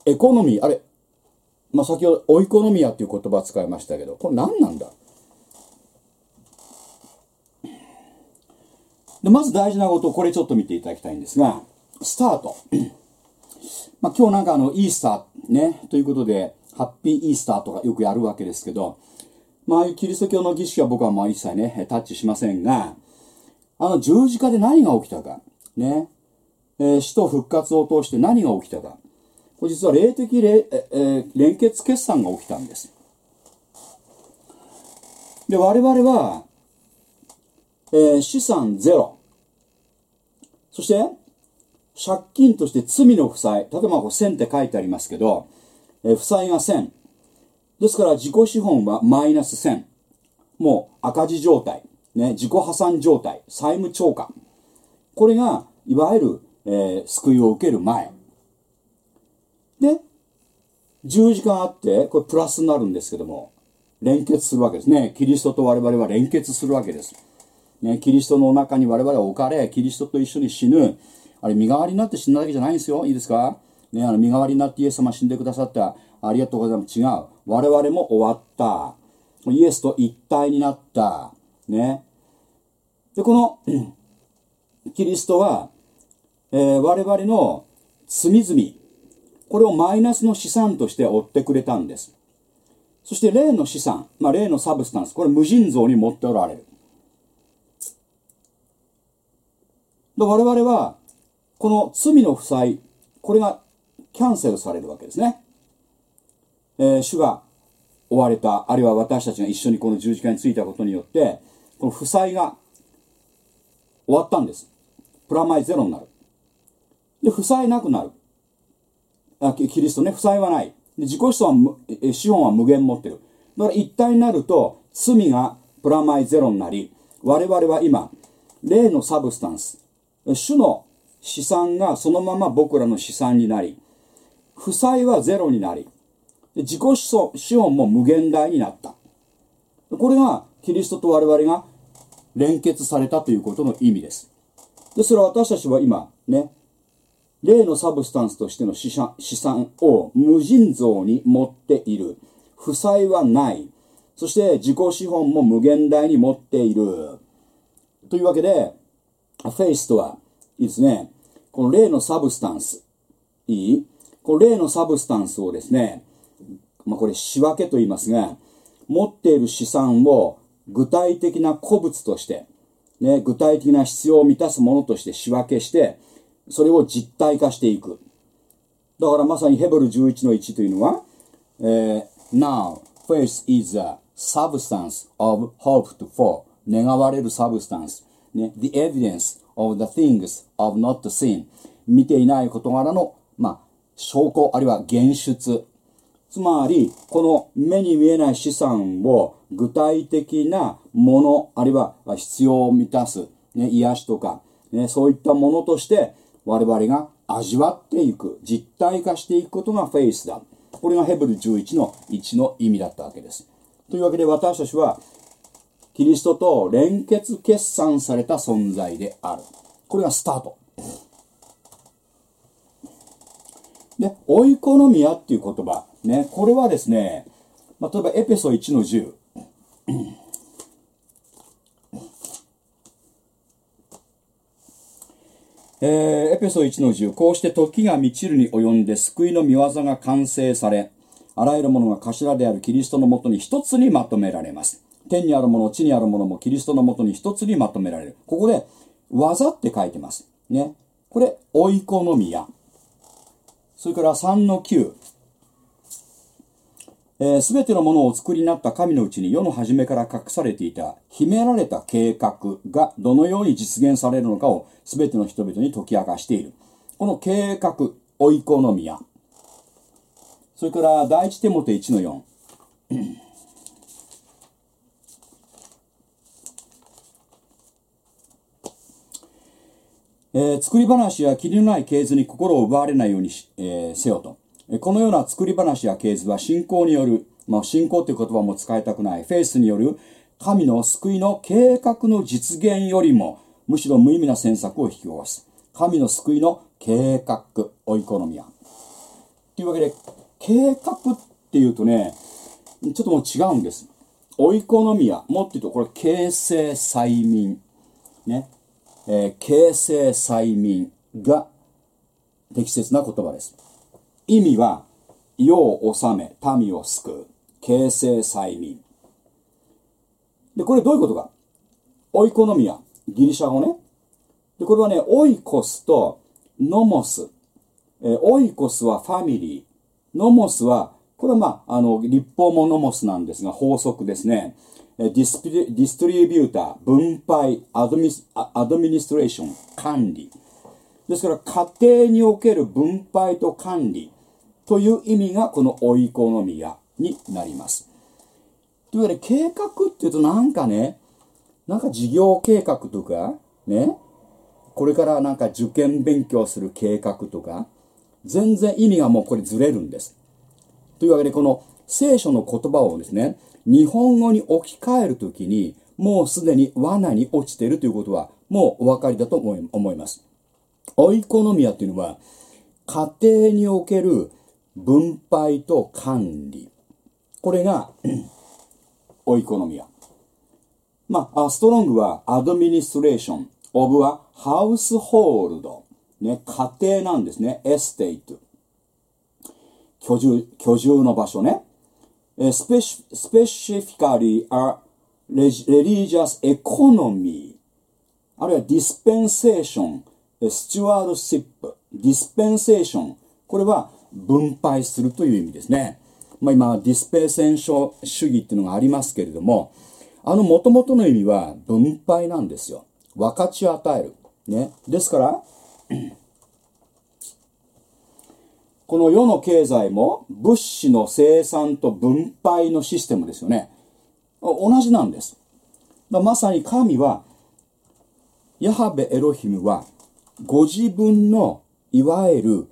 S1: エコノミー、あれ、まあ、先ほど、オイコノミアっていう言葉を使いましたけど、これ何なんだ？でまず大事なこと、これちょっと見ていただきたいんですが、スタート。まあ、今日なんかあの、イースターね、ということで、ハッピーイースターとかよくやるわけですけど、まあ、キリスト教の儀式は僕はもう一切ね、タッチしませんが、あの十字架で何が起きたか、ね、えー死と復活を通して何が起きたか、これ実は霊的霊えー連結決算が起きたんです。で、我々は、えー資産ゼロ。そして、借金として罪の負債。例えばこう1000って書いてありますけど、えー負債が1000。ですから自己資本はマイナス1000。もう赤字状態。ね、自己破産状態。債務超過。これが、いわゆる、えー救いを受ける前。で、十字架があって、これプラスになるんですけども、連結するわけですね。キリストと我々は連結するわけです。ね、キリストの中に我々は置かれ、キリストと一緒に死ぬ。あれ、身代わりになって死んだだけじゃないんですよ。いいですか？ね、あの、身代わりになってイエス様死んでくださった。ありがとうございます。違う。我々も終わった。イエスと一体になった。ね。で、この、*clears throat* キリストは、えー我々の罪々、これをマイナスの資産として追ってくれたんです。そして霊の資産、まあ、霊のサブスタンス、これ無尽蔵に持っておられる。で我々は、この罪の負債、これがキャンセルされるわけですね。えー主が追われた、あるいは私たちが一緒にこの十字架についたことによって、この負債が終わったんです。プラマイゼロになる。で、負債なくなる。あキリストね、負債はない。で自己資本は無え資本は無限持ってる。だから一体になると、罪がプラマイゼロになり、我々は今、霊のサブスタンス、主の資産がそのまま僕らの資産になり、負債はゼロになり、自己資本も無限大になった。これがキリストと我々が連結されたということの意味です。で、それは私たちは今、ね、霊の substance としての資産資産を無尽蔵に持っている。負債はない。そして自己資本も無限大に持っている。というわけで、フェイスとは、いいですね。この霊のサブスタンス。いい？この霊のサブスタンスをですね、まあこれ仕分けと言いますが、持っている資産を具体的な古物として、ね、具体的な必要を満たすものとして仕分けして、それを実体化していく。だからまさにヘブル11の1というのは、えー Now, faith is a substance of hoped for. 願われるサブスタンス。ね、the evidence of the things of not seen. 見ていない事柄の、まあ、証拠、あるいは現出。つまり、この目に見えない資産を具体的なもの、あるいは必要を満たす、ね、癒しとか、ね、そういったものとして我々が味わっていく、実体化していくことがフェイスだ。これがヘブル11の1の意味だったわけです。というわけで私たちは、キリストと連結決算された存在である。これがスタート。で、オイコノミアっていう言葉。ね、これはですね、まあ、例えばエペソ1の10。えーエペソ1の10、こうして時が満ちるに及んで救いの見業が完成され、あらゆるものが頭であるキリストのもとに一つにまとめられます。天にあるもの、地にあるものもキリストのもとに一つにまとめられる。ここで、技って書いてます。ね。これ、オイコノミア。それから3の9。すべてのものをお作りになった神のうちに世の初めから隠されていた秘められた計画がどのように実現されるのかをすべての人々に解き明かしている。この計画、オイコノミア。それから第一テモテ1の4。えー作り話や気のない系図に心を奪われないようにし、えーせよと。このような作り話や系図は信仰による、まあ、信仰という言葉も使いたくない、フェイスによる神の救いの計画の実現よりも、むしろ無意味な詮索を引き起こす。神の救いの計画、オイコノミア。というわけで、計画っていうとね、ちょっともう違うんです。オイコノミア、もっと言うと、これ、形成催眠。ね。えー形成催眠が適切な言葉です。意味は、世を治め、民を救う。形成催眠。で、これどういうことか？オイコノミア、ギリシャ語ね。で、これはね、オイコスとノモス。えーオイコスはファミリー。ノモスは、これはまあ、あの、立法もノモスなんですが、法則ですね。dis distributor、分配、 admi administration、管理。ですから、家庭における分配と管理という意味がこの οἰκονομία になります。というわけで、計画っていうとなんかね、なんか事業計画とか、ね、これからなんか受験勉強する計画とか、全然意味がもうこれずれるんです。というわけで、この聖書の言葉をですね、日本語に置き換えるときに、もうすでに罠に落ちているということは、もうお分かりだと思い思います。オイコノミアというのは、家庭における分配と管理。これが、オイコノミア。まあ、あストロングはアドミニストレーション、オブはハウスホールド。ね、家庭なんですね。 Estate。居住、居住の場所ね。えー speci, specifically、あ、 reli religious economy。あるいは dispensation、え stewardship、dispensation。これは分配するという意味ですね。まあ今、 dispensation 主義っていうのがありますけれども、あの元々の意味は分配なんですよ。分かち与える。ね。ですから、この世の経済も物資の生産と分配のシステムですよね。同じなんです。まさに神は、ヤハベエロヒムは、ご自分のいわゆる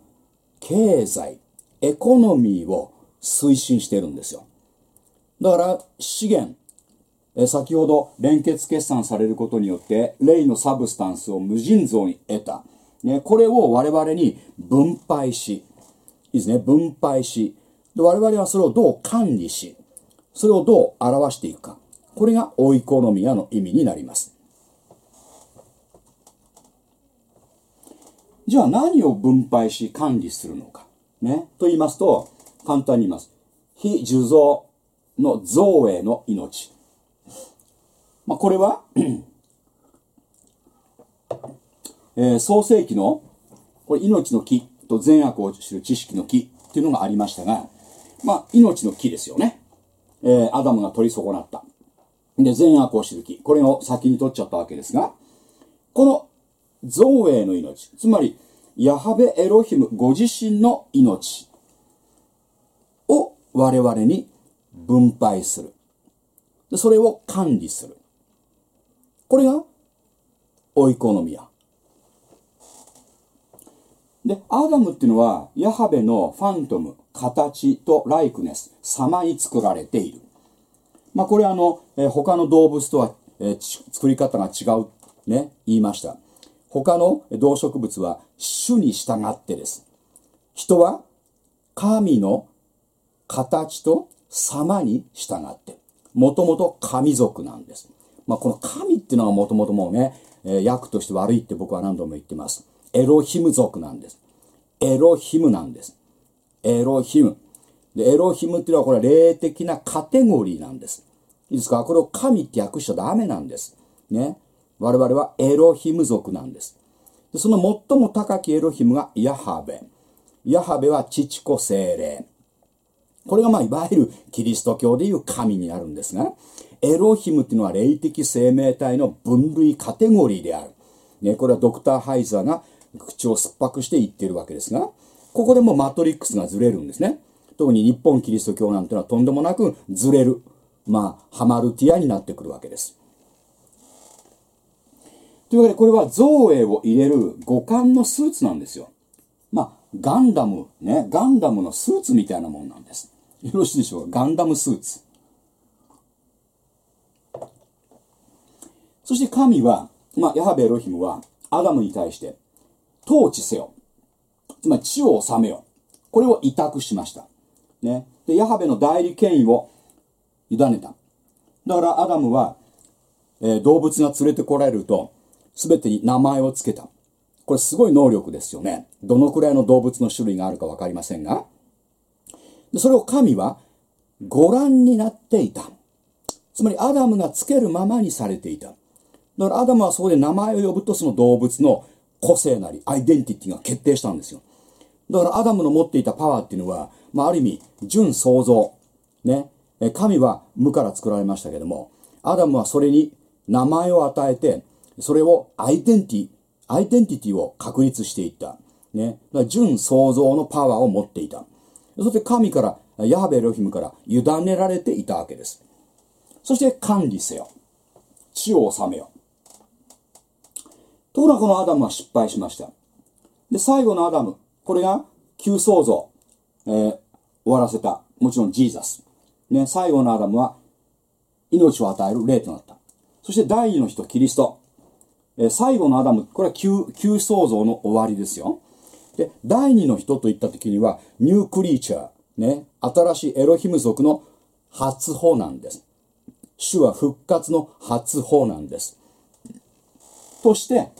S1: 経済、エコノミーを推進してるんですよ。だから資源、先ほど連結決算されることによって、霊のサブスタンスを無尽蔵に得た。ね、これを我々に分配し、ですね、分配し、で我々はそれをどう管理し、それをどう表していくか。これがオイコノミアの意味になります。じゃあ何を分配し管理するのか。ね。と言いますと、簡単に言います。非受造の造営の命。まあ、これは、えー創世記の、これ命の木と善悪を知る知識の木っていうのがありましたが、まあ、命の木ですよね。えーアダムが取り損なった。で、善悪を知る木。これを先に取っちゃったわけですが、この造営の命、つまり、ヤハベエロヒムご自身の命を我々に分配する。でそれを管理する。これが、オイコノミア。で、アダムっていうのは、ヤハベのファントム、形とライクネス、様に作られている。まあ、これあの、え他の動物とは、え作り方が違う、ね、言いました。他の動植物は種に従ってです。人は神の形と様に従って、もともと神族なんです。まあ、この神っていうのはもともともうね、えー訳として悪いって僕は何度も言ってます。エロヒム族なんです。エロヒムなんです。エロヒム。で、エロヒムっていうのはこれは霊的なカテゴリーなんです。いいですか？これを神って訳しちゃダメなんです。ね。我々はエロヒム族なんです。でその最も高きエロヒムがヤハベ。ヤハベは父子精霊。これがまあいわゆるキリスト教でいう神になるんですが、エロヒムっていうのは霊的生命体の分類カテゴリーである。ね、これはドクター・ハイザーが口を酸っぱくして言ってるわけですが、ここでもマトリックスがずれるんですね。特に日本キリスト教なんてのはとんでもなくずれる。まあ、ハマルティアになってくるわけです。というわけで、これは造営を入れる五感のスーツなんですよ。まあ、ガンダム、ね、ガンダムのスーツみたいなもんなんです。よろしいでしょうか？ガンダムスーツ。そして神は、まあ、ヤハベエロヒムは、アダムに対して、統治せよ。つまり地を治めよ。これを委託しました。ね。で、ヤハベの代理権威を委ねた。だからアダムは、えー動物が連れてこられると、すべてに名前をつけた。これすごい能力ですよね。どのくらいの動物の種類があるかわかりませんが。でそれを神はご覧になっていた。つまりアダムがつけるままにされていた。だからアダムはそこで名前を呼ぶとその動物の個性なりアイデンティティが決定したんですよ。だからアダムの持っていたパワーっていうのは、まあ、ある意味、準創造。ね。神は無から作られましたけども、アダムはそれに名前を与えて、それをアイデンティ、アイデンティティを確立していった。ね。だから準創造のパワーを持っていた。そして神から、ヤハベエロヒムから委ねられていたわけです。そして管理せよ。地を治めよ。ところがこのアダムは失敗しました。で、最後のアダム。これが旧創造。えー終わらせた。もちろんジーザス。ね、最後のアダムは命を与える霊となった。そして第二の人、キリスト。えー最後のアダム、これは旧、旧創造の終わりですよ。で、第二の人といった時には、 new creature、ね、新しいエロヒム族の初歩なんです。主は復活の初歩なんです。として、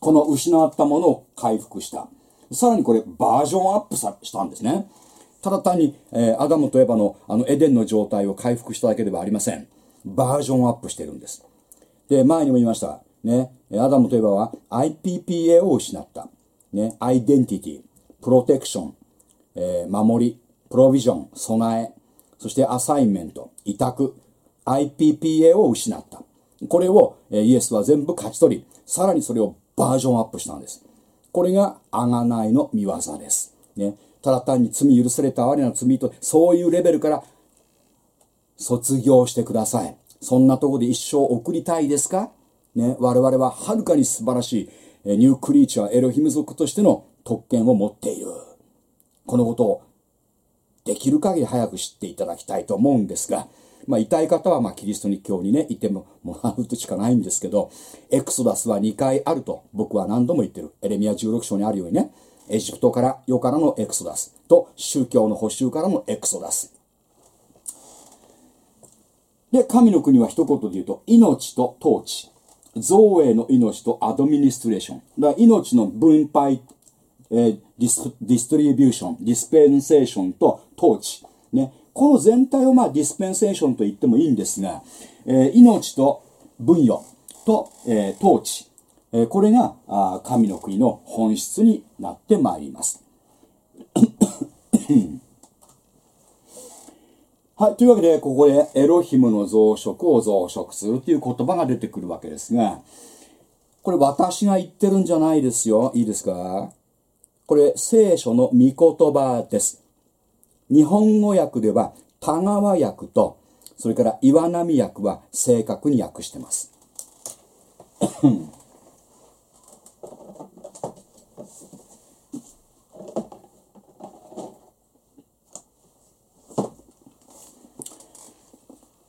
S1: この失ったものを回復した。さらにこれバージョンアップさしたんですね。ただ単に、えーアダムとエバのあのエデンの状態を回復しただけではありません。バージョンアップしてるんです。で、前にも言いました。ね。アダムとエバは IPPA を失った。ね。アイデンティティ、プロテクション、えー守り、プロビジョン、備え、そしてアサインメント、委託、IPPA を失った。これを、イエスは全部勝ち取り、さらにそれをバージョンアップしたんです。これが贖いの見業です。ね。ただ単に罪許された哀れな罪と、そういうレベルから卒業してください。そんなとこで一生送りたいですか？ね。我々ははるかに素晴らしい、ニュークリーチャー、エロヒム族としての特権を持っている。このことをできる限り早く知っていただきたいと思うんですが、まあ、痛い方は、まあ、キリスト教にね、いてももらうとしかないんですけど、エクソダスは2回あると僕は何度も言ってる。エレミア16章にあるようにね、エジプトから世からのエクソダスと宗教の補修からのエクソダス。で、神の国は一言で言うと、命と統治。ζωή の命と administration。だ命の分配、えー dis distribution、dispensation と統治。ね。この全体をまあ dispensation と言ってもいいんですが、えー命と分与と、えー統治。えーこれがあ神の国の本質になってまいります。*coughs* はい。というわけで、ここでエロヒムの増殖を増殖するという言葉が出てくるわけですが、これ私が言ってるんじゃないですよ。いいですか？これ聖書の御言葉です。日本語訳では田川訳と、それから岩波訳は正確に訳してます。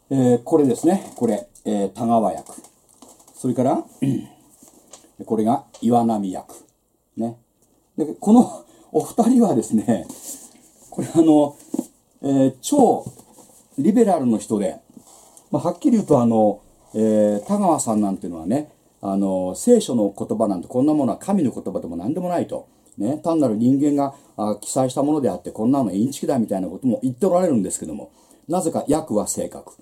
S1: えーこれですね。これ、えー田川訳。それから、*clears throat* これが岩波訳。ね。で、このお二人はですね、これあの、えー超リベラルの人で、まあ、はっきり言うとあの、えー田川さんなんていうのはね、あの、聖書の言葉なんてこんなものは神の言葉でも何でもないと。ね、単なる人間があ記載したものであって、こんなのインチキだみたいなことも言っておられるんですけども、なぜか訳は正確。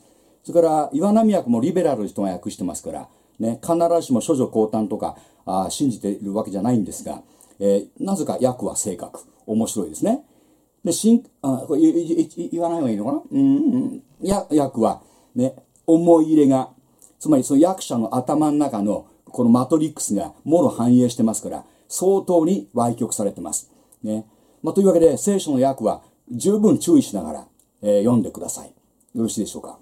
S1: それから、岩波訳もリベラルの人が訳してますから、ね、必ずしも処女降誕とかあ信じているわけじゃないんですが、えーなぜか訳は正確。面白いですね。で、新、あ、これ言わない方がいいのかな？うん、うん。や、訳は、ね、思い入れが、つまりその役者の頭の中のこのマトリックスがもろ反映してますから、相当に歪曲されてます。ね。まあ、というわけで、聖書の訳は十分注意しながら、えー読んでください。よろしいでしょうか？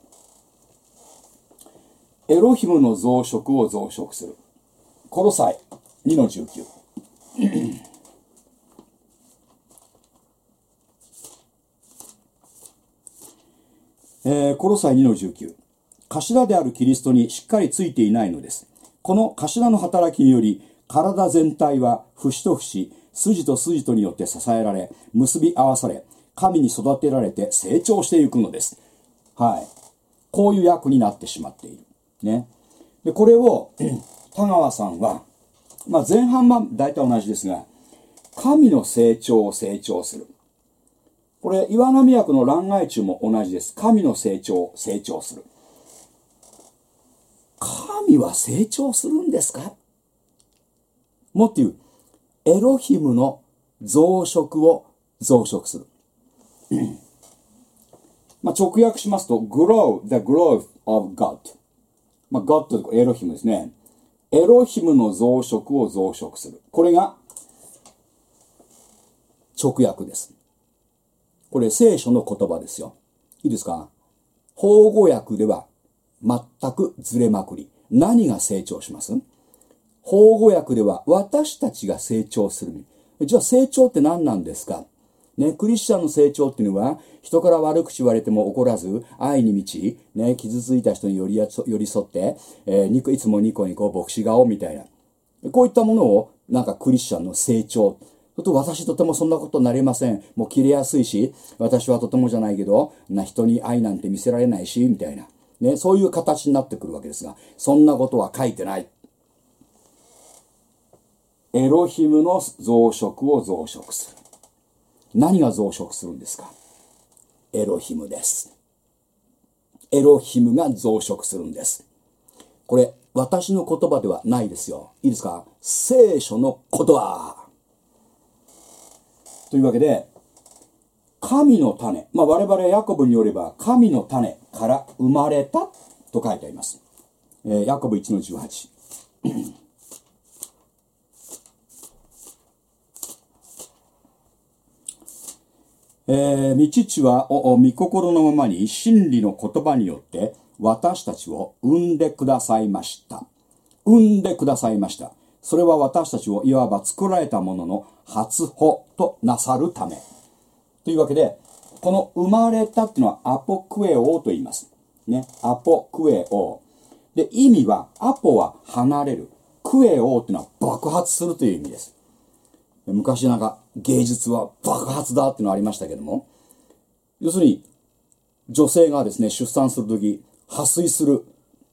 S1: エロヒムの増殖を増殖する。コロサイ2の19。えーコロサイ2の19。頭であるキリストにしっかりついていないのです。この頭の働きにより、体全体は節と節、筋と筋とによって支えられ、結び合わされ、神に育てられて成長していくのです。はい。こういう役になってしまっている。ね。で、これを、*clears throat* 田川さんは、まあ前半は大体同じですが、神の成長を成長する。これ、岩波役の乱外中も同じです。神の成長成長する。神は成長するんですか？もっと言う、エロヒムの増殖を増殖する。*coughs* まあ、直訳しますと、grow the growth of God。まあ、God というかエロヒムですね。エロヒムの増殖を増殖する。これが直訳です。これ聖書の言葉ですよ。いいですか？法語訳では全くずれまくり。何が成長します？法語訳では私たちが成長する。じゃあ成長って何なんですか？ね、クリスチャンの成長っていうのは、人から悪口言われても怒らず、愛に満ち、ね、傷ついた人に寄り寄り添って、えー、いつもニコニコ牧師顔みたいな。こういったものを、なんかクリスチャンの成長。と私とてもそんなことになりません。もう切れやすいし、私はとてもじゃないけど、な人に愛なんて見せられないし、みたいな。ね、そういう形になってくるわけですが、そんなことは書いてない。エロヒムの増殖を増殖する。何が増殖するんですか？エロヒムです。エロヒムが増殖するんです。これ、私の言葉ではないですよ。いいですか？聖書の言葉。というわけで、神の種。まあ、我々ヤコブによれば、神の種から生まれたと書いてあります。えー、ヤコブ1の18。えー、御父は御心のままに真理の言葉によって私たちを生んでくださいました。生んでくださいました。それは私たちをいわば作られたものの初歩となさるため。というわけで、この生まれたっていうのはアポクエオと言います。ね。アポクエオ。で、意味は、アポは離れる。クエオっていうのは爆発するという意味です。昔なんか芸術は爆発だっていうのありましたけども、要するに、女性がですね、出産するとき、破水する。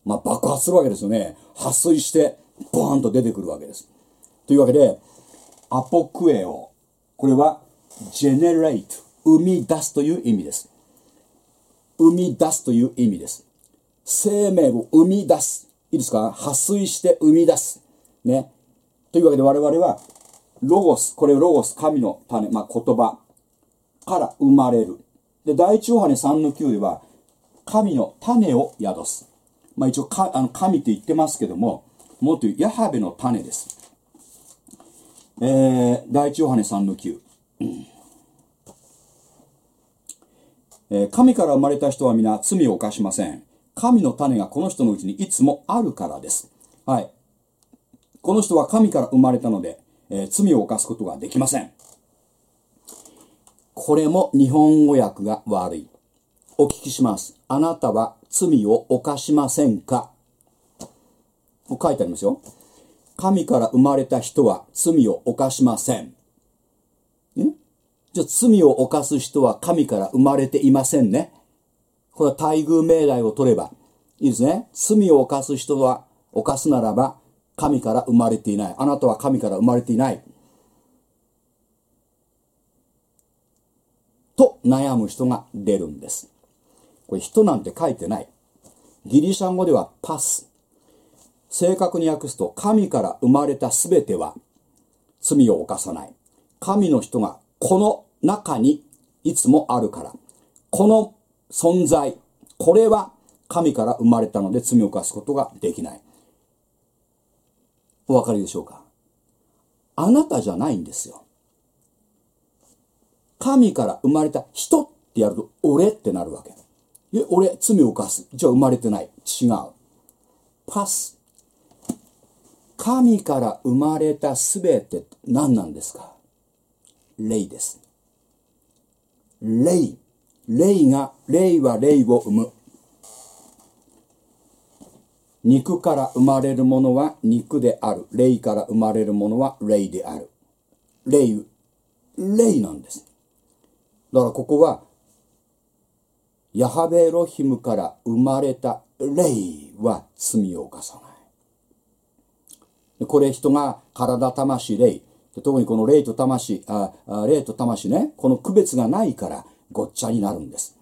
S1: まあ、爆発するわけですよね。破水して、ボーンと出てくるわけです。というわけで、アポクエオ。これは、generate。生み出すという意味です。生み出すという意味です。生命を生み出す。いいですか？破水して生み出す。ね。というわけで我々はロゴス、これロゴス、神の種、まあ、言葉から生まれる。で、第一ヨハネ3の9では、神の種を宿す。まあ、一応かあの神って言ってますけども、もっと言う、ヤハベの種です。えー、第一ヨハネ3の9。えー、神から生まれた人は皆罪を犯しません。神の種がこの人のうちにいつもあるからです。はい。この人は神から生まれたので、えー、罪を犯すことができません。これも日本語訳が悪い。お聞きします。あなたは罪を犯しませんか？書いてありますよ。神から生まれた人は罪を犯しません。えじゃあ罪を犯す人は神から生まれていませんね。これは待遇命題を取ればいいですね。罪を犯す人は犯すならば神から生まれていない。あなたは神から生まれていない。と悩む人が出るんです。これ人なんて書いてない。ギリシャ語ではパス。正確に訳すと、神から生まれたすべては罪を犯さない。神の人がこの中にいつもあるから。この存在、これは神から生まれたので罪を犯すことができない。お分かりでしょうか？あなたじゃないんですよ。神から生まれた人ってやると、俺ってなるわけ。え、俺、罪を犯す。じゃあ生まれてない。違う。パス。神から生まれたすべて何なんですか？霊です。霊。霊が、霊は霊を生む。肉から生まれるものは肉である。霊から生まれるものは霊である。霊、霊なんです。だからここは、ヤハベエロヒムから生まれた霊は罪を犯さない。これ人が体、魂、霊。特にこの霊と魂、あ霊と魂ね、この区別がないからごっちゃになるんです。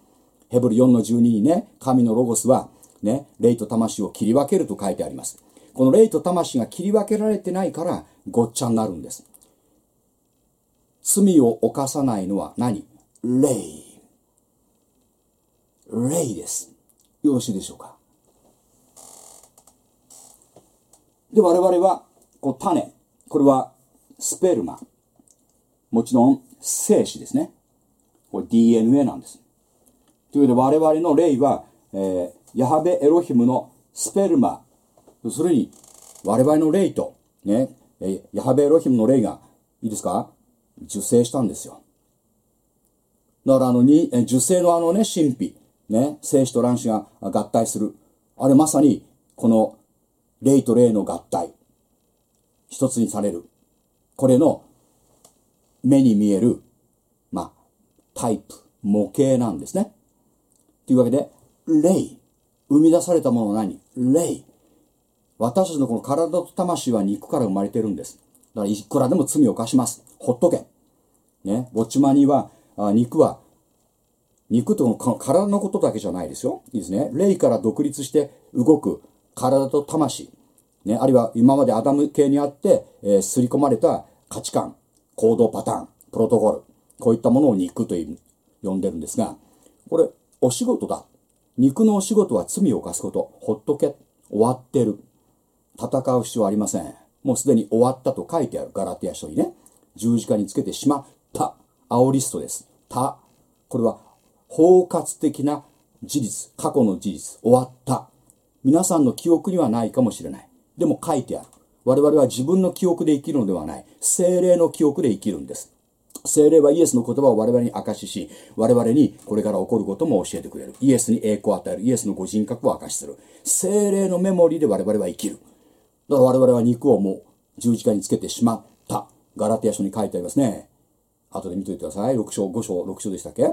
S1: ヘブル4の12にね、神のロゴスはね、霊と魂を切り分けると書いてあります。この霊と魂が切り分けられてないからごっちゃになるんです。罪を犯さないのは何？霊。霊です。よろしいでしょうか？で、我々は、こう、種。これは、スペルマ。もちろん、精子ですね。これ DNA なんです。というわけで、我々の霊は、えーヤハベエロヒムのスペルマ。要するに、我々の霊と、ね、えーヤハベエロヒムの霊が、いいですか？受精したんですよ。だからあのに、え受精のあのね、神秘、ね、精子と卵子が合体する。あれまさに、この、霊と霊の合体。一つにされる。これの、目に見える、まあ、タイプ、模型なんですね。というわけで、霊。生み出されたものは何？霊。私たちのこの体と魂は肉から生まれてるんです。だからいくらでも罪を犯します。ほっとけ。ね。ウォッチマニは、あ肉は、肉との体のことだけじゃないですよ。いいですね。霊から独立して動く体と魂。ね。あるいは今までアダム系にあって、えー刷り込まれた価値観、行動パターン、プロトコル。こういったものを肉という呼んでるんですが、これ、お仕事だ。肉のお仕事は罪を犯すこと。ほっとけ。終わってる。戦う必要はありません。もうすでに終わったと書いてある。ガラテヤ書にね。十字架につけてしまった。青リストです。た。これは包括的な事実。過去の事実。終わった。皆さんの記憶にはないかもしれない。でも書いてある。我々は自分の記憶で生きるのではない。精霊の記憶で生きるんです。精霊はイエスの言葉を我々に明かしし、我々にこれから起こることも教えてくれる。イエスに栄光を与える。イエスのご人格を明かしする。精霊のメモリーで我々は生きる。だから我々は肉をもう十字架につけてしまった。ガラテヤ書に書いてありますね。後で見ておいてください。6章、5章、6章でしたっけ？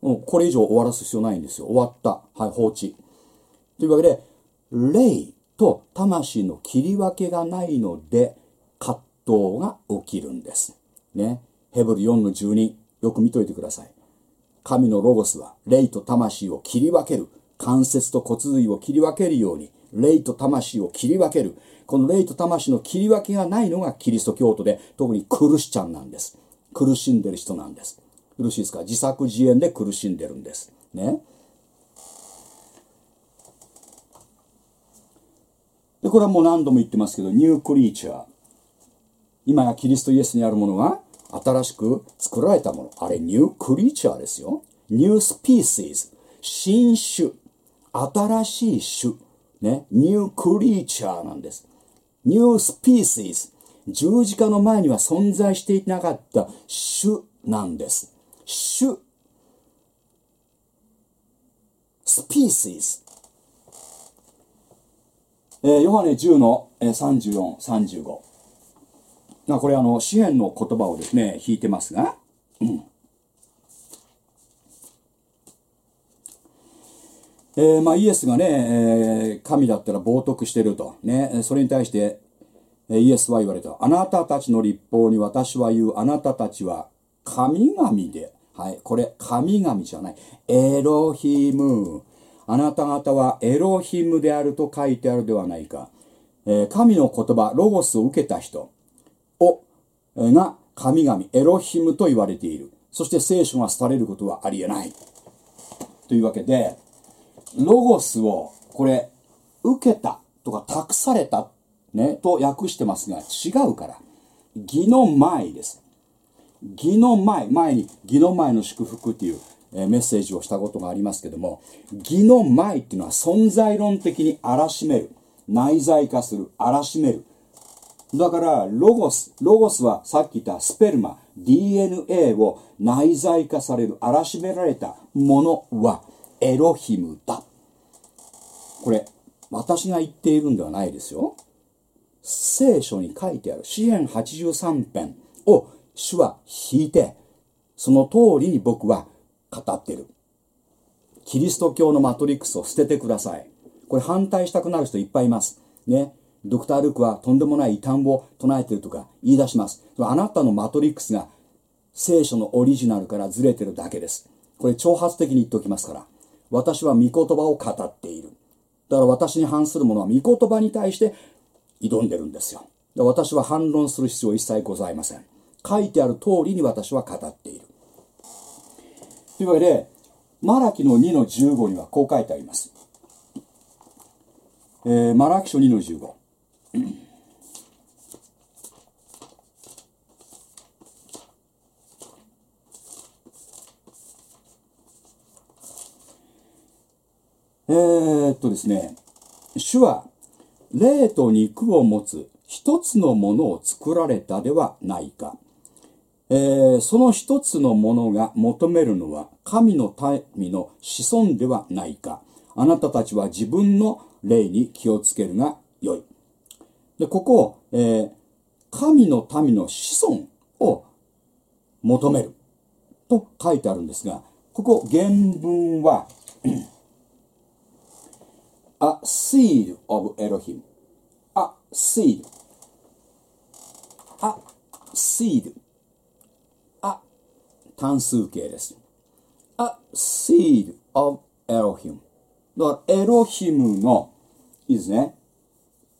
S1: もうこれ以上終わらす必要ないんですよ。終わった。はい、放置。というわけで、霊と魂の切り分けがないので、葛藤が起きるんです。ね。ヘブル4の12、よく見といてください。神のロゴスは霊と魂を切り分ける。関節と骨髄を切り分けるように、霊と魂を切り分ける。この霊と魂の切り分けがないのがキリスト教徒で、特にクルシチャンなんです。苦しんでる人なんです。よろしいですか？自作自演で苦しんでるんです。ね。で、これはもう何度も言ってますけど、ニュークリーチャー。今やキリストイエスにあるものが新しく作られたもの。あれ、ニュークリーチャーですよ。ニュースピーシーズ。新種。新しい種。ね。ニュークリーチャーなんです。ニュースピーシーズ。十字架の前には存在していなかった種なんです。種。スピーシーズ。えーヨハネ10のえー34、35。まあこれあの、詩篇の言葉をですね、引いてますが、うんえーまあイエスがね、えー神だったら冒涜してると。ね、それに対して、えーイエスは言われた。あなたたちの立法に私は言う、あなたたちは神々で。はい、これ神々じゃない。エロヒム。あなた方はエロヒムであると書いてあるではないか。え神の言葉、ロゴスを受けた人。を、が神々、エロヒムと言われている。そして聖書が廃れることはありえない。というわけで、ロゴスを、これ、受けたとか託された、ね、と訳してますが、違うから。義の前です。義の前、前に義の前の祝福っていう、メッセージをしたことがありますけども、義の前っていうのは存在論的に荒らしめる。内在化する。荒らしめる。だから、ロゴス、ロゴスはさっき言ったスペルマ、DNA を内在化される、荒らしめられたものはエロヒムだ。これ、私が言っているんではないですよ。聖書に書いてある、詩篇83編を主は引いて、その通りに僕は語ってる。キリスト教のマトリックスを捨ててください。これ反対したくなる人いっぱいいます。ね。ドクター・ルークはとんでもない異端を唱えてるとか言い出します。あなたのマトリックスが聖書のオリジナルからずれてるだけです。これ挑発的に言っておきますから。私は御言葉を語っている。だから私に反するものは御言葉に対して挑んでるんですよ。私は反論する必要は一切ございません。書いてある通りに私は語っている。というわけで、マラキの2の15にはこう書いてあります。えーマラキ書2の15。えーっとですね、主は霊と肉を持つ一つのものを作られたではないか。えーその一つのものが求めるのは神の民の子孫ではないか。あなたたちは自分の霊に気をつけるがよい。で、ここ、えー神の民の子孫を求めると書いてあるんですが、ここ原文は *clears throat* A seed of Elohim. A seed. A seed. A 単数形です。A seed of Elohim. だから、エロヒムの、いいですね。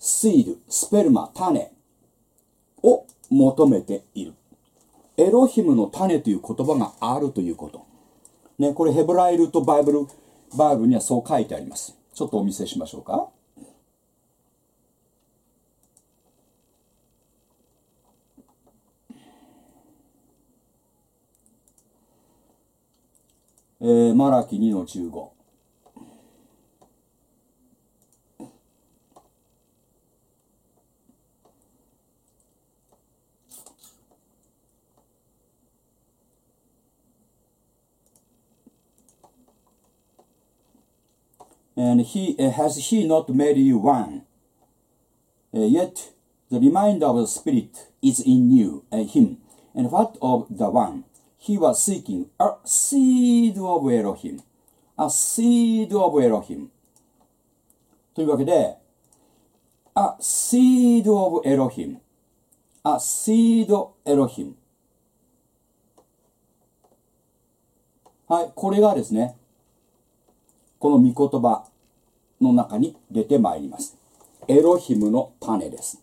S1: seed、スペルマ、種を求めている。エロヒムの種という言葉があるということ。ね、これヘブライルとバイブル、バイブルにはそう書いてあります。ちょっとお見せしましょうか。えー、マラキ2の15。And he uh, has he not made you one? Uh, yet the reminder of the Spirit is in you, uh, him. And what of the one? He was seeking a seed of Elohim. A seed of Elohim. というわけで、a seed of Elohim. a seed of Elohim. はい、これがですね、この御言葉の中に出てまいります。エロヒムの種です。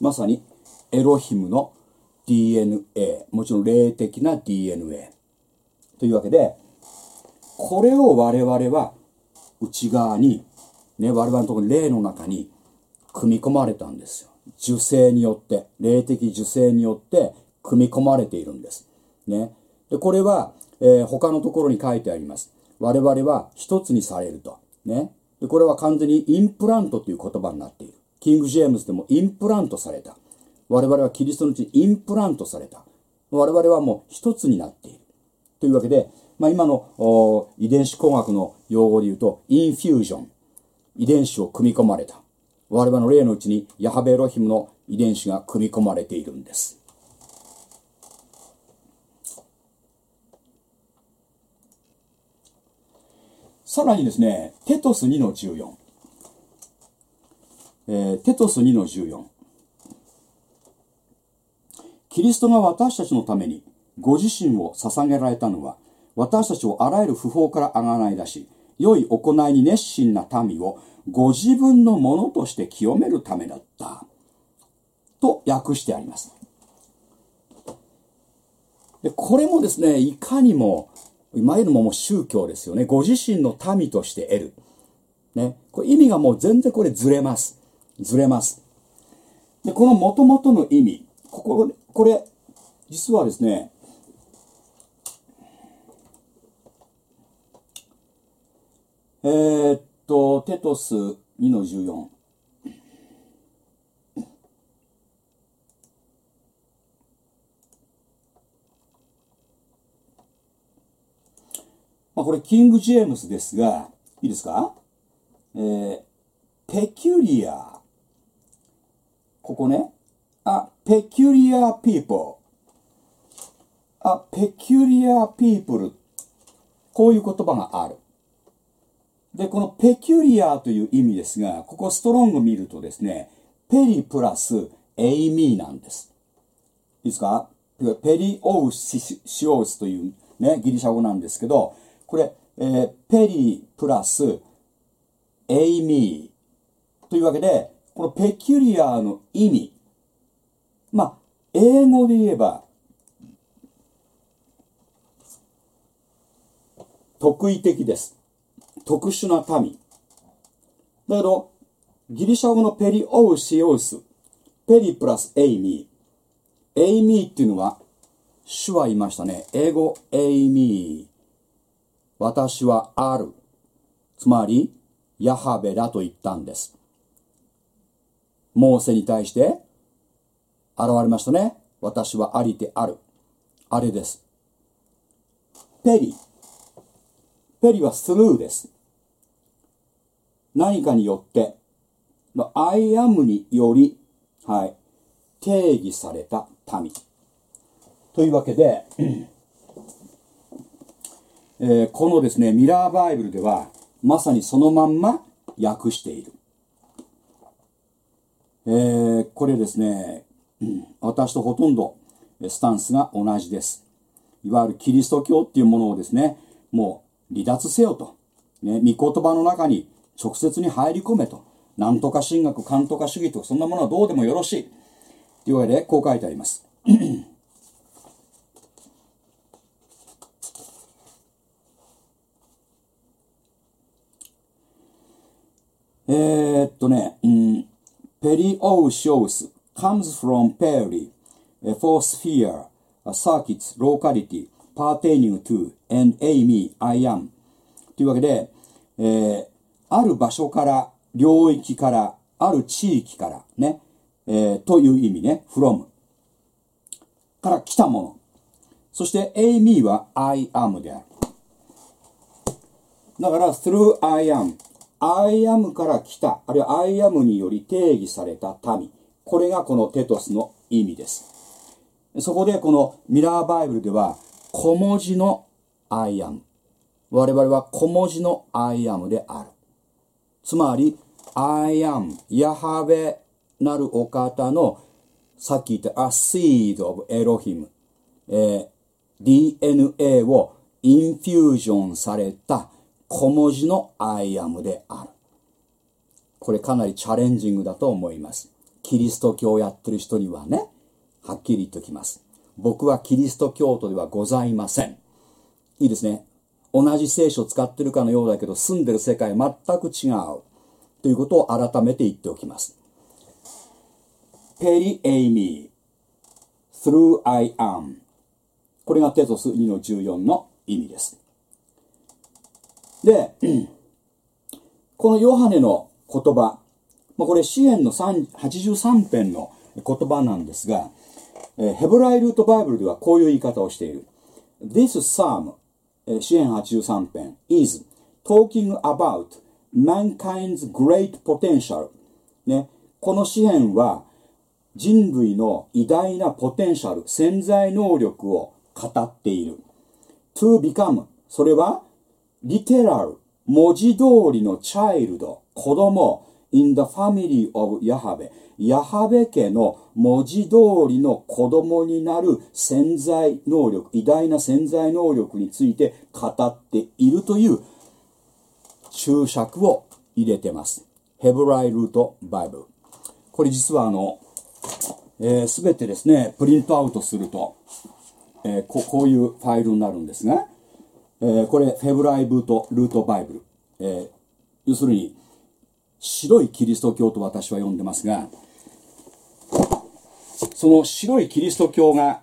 S1: まさにエロヒムの DNA、もちろん霊的な DNA。というわけで、これを我々は内側に、ね、我々のところに霊の中に組み込まれたんですよ。受精によって、霊的受精によって組み込まれているんです。ね。で、これは、えー他のところに書いてあります。我々は一つにされると。ね。で、これは完全にインプラントという言葉になっている。キング・ジェームズでもインプラントされた。我々はキリストのうちにインプラントされた。我々はもう一つになっている。というわけで、まあ、今の遺伝子工学の用語で言うと、インフュージョン。遺伝子を組み込まれた。我々の霊のうちにヤハベロヒムの遺伝子が組み込まれているんです。さらにですね、テトス2の14。えーテトス2の14。キリストが私たちのためにご自身を捧げられたのは、私たちをあらゆる不法からあがない出し、良い行いに熱心な民をご自分のものとして清めるためだった。と訳してあります。でこれもですね、いかにも、いわゆるもう宗教ですよね。ご自身の民として得る。ね。これ意味がもう全然これずれます。ずれます。で、この元々の意味、ここ、これ、実はですね、えーっと、テトス2の14。まあ、これ、キング・ジェームスですが、いいですか？えー、ペキュリア。ここね。あ、ペキュリア・ピーポー。あ、ペキュリア・ピープル。こういう言葉がある。で、このペキュリアという意味ですが、ここストロング見るとですね、ペリプラスエイミーなんです。いいですか？ペリオウシシオウスというね、ギリシャ語なんですけど、これ、えーペリプラスエイミーというわけで、このペキュリアの意味、英語で言えば、特異的です。特殊な民。だけど、ギリシャ語のペリオウシオウス、ペリプラスエイミー。エイミーっていうのは、主は言いましたね。英語エイミー。私はある。つまり、ヤハベだと言ったんです。モーセに対して、現れましたね。私はありてある。あれです。ペリ。ペリはスルーです。何かによって、まあ I am により、はい、定義された民。というわけで、*clears throat* えーこのですね、ミラーバイブルでは、まさにそのまんま訳している。えーこれですね、私とほとんどスタンスが同じです。いわゆるキリスト教っていうものをですね、もう離脱せよと。ね、御言葉の中に直接に入り込めと。なんとか神学、勘とか主義とか、そんなものはどうでもよろしい。というわけで、こう書いてあります。*clears throat* えっとね、うん、ペリオウシオウス comes from peri, a for sphere, a circuit, locality, pertaining to, and amy, I am. というわけで、えーある場所から、領域から、ある地域から、ね、えーという意味ね、from から来たもの。そして、amy は I am である。だから、through I am。I am から来た、あるいは I am により定義された民。これがこのテトスの意味です。そこでこのミラーバイブルでは小文字の I am。我々は小文字の I am である。つまり I am ヤハベなるお方のさっき言った A seed of Elohim、えー DNA をインフュージョンされた小文字の I am である。これかなりチャレンジングだと思います。キリスト教をやってる人にはね、はっきり言っておきます。僕はキリスト教徒ではございません。いいですね。同じ聖書を使ってるかのようだけど、住んでる世界全く違う。ということを改めて言っておきます。ペリエイミー through I am これがテトス2の14の意味です。で、*clears throat* このヨハネの言葉、まあ、これ詩篇の83編の言葉なんですが、えヘブライルートバイブルではこういう言い方をしている。This psalm えー詩篇83編 is talking about mankind's great potential、ね、この詩篇は人類の偉大なポテンシャル潜在能力を語っている to become それはリテラル文字通りのチャイルド子供 in the family of ヤハベヤハベ家の文字通りの子供になる潜在能力偉大な潜在能力について語っているという注釈を入れてます。ヘブライルートバイブルこれ実はあのすべ、てですねプリントアウトすると、えーここういうファイルになるんですが、えーこれフェブライブートルートバイブル、えー要するに白いキリスト教と私は呼んでますがその白いキリスト教が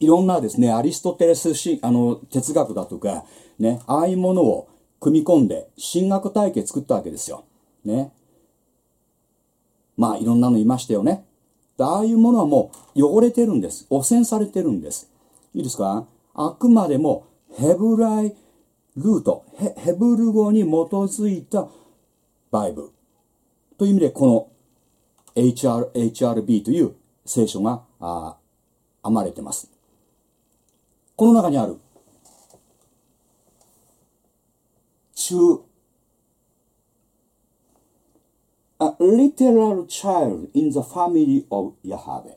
S1: いろんなですねアリストテレスしあの哲学だとかねああいうものを組み込んで神学体系作ったわけですよ。ね。まあいろんなのいましたよね。ああいうものはもう汚れてるんです。汚染されてるんです。いいですか？あくまでもヘブライルートヘブル語に基づいたバイブという意味でこの HR HRB という聖書があ編まれてますこの中にある中 A literal child in the family of Yahweh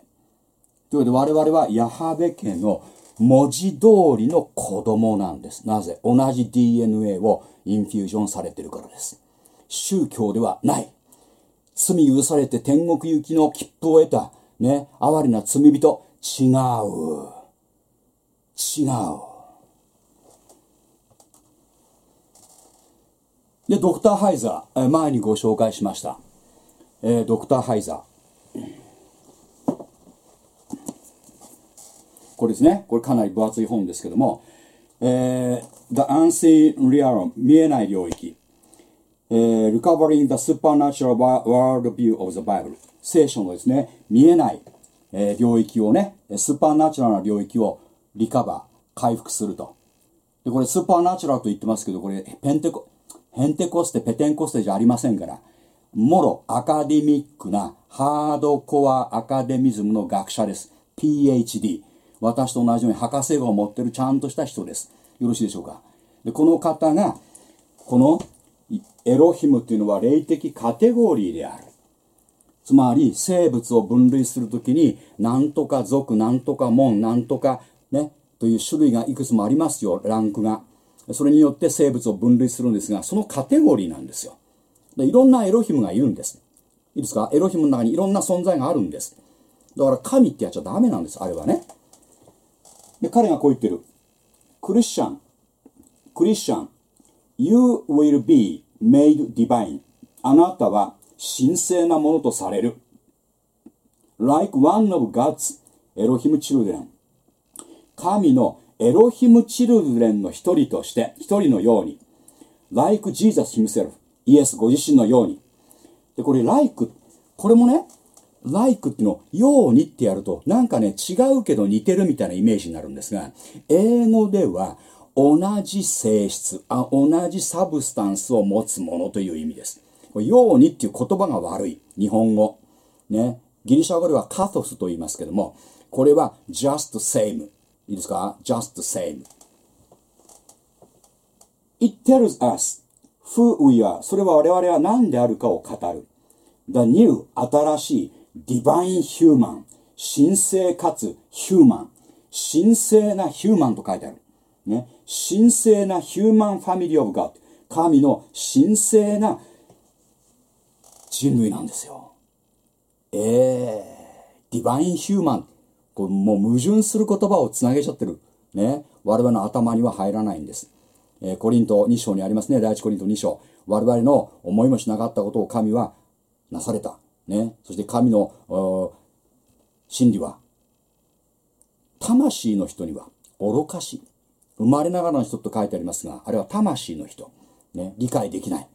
S1: というわけで我々はヤハベ家の文字通りの子供なんです。なぜ？同じ DNA をインフュージョンされてるからです。宗教ではない。罪許されて天国行きの切符を得た、ね、哀れな罪人、違う。違う。で、ドクター・ハイザー、前にご紹介しました。えードクター・ハイザー。これですね。これかなり分厚い本ですけども、えー The Unseen Realm 見えない領域、えー Recovering the Supernatural World View of the Bible 聖書のですね、見えない、えー領域をね、スーパーナチュラルな領域をリカバー、回復すると。で、これスーパーナチュラルと言ってますけど、これペンテコ、ヘンテコステ、ペテンコステじゃありませんから、もろアカデミックなハードコアアカデミズムの学者です。PhD。私と同じように博士号を持ってるちゃんとした人です。よろしいでしょうか？で、この方が、このエロヒムというのは霊的カテゴリーである。つまり生物を分類するときに、なんとか族、なんとか門、なんとかね、という種類がいくつもありますよ、ランクが。それによって生物を分類するんですが、そのカテゴリーなんですよ。でいろんなエロヒムがいるんです。いいですか？エロヒムの中にいろんな存在があるんです。だから神ってやっちゃダメなんです、あれはね。で、彼がこう言ってる。クリスチャン、クリスチャン、You will be made divine. あなたは神聖なものとされる。Like one of God's エロヒムチルドレン。神のエロヒムチルドレンの一人として、一人のように。Like Jesus himself. イエスご自身のように。で、これ like、これもね、like っていうのをようにってやると、なんかね、違うけど似てるみたいなイメージになるんですが、英語では同じ性質、あ同じサブスタンスを持つものという意味です。ようにっていう言葉が悪い。日本語。ね。ギリシャ語ではカトスと言いますけども、これは just same。いいですか ?just same。It tells us who we are. それは我々は何であるかを語る。The new 新しい divine human 神聖かつ human 神聖な human と書いてある。ね。神聖な human family of God 神の神聖な人類なんですよ。えー、ディバインヒューマン。これもう矛盾する言葉をつなげちゃってる。ね。我々の頭には入らないんです。えーコリント2章にありますね。第一コリント2章。我々の思いもしなかったことを神はなされた。ね。そして神の真理は、魂の人には愚かしい。生まれながらの人と書いてありますが、あれは魂の人。ね。理解できない。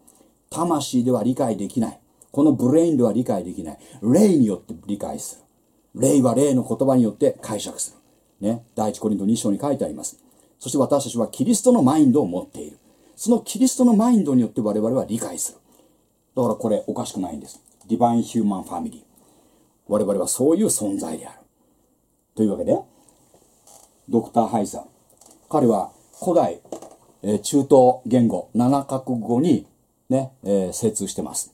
S1: 魂では理解できない。このブレインでは理解できない。霊によって理解する。霊は霊の言葉によって解釈する。ね。第一コリント2章に書いてあります。そして私たちはキリストのマインドを持っている。そのキリストのマインドによって我々は理解する。だからこれおかしくないんです。ディバイン・ヒューマン・ファミリー。我々はそういう存在である。というわけで、ドクター・ハイザー。彼は古代、えー中東言語7カ国語にね、えー精通してます。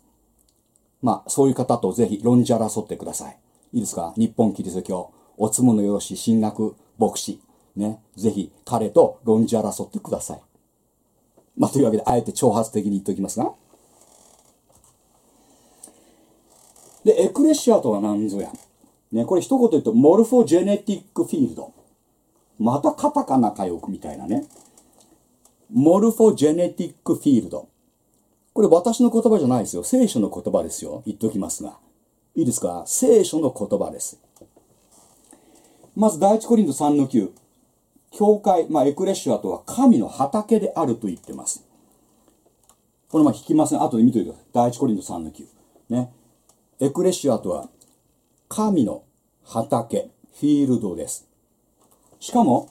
S1: まあ、そういう方とぜひ論じ争ってください。いいですか？日本キリスト教、おつむのよろしい神学牧師、ね、ぜひ彼と論じ争ってください。まあ、というわけで、あえて挑発的に言っておきますが。で、エクレシアとは何ぞや。ね、これ一言言うと、モルフォジェネティックフィールド。またカタカナかよくみたいなね。モルフォジェネティックフィールド。これ私の言葉じゃないですよ。聖書の言葉ですよ。言っておきますが。いいですか？聖書の言葉です。まず第一コリント3の9。教会、まあエクレシアとは神の畑であると言ってます。これまあ引きません。後で見といてください。第一コリント3の9。ね。エクレシアとは神の畑、フィールドです。しかも、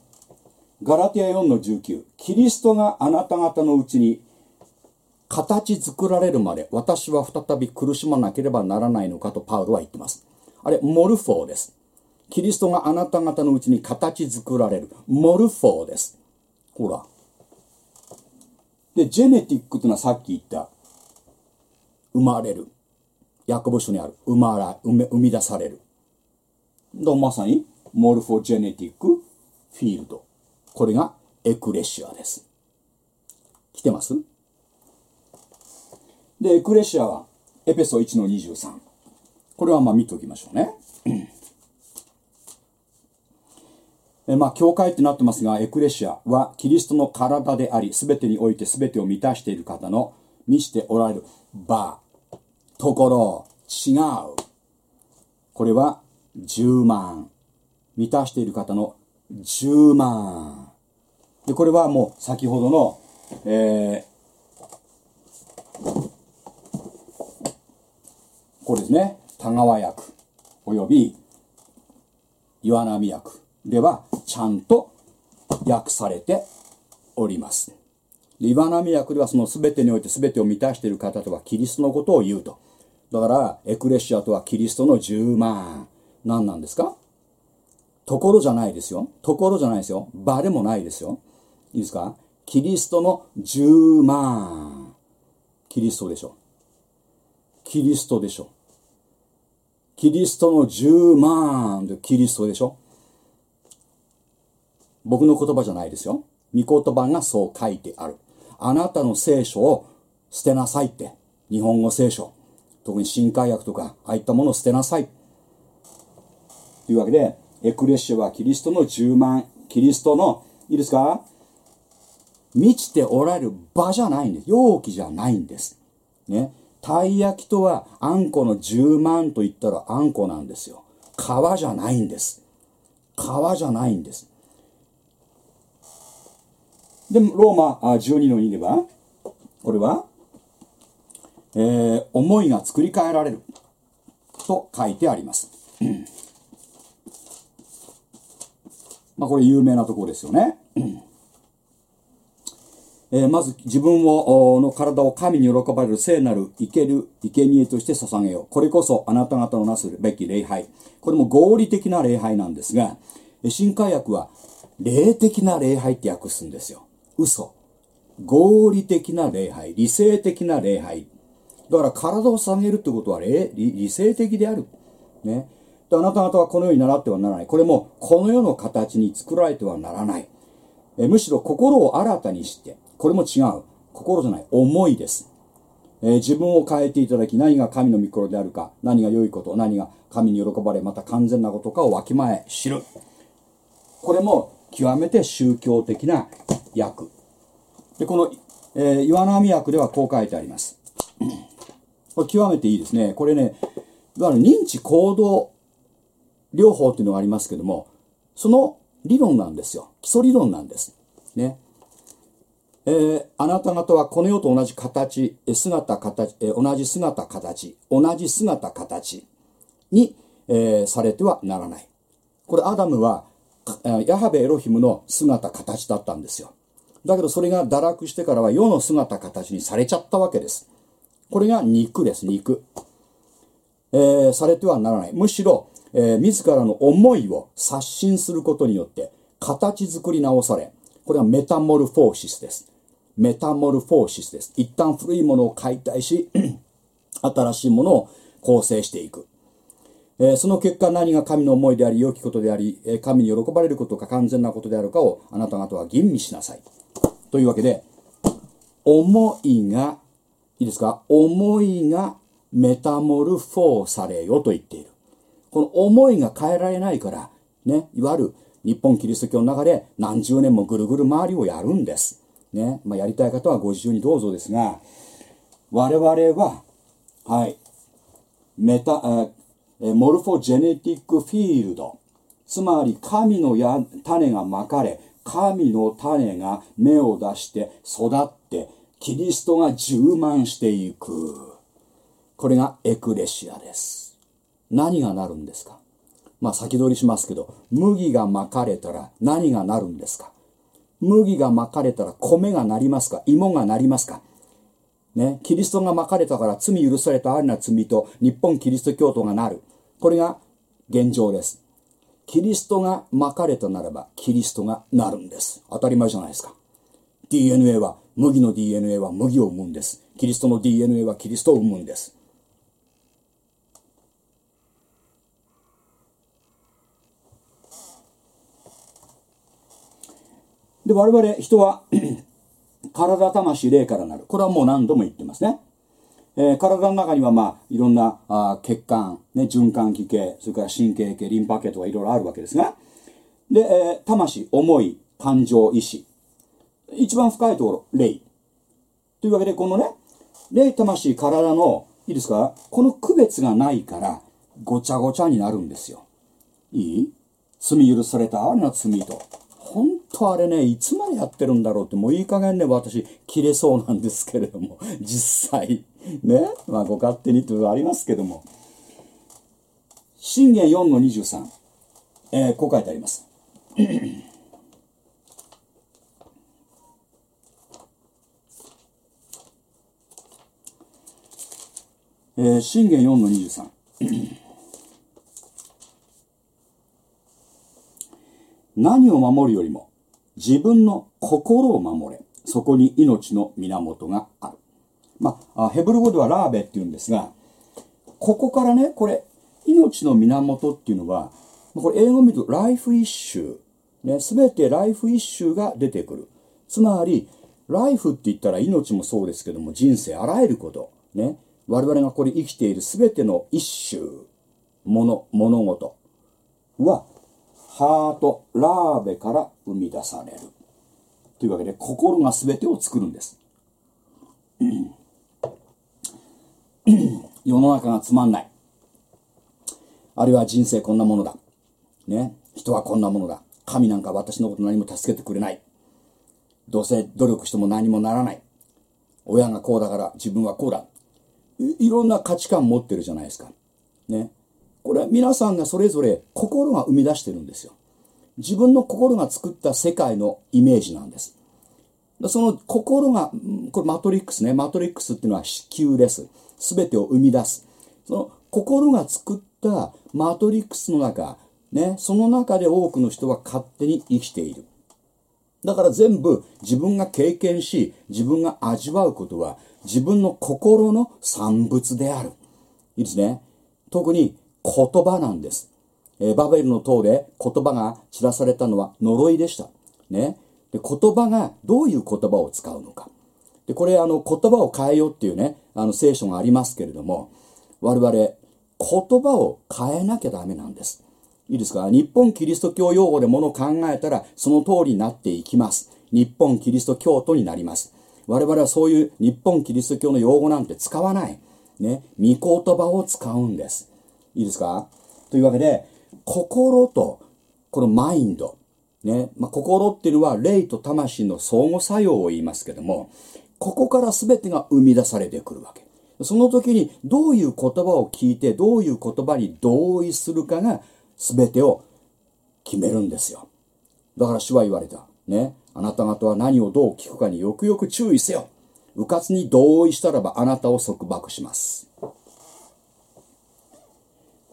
S1: ガラティア4の19、キリストがあなた方のうちに形作られるまで私は再び苦しまなければならないのかとパウロは言ってます。あれ、μορφόω です。キリストがあなた方のうちに形作られる。μορφόω です。ほら。で、 genetic っていうのはさっき言った、生まれる。ヤコブ書にある。生まら、生み出される。だまさに、 morphogenetic field。これがエクレシアです。来てます？で、エクレシアは、エペソ1の23。これはまあ見ておきましょうね。えまあ、教会ってなってますが、エクレシアはキリストの体であり、すべてにおいてすべてを満たしている方の満ちておられる場、ところ、違う。これは10万。満たしている方の10万。で、これはもう先ほどの、えー、これですね。田川役、および岩波役では、ちゃんと訳されております。岩波役ではその全てにおいて全てを満たしている方とはキリストのことを言うと。だから、エクレシアとはキリストの10万。何なんですか？ところじゃないですよ。ところじゃないですよ。場でもないですよ。いいですか？キリストの10万。キリストでしょ。キリストでしょ。キリストの10万でキリストでしょ。僕の言葉じゃないですよ。御言葉がそう書いてある。あなたの聖書を捨てなさいって。日本語聖書。特に新海訳とか、ああいったものを捨てなさい。というわけで、エクレシアはキリストの10万、キリストの、いいですか？満ちておられる場じゃないんです。容器じゃないんです。ね。たい焼きとはあんこの10万と言ったらあんこなんですよ。皮じゃないんです。皮じゃないんです。で、ローマ12の2では、これは、えー、思いが作り変えられると書いてあります。まあこれ有名なところですよね。えー、まず自分をの体を神に喜ばれる聖なる生ける生贄として捧げよう。これこそあなた方のなすべき礼拝。これも合理的な礼拝なんですが、新海訳は霊的な礼拝って訳すんですよ。嘘。合理的な礼拝。理性的な礼拝。だから体を捧げるってことは理理性的である。ね。あなた方はこのように習ってはならない。これもこの世の形に作られてはならない。えむしろ心を新たにして、これも違う。心じゃない。思いです。え、自分を変えていただき、何が神の御心であるか、何が良いこと、何が神に喜ばれ、また完全なことかをわきまえ知る。これも極めて宗教的な訳。で、この、えー、岩波訳ではこう書いてあります。これ極めていいですね。これね、いわゆる認知行動療法っていうのがありますけども、その理論なんですよ。基礎理論なんです。ね。えー、あなた方はこの世と同じ形、姿、形、え、同じ姿、形、同じ姿、形に、えー、されてはならない。これアダムは、ヤハベエロヒムの姿、形だったんですよ。だけどそれが堕落してからは世の姿、形にされちゃったわけです。これが肉です、肉。えー、されてはならない。むしろ、えー、自らの思いを刷新することによって、形作り直され、これはメタモルフォーシスです。メタモルフォーシスです。一旦古いものを解体し、*clears throat* 新しいものを構成していく。えー、その結果何が神の思いであり、良きことであり、え神に喜ばれることか完全なことであるかをあなた方は吟味しなさい。というわけで、思いが、いいですか？思いがメタモルフォーされよと言っている。この思いが変えられないから、ね、いわゆる日本キリスト教の中で何十年もぐるぐる回りをやるんです。ね、まあ、やりたい方はご自由にどうぞですが、我々は、はい、メタ、えモルフォジェネティックフィールド、つまり神のや種がまかれ、神の種が芽を出して育って、キリストが充満していく。これがエクレシアです。何がなるんですか？まあ先取りしますけど、麦がまかれたら何がなるんですか？麦がまかれたら米がなりますか？芋がなりますか？ね、キリストがまかれたから罪許されたありな罪と日本キリスト教徒がなる。これが現状です。キリストがまかれたならば、キリストがなるんです。当たり前じゃないですか。DNA は、麦の DNA は麦を生むんです。キリストの DNA はキリストを生むんです。で、我々人は *clears throat* 体、魂、霊からなる。これはもう何度も言ってますね。えー、体の中にはまあ、いろんなあ血管、ね、循環器系、それから神経系、リンパ系とかいろいろあるわけですが、で、えー、魂、思い、感情、意志。一番深いところ、霊。というわけで、このね、霊、魂、体の、いいですか？この区別がないから、ごちゃごちゃになるんですよ。いい？罪許された？あれの罪と。本当あれね、いつまでやってるんだろうって、もういい加減ね、私、切れそうなんですけれども、*laughs* 実際。ね？まあ、ご勝手にというのはありますけども。信玄4の23。えーこう書いてあります。えー信玄4の23。何を守るよりも自分の心を守れ。そこに命の源がある。まあ、ヘブル語ではラーベって言うんですが、ここからね、これ、命の源っていうのは、これ英語を見るとライフイッシュ。ね、すべてライフイッシュが出てくる。つまり、ライフって言ったら命もそうですけども、人生あらゆること。ね。我々がこれ生きているすべての一種、もの、物事は、ハート、ラーベから生み出される。というわけで、心がすべてを作るんです。*clears throat* 世の中がつまんない。あるいは人生こんなものだ。ね。人はこんなものだ。神なんか私のこと何も助けてくれない。どうせ努力しても何もならない。親がこうだから自分はこうだ。いいろんな価値観持ってるじゃないですか。ね。これは皆さんがそれぞれ心が生み出してるんですよ。自分の心が作った世界のイメージなんです。その心が、これマトリックスね。マトリックスっていうのは子宮です。すべてを生み出す。その心が作ったマトリックスの中、ね、その中で多くの人は勝手に生きている。だから全部自分が経験し、自分が味わうことは自分の心の産物である。いいですね。特に言葉なんです。えーバベルの塔で言葉が散らされたのは呪いでした。ね。で、言葉がどういう言葉を使うのか。で、これあの言葉を変えようっていうね、あの聖書がありますけれども、我々言葉を変えなきゃダメなんです。いいですか？日本キリスト教用語でものを考えたらその通りになっていきます。日本キリスト教徒になります。我々はそういう日本キリスト教の用語なんて使わない。ね。見言葉を使うんです。いいですか？というわけで、心とこのマインド。ね。まあ、心っていうのは霊と魂の相互作用を言いますけども、ここから全てが生み出されてくるわけ。その時にどういう言葉を聞いてどういう言葉に同意するかが全てを決めるんですよ。だから主は言われた。ね。あなた方は何をどう聞くかによくよく注意せよ。迂闊に同意したらばあなたを束縛します。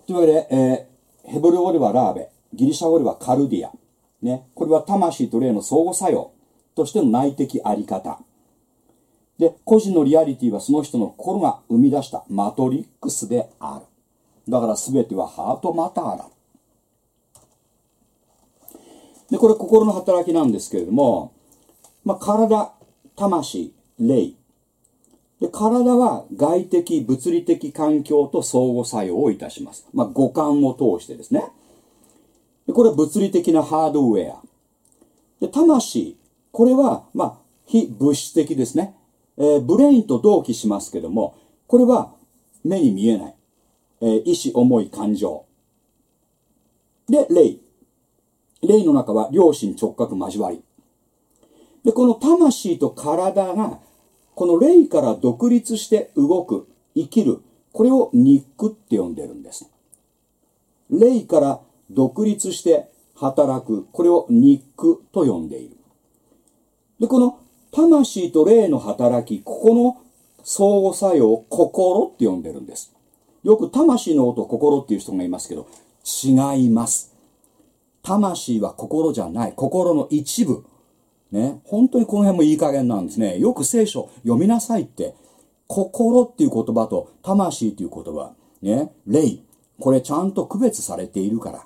S1: というわけで、えーヘブル語ではラーベ、ギリシャ語ではカルディア。ね。これは魂と霊の相互作用としての内的あり方。で、個人のリアリティはその人の心が生み出したマトリックスである。だから全てはハートマターだ。で、これ心の働きなんですけれども、まあ、体、魂、霊。で、体は外的、物理的環境と相互作用をいたします。まあ、五感を通してですね。で、これは物理的なハードウェア。で、魂。これは、まあ、非物質的ですね。えーブレインと同期しますけども、これは目に見えない。えー意志、思い、感情。で、霊。霊の中は良心、直角、交わり。で、この魂と体が、この霊から独立して動く、生きる、これを肉って呼んでるんです。霊から独立して働く、これを肉と呼んでいる。で、この魂と霊の働き、ここの相互作用を心って呼んでるんです。よく魂の音心っていう人がいますけど、違います。魂は心じゃない。心の一部。ね。本当にこの辺もいい加減なんですね。よく聖書読みなさいって。心っていう言葉と魂っていう言葉。ね。霊。これちゃんと区別されているから。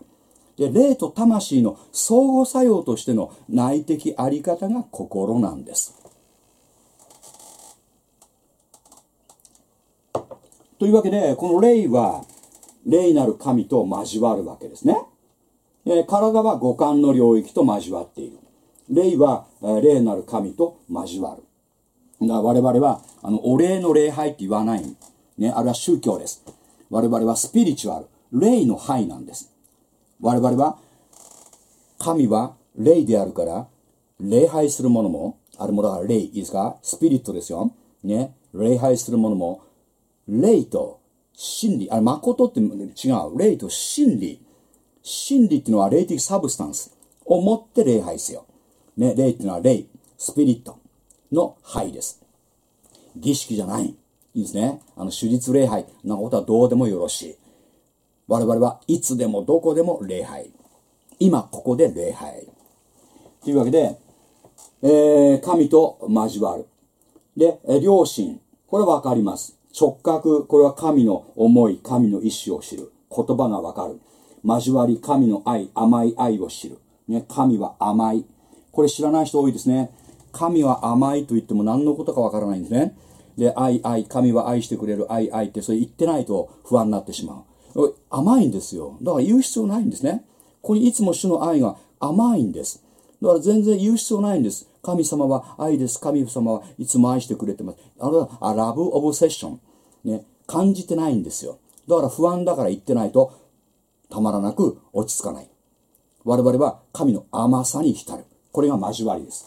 S1: で、霊と魂の相互作用としての内的あり方が心なんです。というわけで、この霊は、霊なる神と交わるわけですね。体は五感の領域と交わっている。霊は、え霊なる神と交わる。だから我々は、あの、お礼の礼拝って言わない。ね、あれは宗教です。我々はスピリチュアル、霊の範なんです。我々は、神は霊であるから、礼拝するものも、あるものが霊、いいですか？スピリットですよ。ね、礼拝するものも、霊と真理、あれ、誠って違う。霊と真理。真理っていうのは霊的サブスタンスを持って礼拝せよ。ね、霊っていうのは霊、スピリットの拝です。儀式じゃない。いいですね。あの、手術礼拝。なことはどうでもよろしい。我々はいつでもどこでも礼拝。今ここで礼拝。というわけで、えー、神と交わる。で、良心。これはわかります。直角。これは神の思い、神の意志を知る。言葉がわかる。交わり、神の愛、甘い愛を知る。ね、神は甘い。これ知らない人多いですね。神は甘いと言っても何のことかわからないんですね。で、愛、愛、神は愛してくれる愛、愛ってそれ言ってないと不安になってしまう。甘いんですよ。だから言う必要ないんですね。ここにいつも主の愛が甘いんです。だから全然言う必要ないんです。神様は愛です。神様はいつも愛してくれてます。あれはラブオブセッション。ね、感じてないんですよ。だから不安だから言ってないとたまらなく落ち着かない。我々は神の甘さに浸る。これが交わりです。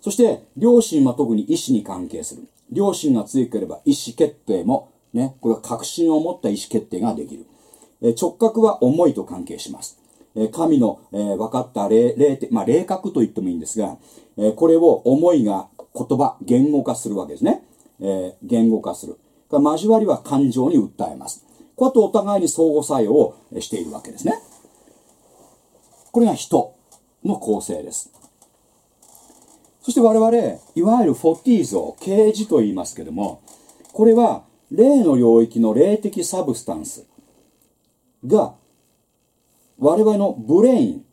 S1: そして、良心は特に意志に関係する。良心が強ければ意思決定も、ね、これは確信を持った意思決定ができる。え直角は思いと関係します。え神の、えー、分かった霊、霊、まあ、霊覚と言ってもいいんですが、えこれを思いが言葉、言語化するわけですね。え、言語化する。交わりは感情に訴えます。こうやってお互いに相互作用をしているわけですね。これが人の構成です。そして我々、いわゆるフォティー像、啓示と言いますけども、これは霊の領域の霊的 substance が我々の brain、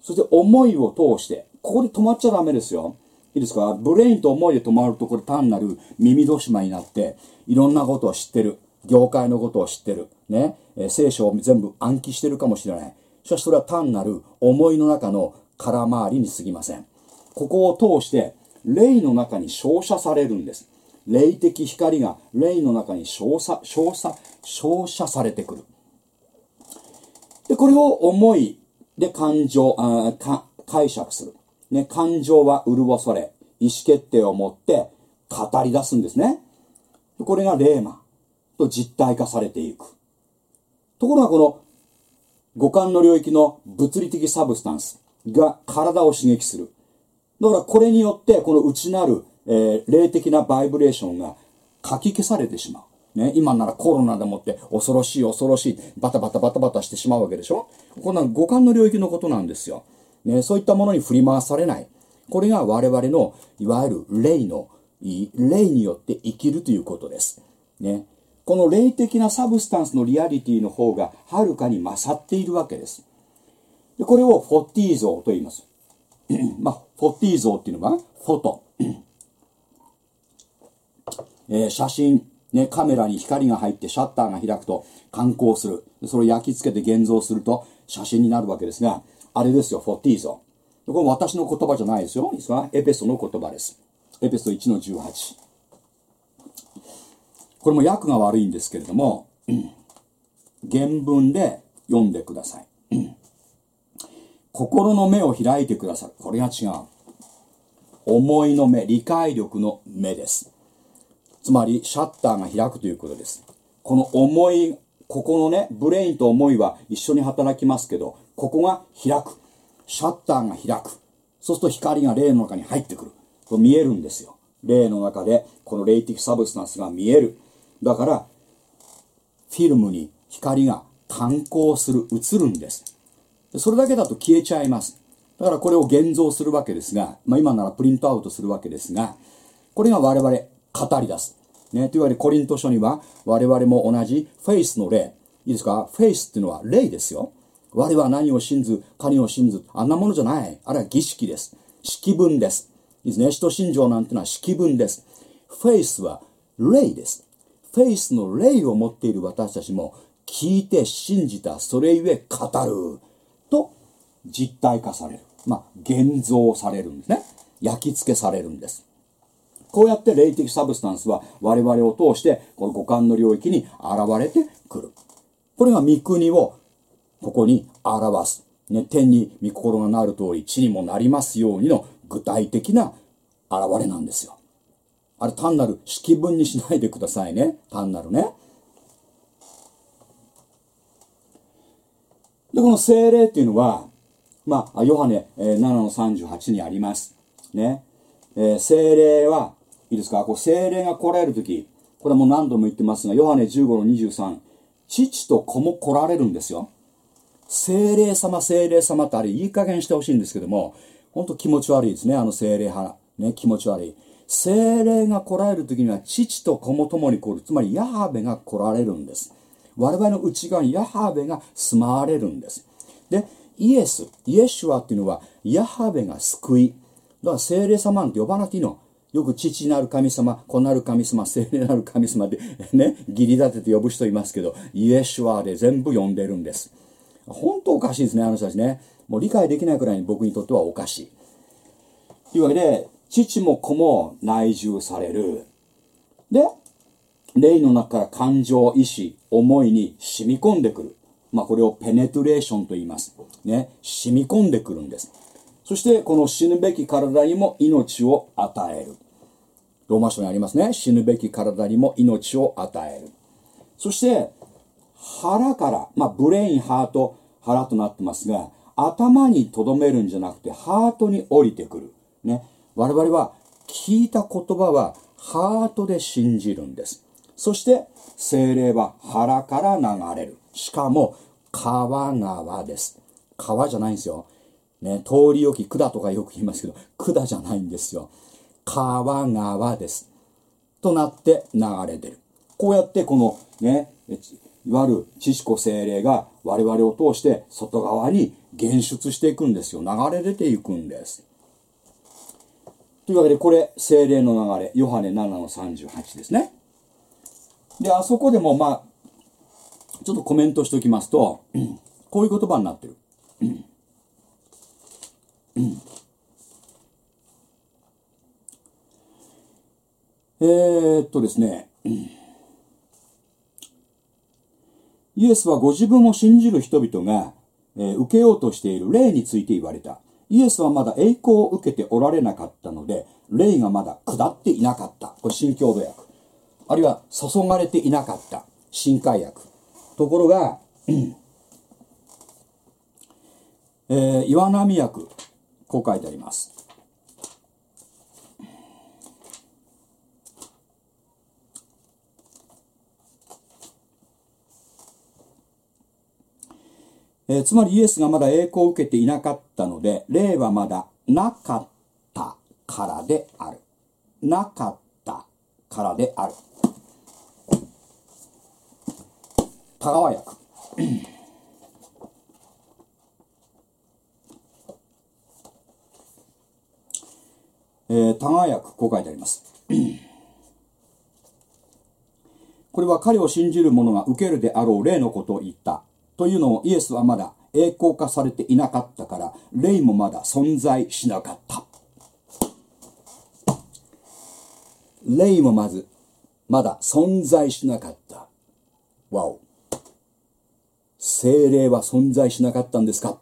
S1: そして思いを通して、ここで止まっちゃダメですよ。いいですか？ブレインと思いで止まるとこれ単なる耳戸島になって、いろんなことを知ってる。業界のことを知ってる。ね。え聖書を全部暗記してるかもしれない。しかしそれは単なる思いの中の空回りに過ぎません。ここを通して、霊の中に照射されるんです。霊的光が霊の中に照射、照射、照射されてくる。で、これを思いで感情、あか解釈する。ね、感情は潤され、意思決定を持って語り出すんですね。これが霊魔と実体化されていく。ところがこの五感の領域の物理的サブスタンスが体を刺激する。だからこれによってこの内なる、えー、霊的なバイブレーションがかき消されてしまう。ね、今ならコロナでもって恐ろしい恐ろしいバタバタバタバタしてしまうわけでしょ？こんな五感の領域のことなんですよ。ね、そういったものに振り回されない。これが我々のいわゆる霊の、霊によって生きるということです。ね。この霊的なサブスタンスのリアリティの方がはるかに勝っているわけです。でこれをフォッティー像と言います。*clears throat* まあ、フォッティー像っていうのは、フォト。えー、写真、ね、カメラに光が入ってシャッターが開くと観光する。それを焼き付けて現像すると写真になるわけですが、あれですよ、フォティーゾ。これ私の言葉じゃないですよ。エペソの言葉です。エペソ1の18。これも訳が悪いんですけれども、原文で読んでください。心の目を開いてくださる。これが違う。思いの目、理解力の目です。つまりシャッターが開くということです。この思い、ここのね、 brain と思いは一緒に働きますけど、ここが開く。シャッターが開く。そうすると光が霊の中に入ってくる。と見えるんですよ。霊の中でこの霊的 substance が見える。だから、フィルムに光が感光する、映るんです。それだけだと消えちゃいます。だからこれを現像するわけですが、まあ今ならプリントアウトするわけですが、これが我々語り出す。ね、というわけでコリント書には我々も同じフェイスの霊。いいですか？フェイスっていうのは霊ですよ。我は何を信ず、神を信ず。あんなものじゃない。あれは儀式です。式文です。いいですね。使徒信条なんてのは式文です。 Faith は霊です。 Faith の霊を持っている私たちも聞いて信じた、それゆえ語る。と実体化される。まあ、現像されるんですね。焼き付けされるんです。こうやって霊的サブスタンスは我々を通してこの五感の領域に現れてくる。これが御国をここに表す。ね、天に御心がなる通り地にもなりますようにの具体的な現れなんですよ。あれ単なる式文にしないでくださいね。単なるね。で、この精霊っていうのは、まあ、ヨハネ、7の38にあります。ね。えー、精霊は、いいですか？こう精霊が来られるとき、これも何度も言ってますが、ヨハネ15の23、父と子も来られるんですよ。精霊様、精霊様ってあれいい加減してほしいんですけども、本当気持ち悪いですね、あの精霊派。ね、気持ち悪い。精霊が来られる時には父と子も共に来る。つまりヤハベが来られるんです。我々の内側にヤハベが住まわれるんです。で、イエス、イエシュアっていうのはヤハベが救い。だから精霊様なんて呼ばなくていいの。よく父なる神様、子なる神様、精霊なる神様でね、義理立てて呼ぶ人いますけど、イエシュアで全部呼んでるんです。本当おかしいですね、あの人たちね。もう理解できないくらいに僕にとってはおかしい。というわけで、父も子も内住される。で、霊の中から感情、意志、思いに染み込んでくる。まあこれをペネトレーションと言います。ね。染み込んでくるんです。そしてこの死ぬべき体にも命を与える。ローマ書にありますね。死ぬべき体にも命を与える。そして腹から、まあブレイン、ハート、腹となってますが、頭に留めるんじゃなくてハートに降りてくる。ね。我々は聞いた言葉はハートで信じるんです。そして精霊は腹から流れる。しかも川川です。川じゃないんですよ。ね、通り置き管とかよく言いますけど、管じゃないんですよ。川川です。となって流れてる。こうやってこのね、いわゆる知識精霊が我々を通して外側に現出していくんですよ。流れ出ていくんです。というわけで、これ、精霊の流れ、ヨハネ7の38ですね。で、あそこでも、まあ、ちょっとコメントしておきますと、*clears throat* こういう言葉になってる。*clears throat* えー、っとですね、イエスはご自分を信じる人々が、えー、受けようとしている霊について言われた。イエスはまだ栄光を受けておられなかったので、霊がまだ下っていなかった。これ新郷土訳。あるいは注がれていなかった。新海訳。ところが、えー、岩波訳。こう書いてあります。えー、つまりイエスがまだ栄光を受けていなかったので、霊はまだなかったからである。なかったからである。田川役。えー、田川役、こう書いてあります。これは彼を信じる者が受けるであろう霊のことを言った。というのをイエスはまだ栄光化されていなかったから霊もまだ存在しなかった。霊もまずまだ存在しなかった。わお。精霊は存在しなかったんですか？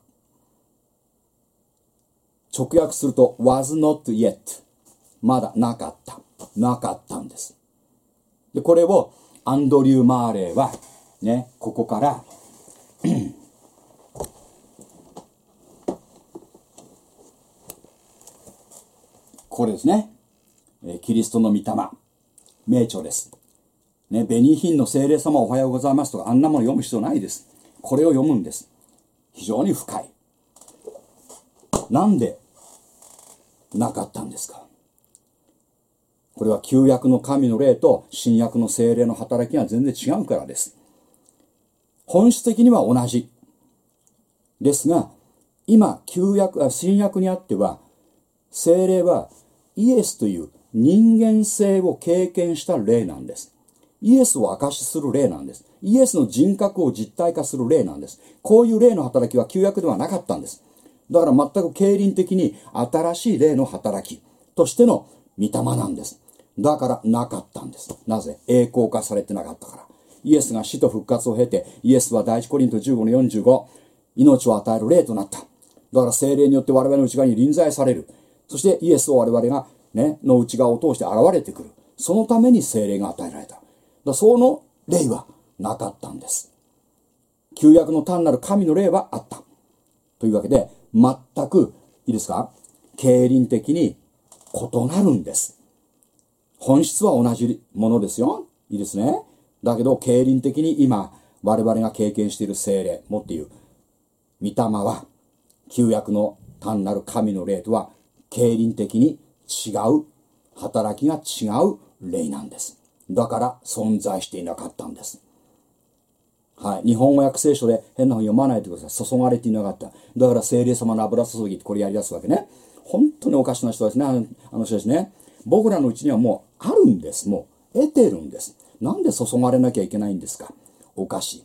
S1: 直訳すると was not yet まだなかった。なかったんです。でこれをアンドリュー・マーレーはねここからこれですね。キリストの御霊。名著です。ね、ベニヒンの精霊様おはようございますとか、あんなもの読む必要ないです。これを読むんです。非常に深い。なんでなかったんですか？これは旧約の神の霊と新約の精霊の働きが全然違うからです。本質的には同じ。ですが、今、旧約、新約にあっては、精霊はイエスという人間性を経験した霊なんです。イエスを証しする霊なんです。イエスの人格を実体化する霊なんです。こういう霊の働きは旧約ではなかったんです。だから全く経輪的に新しい霊の働きとしての御霊なんです。だからなかったんです。なぜ？栄光化されてなかったから。イエスが死と復活を経て、イエスは第一コリント15の45、命を与える霊となった。だから精霊によって我々の内側に臨在される。そしてイエスを我々が、ね、の内側を通して現れてくる。そのために精霊が与えられた。だその霊はなかったんです。旧約の単なる神の霊はあった。というわけで、全く、いいですか？経輪的に異なるんです。本質は同じものですよ。いいですね。だけど、経輪的に今、我々が経験している精霊、もっていう、御霊は、旧約の単なる神の霊とは、経輪的に違う、働きが違う霊なんです。だから、存在していなかったんです。はい。日本語訳聖書で変な本読まないでください。注がれていなかった。だから聖霊様の油注ぎってこれやり出すわけね。本当におかしな人ですね。あのあの人ですね。僕らのうちにはもうあるんです。もう得てるんです。なんで注がれなきゃいけないんですか？おかしい。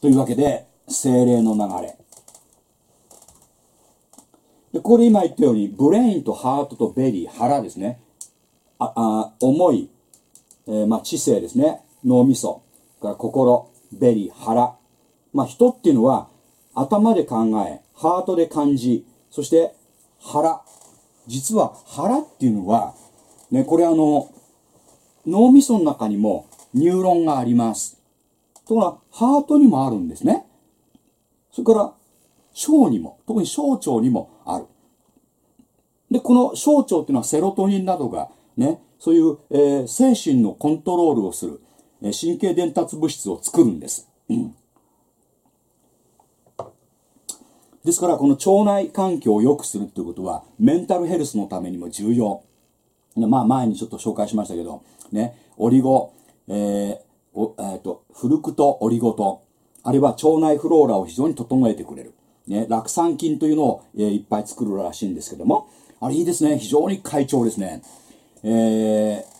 S1: というわけで、精霊の流れ。で、これ今言ったように、 brain とハートと belly、腹ですね。あ、あ思い、えーまあ、知性ですね。脳みそ。から心、 belly、腹。まあ、人っていうのは、頭で考え、ハートで感じ、そして腹。実は腹っていうのは、ね、これあの、脳みその中にもニューロンがあります。ところが、ハートにもあるんですね。それから、小にも、特に小腸にもある。で、この小腸っていうのはセロトニンなどがね、そういう、えー精神のコントロールをする、えー神経伝達物質を作るんです。ですから、この腸内環境を良くするっていうことは、メンタルヘルスのためにも重要。まあ、前にちょっと紹介しましたけど、ね、オリゴ、えーおえーと、フルクトオリゴ糖、あるいは腸内フローラを非常に整えてくれる。ね、酪酸菌というのを、えーいっぱい作るらしいんですけども、あれいいですね。非常に快調ですね。えー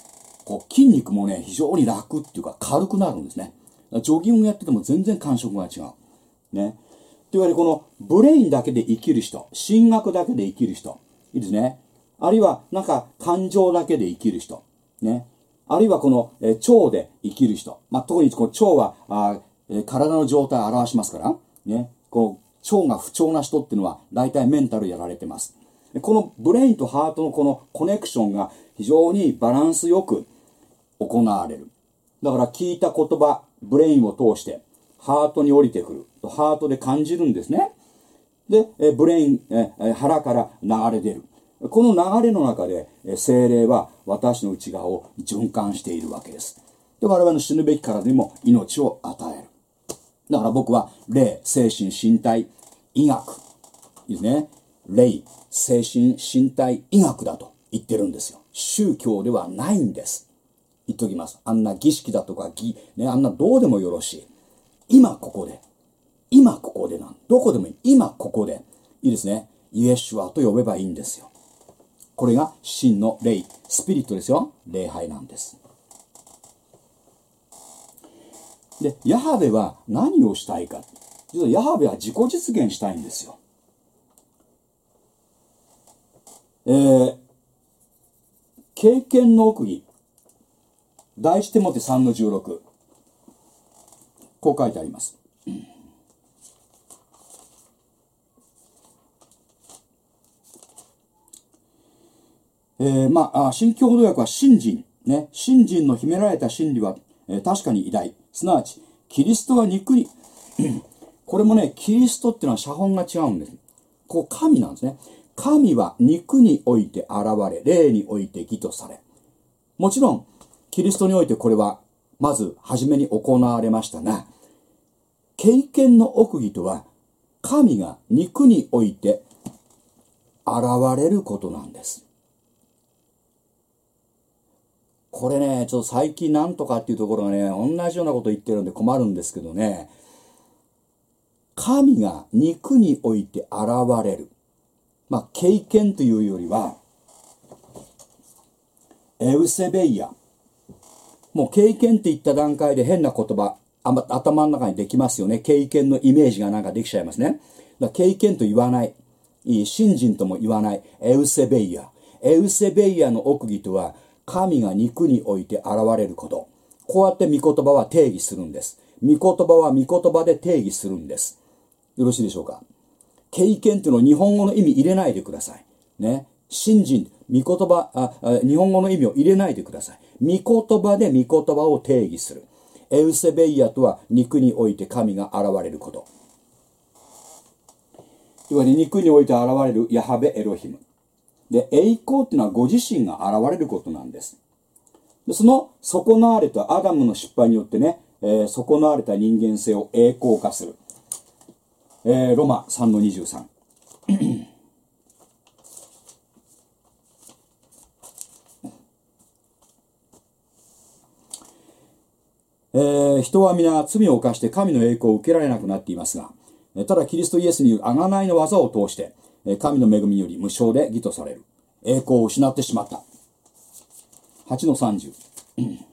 S1: こう筋肉もね、非常に楽っていうか軽くなるんですね。ジョギングやってても全然感触が違う。ね。というわけで、このブレインだけで生きる人、心学だけで生きる人、いいですね。あるいは、なんか感情だけで生きる人、ね。あるいはこの、え腸で生きる人。まあ、特にこの腸は、あえ体の状態を表しますから、ね。こう、腸が不調な人っていうのは、大体メンタルやられてます。この brain とハートのこのコネクションが非常にバランスよく行われる。だから聞いた言葉、 brain を通して、ハートに降りてくる。とハートで感じるんですね。で、え brain、ええ腹から流れ出る。この流れの中で、精霊は私の内側を循環しているわけです。で、我々の死ぬべき体にも命を与える。だから僕は、霊、精神、身体、医学。いいですね。霊、精神、身体、医学だと言ってるんですよ。宗教ではないんです。言っときます。あんな儀式だとか儀、ね、あんなどうでもよろしい。今ここで。今ここでなん。どこでもいい。今ここで。いいですね。イエシュアと呼べばいいんですよ。これが真の霊、スピリットですよ。礼拝なんです。で、ヤハベは何をしたいか。実はヤハベは自己実現したいんですよ。えー、経験の奥義。第一手モて3の16。こう書いてあります。えーまあ、新共同訳は信心。ね。信心の秘められた真理は、えー確かに偉大。すなわち、キリストは肉に、*clears throat* これもね、キリストっていうのは写本が違うんです。こう、神なんですね。神は肉において現れ、霊において義とされ。もちろん、キリストにおいてこれは、まず、初めに行われましたが、経験の奥義とは、神が肉において現れることなんです。これね、ちょっと最近なんとかっていうところがね、同じようなこと言ってるんで困るんですけどね、神が肉において現れる。まあ、経験というよりは、エウセベイヤ。もう経験って言った段階で変な言葉、あま頭の中にできますよね。経験のイメージがなんかできちゃいますね。だ経験と言わない。いい信心とも言わない。エウセベイヤ。エウセベイアの奥義とは神が肉において現れること。こうやって御言葉は定義するんです。御言葉は御言葉で定義するんです。よろしいでしょうか？経験っていうのを日本語の意味入れないでください。ね？信心御言葉あ日本語の意味を入れないでください。御言葉で御言葉を定義する。エウセベイアとは肉において神が現れること。いわゆる肉において現れるヤハベエロヒム。で栄光っていうのはご自身が現れることなんです。でその損なわれたアダムの失敗によってね、えー、損なわれた人間性を栄光化する、えー、ロマ3の23えー、人は皆罪を犯して神の栄光を受けられなくなっていますが、ただキリストイエスによる贖いの技を通して、神の恵みより無償で義とされる。栄光を失ってしまった。8の30。*clears throat*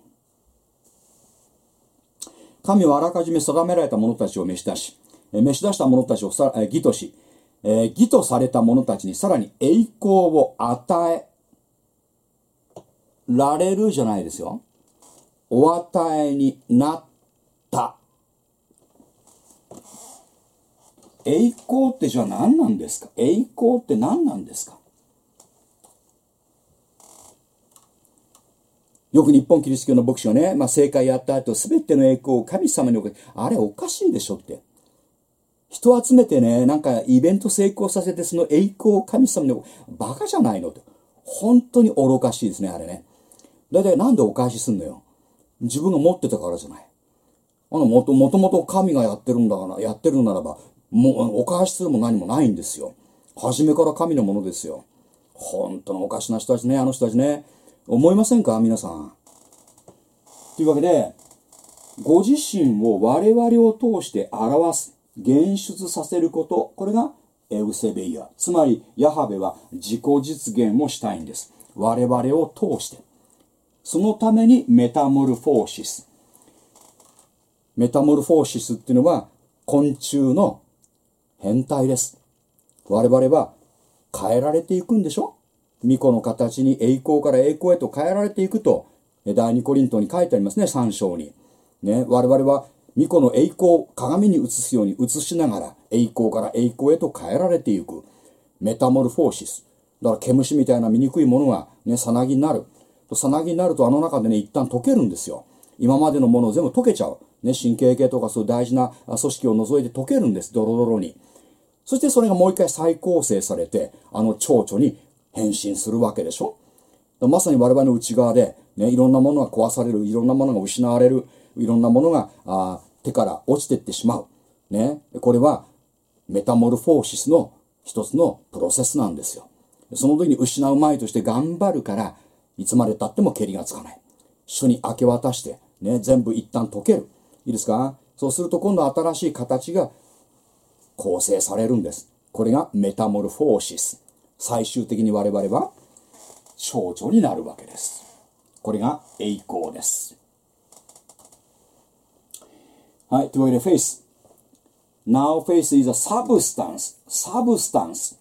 S1: 神はあらかじめ定められた者たちを召し出し、召し出した者たちをさ義とし、義とされた者たちにさらに栄光を与えられるじゃないですよ。お与えになった栄光ってじゃあ何なんですか？栄光って何なんですか？よく日本キリスト教の牧師がね、まあ、正解やった後、すべての栄光を神様に送る。あれおかしいでしょって。人集めてね、なんかイベント成功させて、その栄光を神様に送る。バカじゃないのと。本当に愚かしいですね、あれね。だいたいなんでお返しすんのよ。自分が持ってたからじゃない。あの、もともともと神がやってるんだから、やってるならば、もう、お返しするも何もないんですよ。初めから神のものですよ。本当のおかしな人たちね、あの人たちね。思いませんか？皆さん。というわけで、ご自身を我々を通して表す、現出させること、これが eusebeia。つまり、ヤハベは自己実現をしたいんです。我々を通して。そのために metamorphosis。metamorphosis っていうのは昆虫の変態です。我々は変えられていくんでしょ？巫女の形に栄光から栄光へと変えられていくと、第二コリントに書いてありますね、3章に。ね、我々は巫女の栄光を鏡に映すように映しながら栄光から栄光へと変えられていく。メタモルフォーシス。だから毛虫みたいな醜いものがね、さなぎになる。さなぎになるとあの中でね、一旦溶けるんですよ。今までのものを全部溶けちゃう。ね、神経系とかそういう大事な組織を除いて溶けるんです。ドロドロに。そしてそれがもう一回再構成されて、あの蝶々に変身するわけでしょ？まさに我々の内側で、ね、いろんなものが壊される、いろんなものが失われる、いろんなものがあ手から落ちていってしまう。ね、これはメタモルフォーシスの一つのプロセスなんですよ。その時に失う前として頑張るから、いつまで経っても蹴りがつかない。主に明け渡して、ね、全部一旦溶ける。いいですか？そうすると今度新しい形が構成されるんです。これがメタモルフォーシス。最終的に我々は少女になるわけです。これが栄光です。はい、というわけでフェイス。Now faith is a substance. substance.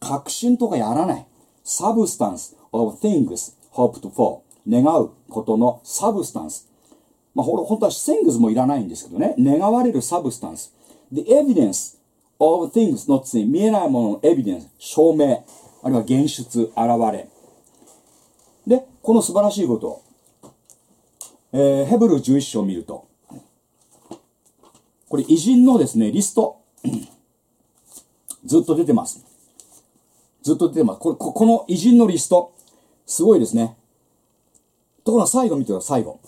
S1: 確信とかやらない。substance of things hoped for 願うことの substance。まあ、本当は things もいらないんですけどね。願われる substance。The evidence of things not seen 見えないもののエビデンス、証明、あるいは現出、現れ。で、この素晴らしいこと、えー、ヘブル11章を見ると、これ偉人のですね、リスト、*clears throat* ずっと出てます。ずっと出てます。これ、この偉人のリスト、すごいですね。ところが最後見てください、最後。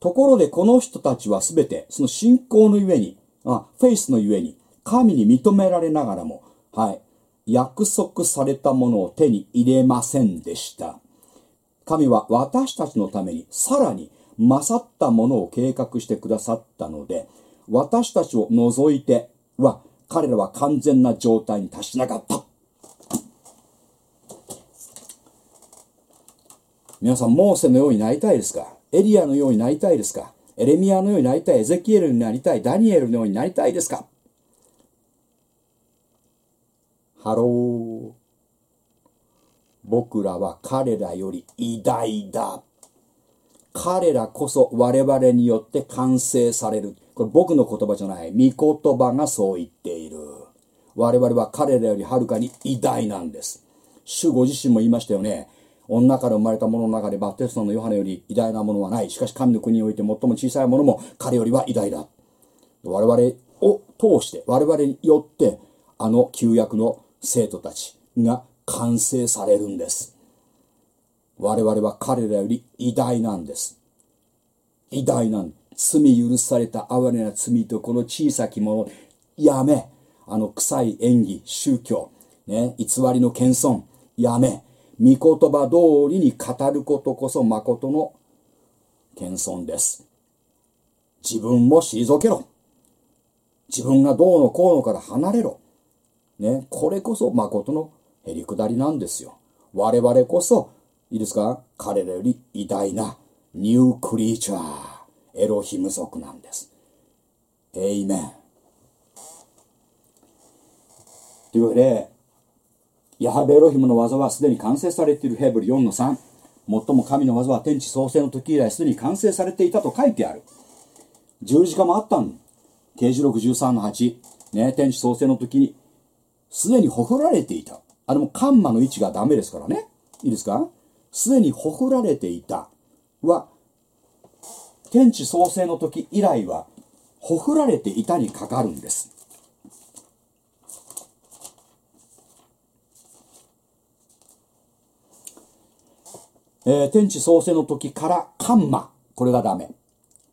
S1: ところでこの人たちはすべて、その信仰のゆえに、あフェイスのゆえに、神に認められながらも、はい、約束されたものを手に入れませんでした。神は私たちのためにさらに勝ったものを計画してくださったので、私たちを除いては彼らは完全な状態に達しなかった。皆さん、モーセのようになりたいですか？エリアのようになりたいですか？エレミアのようになりたい？エゼキエルになりたい？ダニエルのようになりたいですか？ハロー。僕らは彼らより偉大だ。彼らこそ我々によって完成される。これ僕の言葉じゃない。御言葉がそう言っている。我々は彼らよりはるかに偉大なんです。主ご自身も言いましたよね。女から生まれた者のの中でバプテスマのヨハネより偉大なものはない。しかし神の国において最も小さいものも彼よりは偉大だ。我々を通して、我々によって、あの旧約の生徒たちが完成されるんです。我々は彼らより偉大なんです。偉大なん罪許された哀れな罪とこの小さきもの、やめ。あの臭い演技、宗教、ね、偽りの謙遜、やめ。御言葉通りに語ることこそ誠の謙遜です。自分も退けろ。自分がどうのこうのから離れろ。ね、これこそ誠のへりくだりなんですよ。我々こそ、いいですか？彼らより偉大なニュークリーチャー、エロヒム族なんです。エイメン。というわけで、ヤハベエロヒムの技はすでに完成されているヘブル4の3。最も神の技は天地創生の時以来すでに完成されていたと書いてある。十字架もあったん刑事録13の8。ね、天地創生の時にすでにほふられていた。あれもカンマの位置がダメですからね。いいですか？すでにほふられていたは、天地創生の時以来は、ほふられていたにかかるんです。えー天地創生の時からカンマ。これがダメ。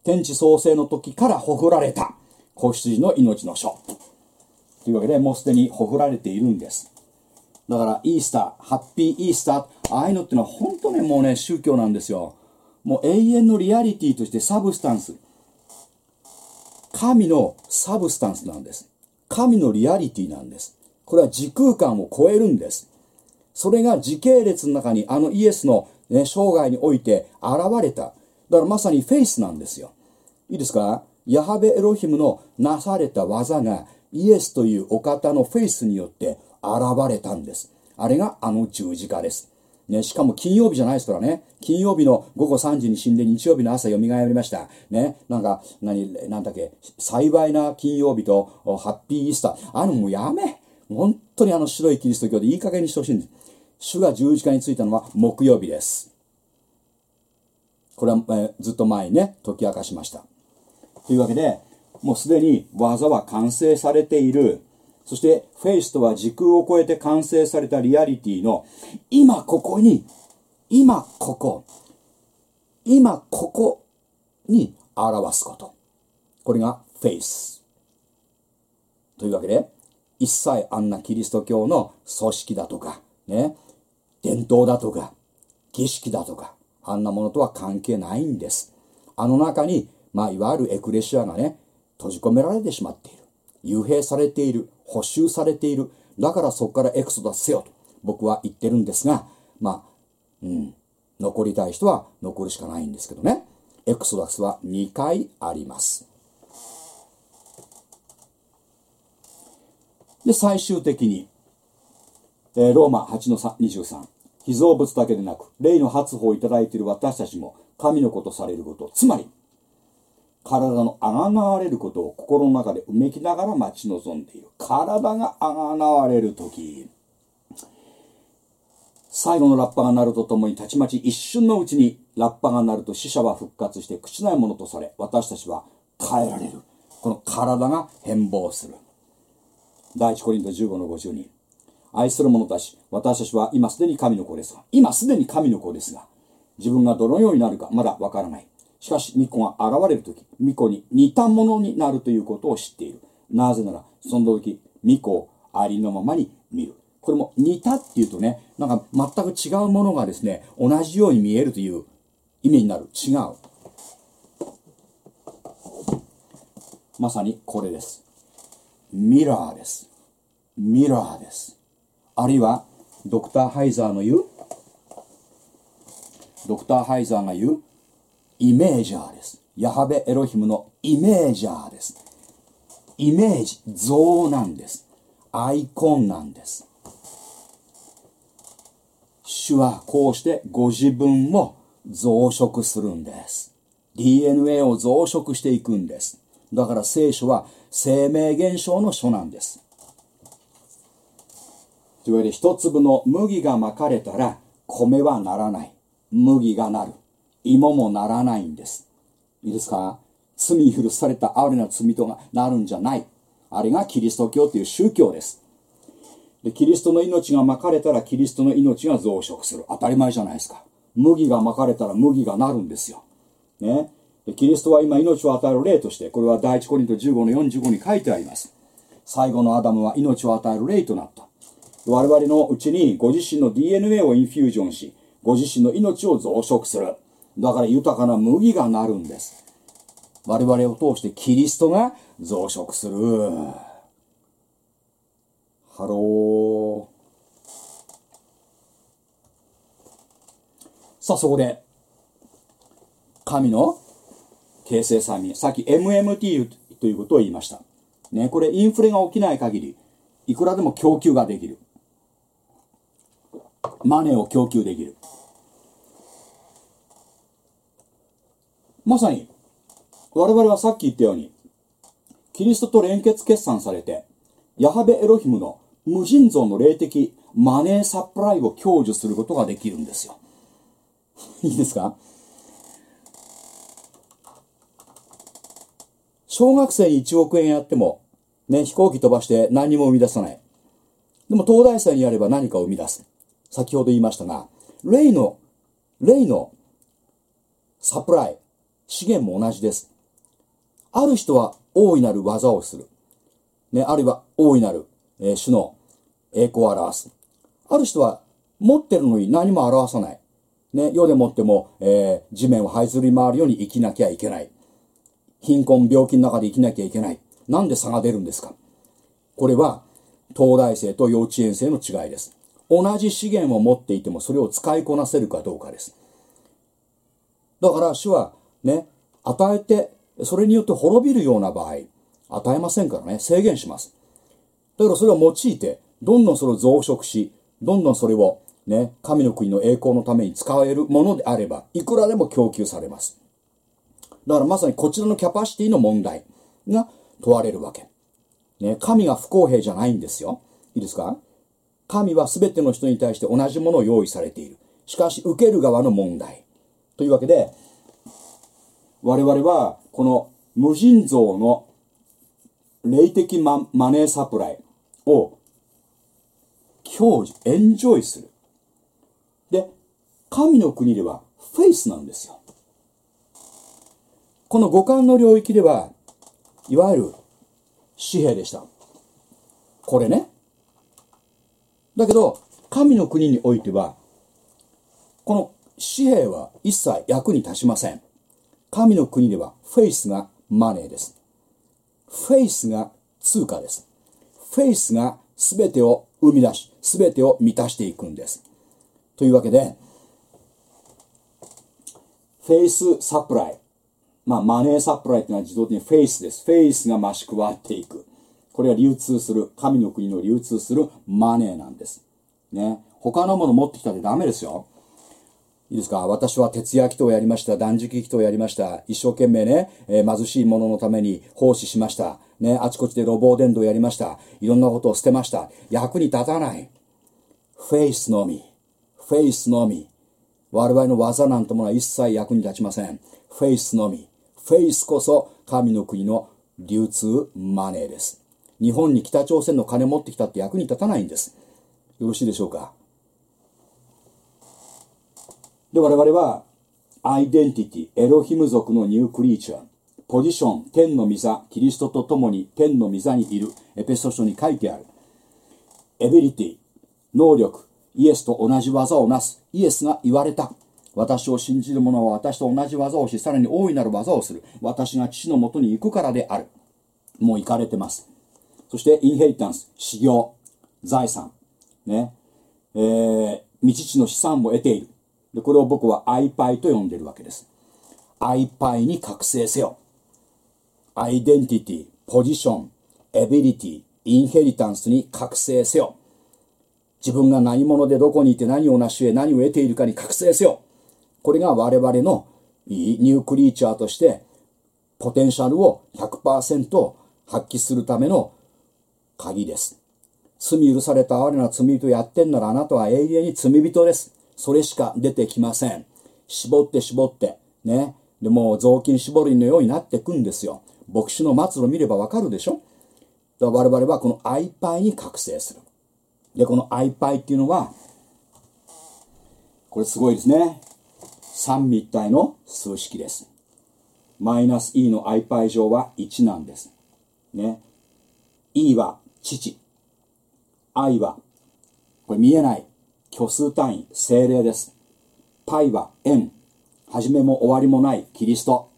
S1: 天地創生の時からほふられた。子羊の命の書。というわけで、もうすでにほふられているんです。だから、イースター、ハッピーイースター、ああいうのっていうのは本当ね、もうね、宗教なんですよ。もう永遠のリアリティとしてサブスタンス。神のサブスタンスなんです。神のリアリティなんです。これは時空間を超えるんです。それが時系列の中にあのイエスの、ね、生涯において現れた。だからまさにフェイスなんですよ。いいですか？ヤハベエロヒムのなされた業がイエスというお方のフェイスによって現れたんです。あれがあの十字架です。ね、しかも金曜日じゃないですからね。金曜日の午後3時に死んで日曜日の朝蘇りました。ね、なんか、何、なんだっけ、幸いな金曜日とハッピーイースター。あのもうやめ。本当にあの白いキリスト教でいい加減にしてほしいんです。主が十字架についたのは木曜日です。これは、えーずっと前にね、解き明かしました。というわけで、もうすでに技は完成されている。そして、フェイスとは時空を超えて完成されたリアリティの、今ここに、今ここ、今ここに表すこと。これがフェイス。というわけで、一切あんなキリスト教の組織だとか、ね、伝統だとか、儀式だとか、あんなものとは関係ないんです。あの中に、まあ、いわゆるエクレシアがね、閉じ込められてしまっている。幽閉されている。補修されている。だからそこからエクソダスせよと僕は言ってるんですが、まあ、うん、残りたい人は残るしかないんですけどね。エクソダスは2回あります。で、最終的に、えーローマ8の23。被造物だけでなく、霊の発歩をいただいている私たちも、神のことされること、つまり、体のあがなわれることを心の中でうめきながら待ち望んでいる。体があがなわれるとき、最後のラッパが鳴るとともにたちまち一瞬のうちにラッパが鳴ると死者は復活して朽ちないものとされ、私たちは変えられる。この体が変貌する。第一コリント15の52。愛する者たち、私たちは今すでに神の子ですが、今すでに神の子ですが、自分がどのようになるかまだわからない。しかし、巫女が現れるとき、巫女に似たものになるということを知っている。なぜなら、その時、巫女をありのままに見る。これも似たっていうとね、なんか全く違うものがですね、同じように見えるという意味になる。違う。まさにこれです。ミラーです。ミラーです。あるいは、ドクター・ハイザーの言う、ドクター・ハイザーが言う、イメージャーです。ヤハベエロヒムのイメージャーです。イメージ、像なんです。アイコンなんです。主はこうしてご自分を増殖するんです DNA を増殖していくんですだから聖書は生命現象の書なんですというわけで一粒の麦がまかれたら米はならない麦がなる芋もならないんです。いいですか？罪に許された哀れな罪となるんじゃない。あれがキリスト教という宗教です。でキリストの命がまかれたらキリストの命が増殖する。当たり前じゃないですか。麦がまかれたら麦がなるんですよ。ね。でキリストは今命を与える霊としてこれは第一コリント15の45に書いてあります。最後のアダムは命を与える霊となった。我々のうちにご自身の DNA を infusion しご自身の命を増殖する。だから豊かな麦がなるんです。我々を通してキリストが増殖する。ハロー。さあそこで神の形成催眠さっき MMT ということを言いました。ねこれインフレが起きない限りいくらでも供給ができる。マネーを供給できる。まさに我々はさっき言ったようにキリストと連結決算されてヤハベエロヒムの無尽蔵の霊的マネーサプライを享受することができるんですよ *laughs* いいですか？小学生に1億円やっても、ね、飛行機飛ばして何も生み出さない。でも東大生にやれば何かを生み出す。先ほど言いましたが、霊の、霊のサプライ、資源も同じです。ある人は大いなる技をする。ね、あるいは大いなる、えー、主の栄光を表す。ある人は持ってるのに何も表さない。ね、世でもっても、えー、地面を這いずり回るように生きなきゃいけない。貧困、病気の中で生きなきゃいけない。なんで差が出るんですか？これは、東大生と幼稚園生の違いです。同じ資源を持っていてもそれを使いこなせるかどうかです。だから主はね、与えて、それによって滅びるような場合、与えませんからね、制限します。だからそれを用いて、どんどんそれを増殖し、どんどんそれをね、神の国の栄光のために使えるものであれば、いくらでも供給されます。だからまさにこちらのキャパシティの問題が問われるわけ。ね、神が不公平じゃないんですよ。いいですか？神は全ての人に対して同じものを用意されている。しかし、受ける側の問題。というわけで、我々は、この無尽蔵の霊的ママネーサプライを享受、エンジョイする。で、神の国ではフェイスなんですよ。この五感の領域では、いわゆる紙幣でした。これね。だけど、神の国においては、この紙幣は一切役に立ちません。神の国ではフェイスがマネーです。フェイスが通貨です。フェイスが全てを生み出し、全てを満たしていくんです。というわけで、 faith supply。まあ、マネーサプライというのは自動的にフェイスです。フェイスが増し加わっていく。これは流通する、神の国の流通するマネーなんです。ね。他のもの持ってきたってダメですよ。いいですか？私は徹夜祈祷やりました。断食祈祷やりました。一生懸命ね、えー、貧しい者のために奉仕しました。ね、あちこちで路傍伝道やりました。いろんなことを捨てました。役に立たない。フェイスのみ。フェイスのみ。我々の業なんてものは一切役に立ちません。フェイスのみ。フェイスこそ神の国の流通マネーです。日本に北朝鮮の金持ってきたって役に立たないんです。よろしいでしょうか？で、我々は、アイデンティティ、エロヒム族のニュークリーチャー、ポジション、天の御座、キリストと共に天の御座にいる、エペソ書に書いてある。エビリティ、能力、イエスと同じ技をなす。イエスが言われた。私を信じる者は私と同じ技をし、さらに大いなる技をする。私が父のもとに行くからである。もう行かれてます。そして、 inheritance、嗣業、財産、ね、えー、未知の資産も得ている。で、これを僕は IPAI と呼んでいるわけです。 IPAI に覚醒せよ。アイデンティティ、ポジション、 ability、inheritance に覚醒せよ。自分が何者でどこにいて何を成し得何を得ているかに覚醒せよ。これが我々のニュークリーチャーとしてポテンシャルを100%発揮するための鍵です。罪許された哀れな罪人やってんならあなたは永遠に罪人です。それしか出てきません。絞って絞って、ね。でも雑巾絞りのようになっていくんですよ。牧師の末路見ればわかるでしょ？だ我々はこのアイパイに覚醒する。で、このアイパイっていうのは、これすごいですね。三密体の数式です。マイナス e の i パイ乗は1なんです。ね。e は父。i は、これ見えない、虚数単位、精霊です。パイは円。始めも終わりもないキリスト。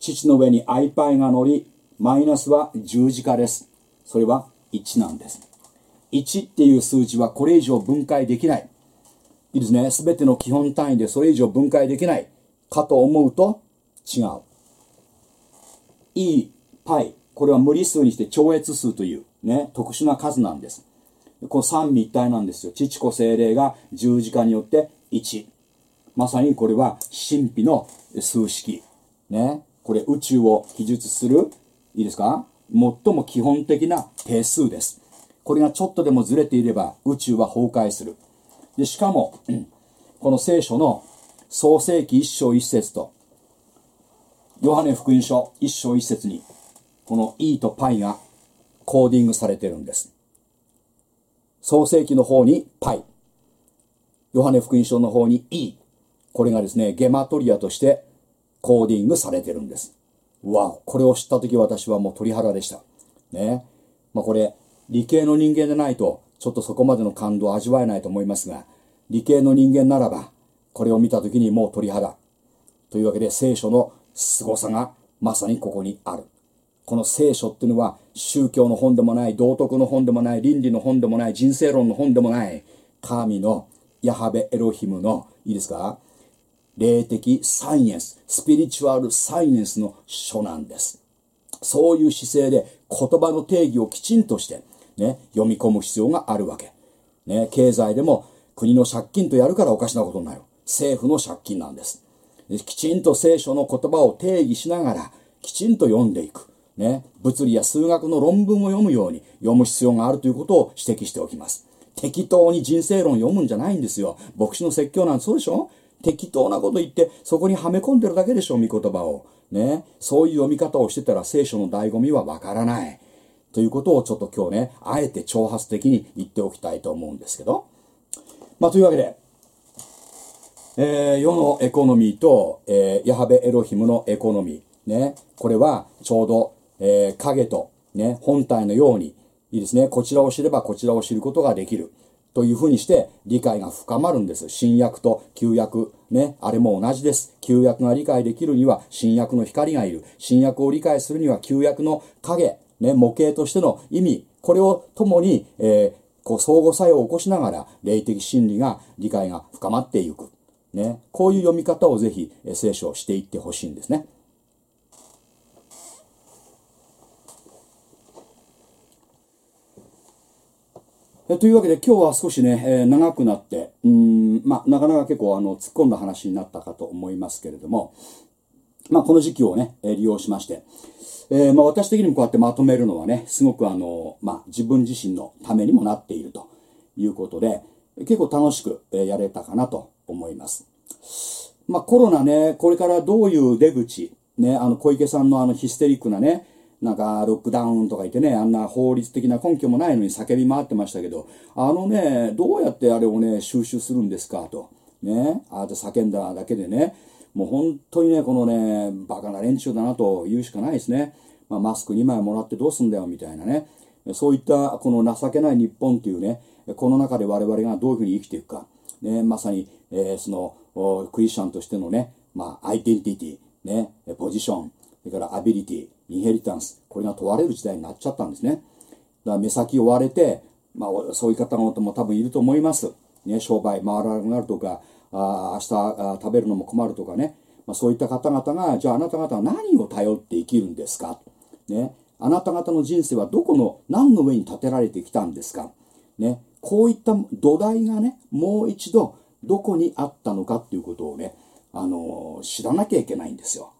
S1: 父の上に i パイが乗り、マイナスは十字架です。それは1なんです。1っていう数字はこれ以上分解できない。いいですね。すべての基本単位でそれ以上分解できないかと思うと違う。E、パイ。これは無理数にして超越数というね、特殊な数なんです。この三位一体なんですよ。父子精霊が十字架によって1。まさにこれは神秘の数式。ね。これ宇宙を記述する、いいですか？最も基本的な定数です。これがちょっとでもずれていれば宇宙は崩壊する。で、しかも、*clears throat* この聖書の創世記一章一節と、ヨハネ福音書一章一節に、この E と π がコーディングされてるんです。創世記の方に π、ヨハネ福音書の方にイ E、これがですね、ゲマトリアとしてコーディングされてるんです。うわ、これを知った時私はもう鳥肌でした。ね。まあこれ、理系の人間でないと、ちょっとそこまでの感動を味わえないと思いますが、理系の人間ならば、これを見た時にもう鳥肌。というわけで聖書の凄さがまさにここにある。この聖書っていうのは宗教の本でもない、道徳の本でもない、倫理の本でもない、人生論の本でもない、神のヤハベエロヒムの、いいですか？霊的サイエンス、スピリチュアルサイエンスの書なんです。そういう姿勢で言葉の定義をきちんとして、ね、読み込む必要があるわけ。ね、経済でも国の借金とやるからおかしなことになる。政府の借金なんです。できちんと聖書の言葉を定義しながら、きちんと読んでいく。ね、物理や数学の論文を読むように読む必要があるということを指摘しておきます。適当に人生論を読むんじゃないんですよ。牧師の説教なんてそうでしょ？適当なこと言って、そこにはめ込んでるだけでしょ、御言葉を。ね。そういう読み方をしてたら聖書の醍醐味はわからない。ということをちょっと今日ね、あえて挑発的に言っておきたいと思うんですけど。まあ、というわけで、えー世のエコノミーと、えーヤハベエロヒムのエコノミー。ね。これはちょうど、えー影と、ね、本体のように、いいですね。こちらを知ればこちらを知ることができる。というふうにして理解が深まるんです。新約と旧約。ね。あれも同じです。旧約が理解できるには新約の光がいる。新約を理解するには旧約の影。ね。模型としての意味。これを共に、えーこう相互作用を起こしながら霊的真理が理解が深まっていく。ね。こういう読み方をぜひ聖書をしていってほしいんですね。えというわけで今日は少しね、えー長くなって、うん、まあ、なかなか結構あの、突っ込んだ話になったかと思いますけれども、まあ、この時期をね、え利用しまして、えーまあ、私的にもこうやってまとめるのはね、すごくあの、まあ、自分自身のためにもなっているということで、結構楽しく、やれたかなと思います。まあ、コロナね、これからどういう出口、ね、あの、小池さんのあの、ヒステリックなね、なんか、ロックダウンとか言ってね、あんな法律的な根拠もないのに叫び回ってましたけど、あのね、どうやってあれをね、収集するんですかと。ね、ああやって叫んだだけでね、もう本当にね、このね、バカな連中だなと言うしかないですね。まあ、マスク2枚もらってどうすんだよ、みたいなね。そういった、この情けない日本っていうね、この中で我々がどういうふうに生きていくか。ね、まさに、えーその、クリスチャンとしてのね、まあ、アイデンティティ、ね、ポジション、それからアビリティ、インヘリタンス、これが問われる時代になっちゃったんですね。だから目先を追われて、まあ、そういう方々も多分いると思います。ね、商売回らなくなるとか、あ明日あ食べるのも困るとかね。まあ、そういった方々が、じゃああなた方は何を頼って生きるんですか？ね。あなた方の人生はどこの、何の上に建てられてきたんですか？ね。こういった土台がね、もう一度どこにあったのかっていうことをね、あのー知らなきゃいけないんですよ。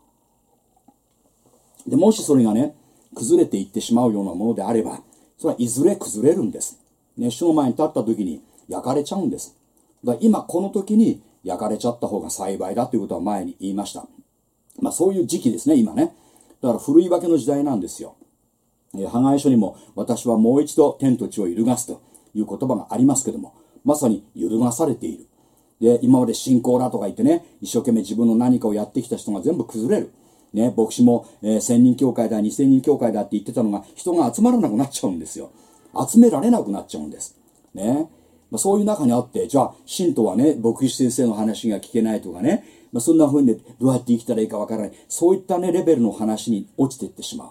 S1: で、もしそれがね、崩れていってしまうようなものであれば、それはいずれ崩れるんです。ね、主の前に立った時に焼かれちゃうんです。だから今この時に焼かれちゃった方が幸いだということは前に言いました。まあそういう時期ですね、今ね。だから古いわけの時代なんですよ。えー、ハガイ書にも私はもう一度天と地を揺るがすという言葉がありますけども、まさに揺るがされている。で、今まで信仰だとか言ってね、一生懸命自分の何かをやってきた人が全部崩れる。ね、牧師も、えー、千人教会だ、二千人教会だって言ってたのが、人が集まらなくなっちゃうんですよ。集められなくなっちゃうんです。ね。まあ、そういう中にあって、じゃあ、信徒はね、牧師先生の話が聞けないとかね、まあ、そんな風にどうやって生きたらいいかわからない。そういったね、レベルの話に落ちていってしまう。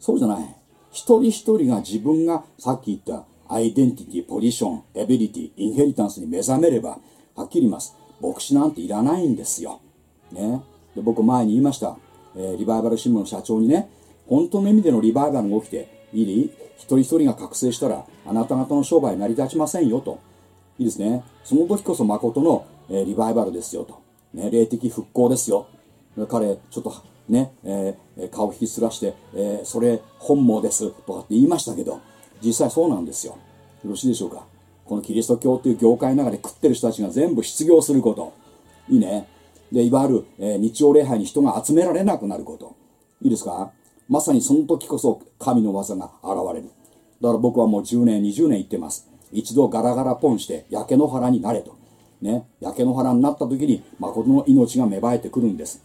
S1: そうじゃない。一人一人が自分がさっき言ったアイデンティティ、ポジション、 ability、inheritance に目覚めれば、はっきり言います。牧師なんていらないんですよ。ね。で僕前に言いました。え、リバイバル新聞の社長にね、本当の意味でのリバイバルが起きて、いい？一人一人が覚醒したら、あなた方の商売成り立ちませんよと。いいですね。その時こそ誠の、え、リバイバルですよと。ね、霊的復興ですよ。彼、ちょっとね、えー、顔引きすらして、えー、それ本望ですとかって言いましたけど、実際そうなんですよ。よろしいでしょうか。このキリスト教という業界の中で食ってる人たちが全部失業すること。いいね。で、いわゆる、えー、日曜礼拝に人が集められなくなること。いいですか？まさにその時こそ神の技が現れる。だから僕はもう10年、20年言ってます。一度ガラガラポンして焼け野原になれと。ね、焼け野原になった時に誠の命が芽生えてくるんです。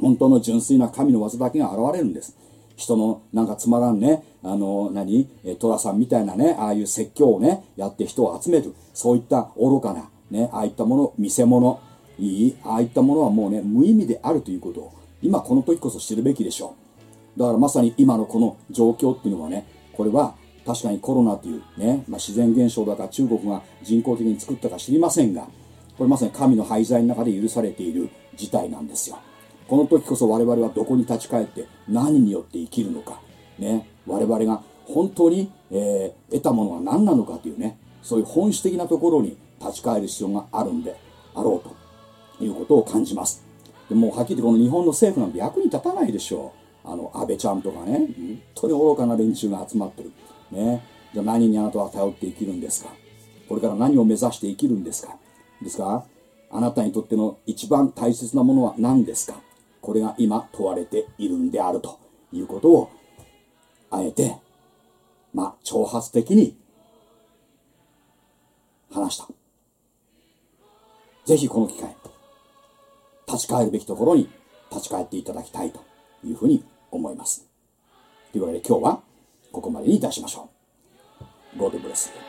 S1: 本当の純粋な神の技だけが現れるんです。人のなんかつまらんね、あの、何、寅さんみたいなね、ああいう説教をね、やって人を集める。そういった愚かな、ね、ああいったもの、見せ物、いい、ああいったものはもうね、無意味であるということを、今この時こそ知るべきでしょう。だからまさに今のこの状況っていうのはね、これは確かにコロナというね、まあ、自然現象だか中国が人工的に作ったか知りませんが、これまさに神の廃材の中で許されている事態なんですよ。この時こそ我々はどこに立ち返って何によって生きるのか、ね、我々が本当に、えー、得たものは何なのかというね、そういう本質的なところに立ち返る必要があるんであろうということを感じます。でもうはっきりこの日本の政府なんて役に立たないでしょう。あの、安倍ちゃんとかね、本当に愚かな連中が集まってる。ね。じゃあ何にあなたは頼って生きるんですか？これから何を目指して生きるんですか？ですからあなたにとっての一番大切なものは何ですか？これが今問われているんであるということを、あえて、まあ、挑発的に話した。ぜひこの機会、立ち返るべきところに立ち返っていただきたいというふうに思います。というわけで今日はここまでにいたしましょう。God bless you.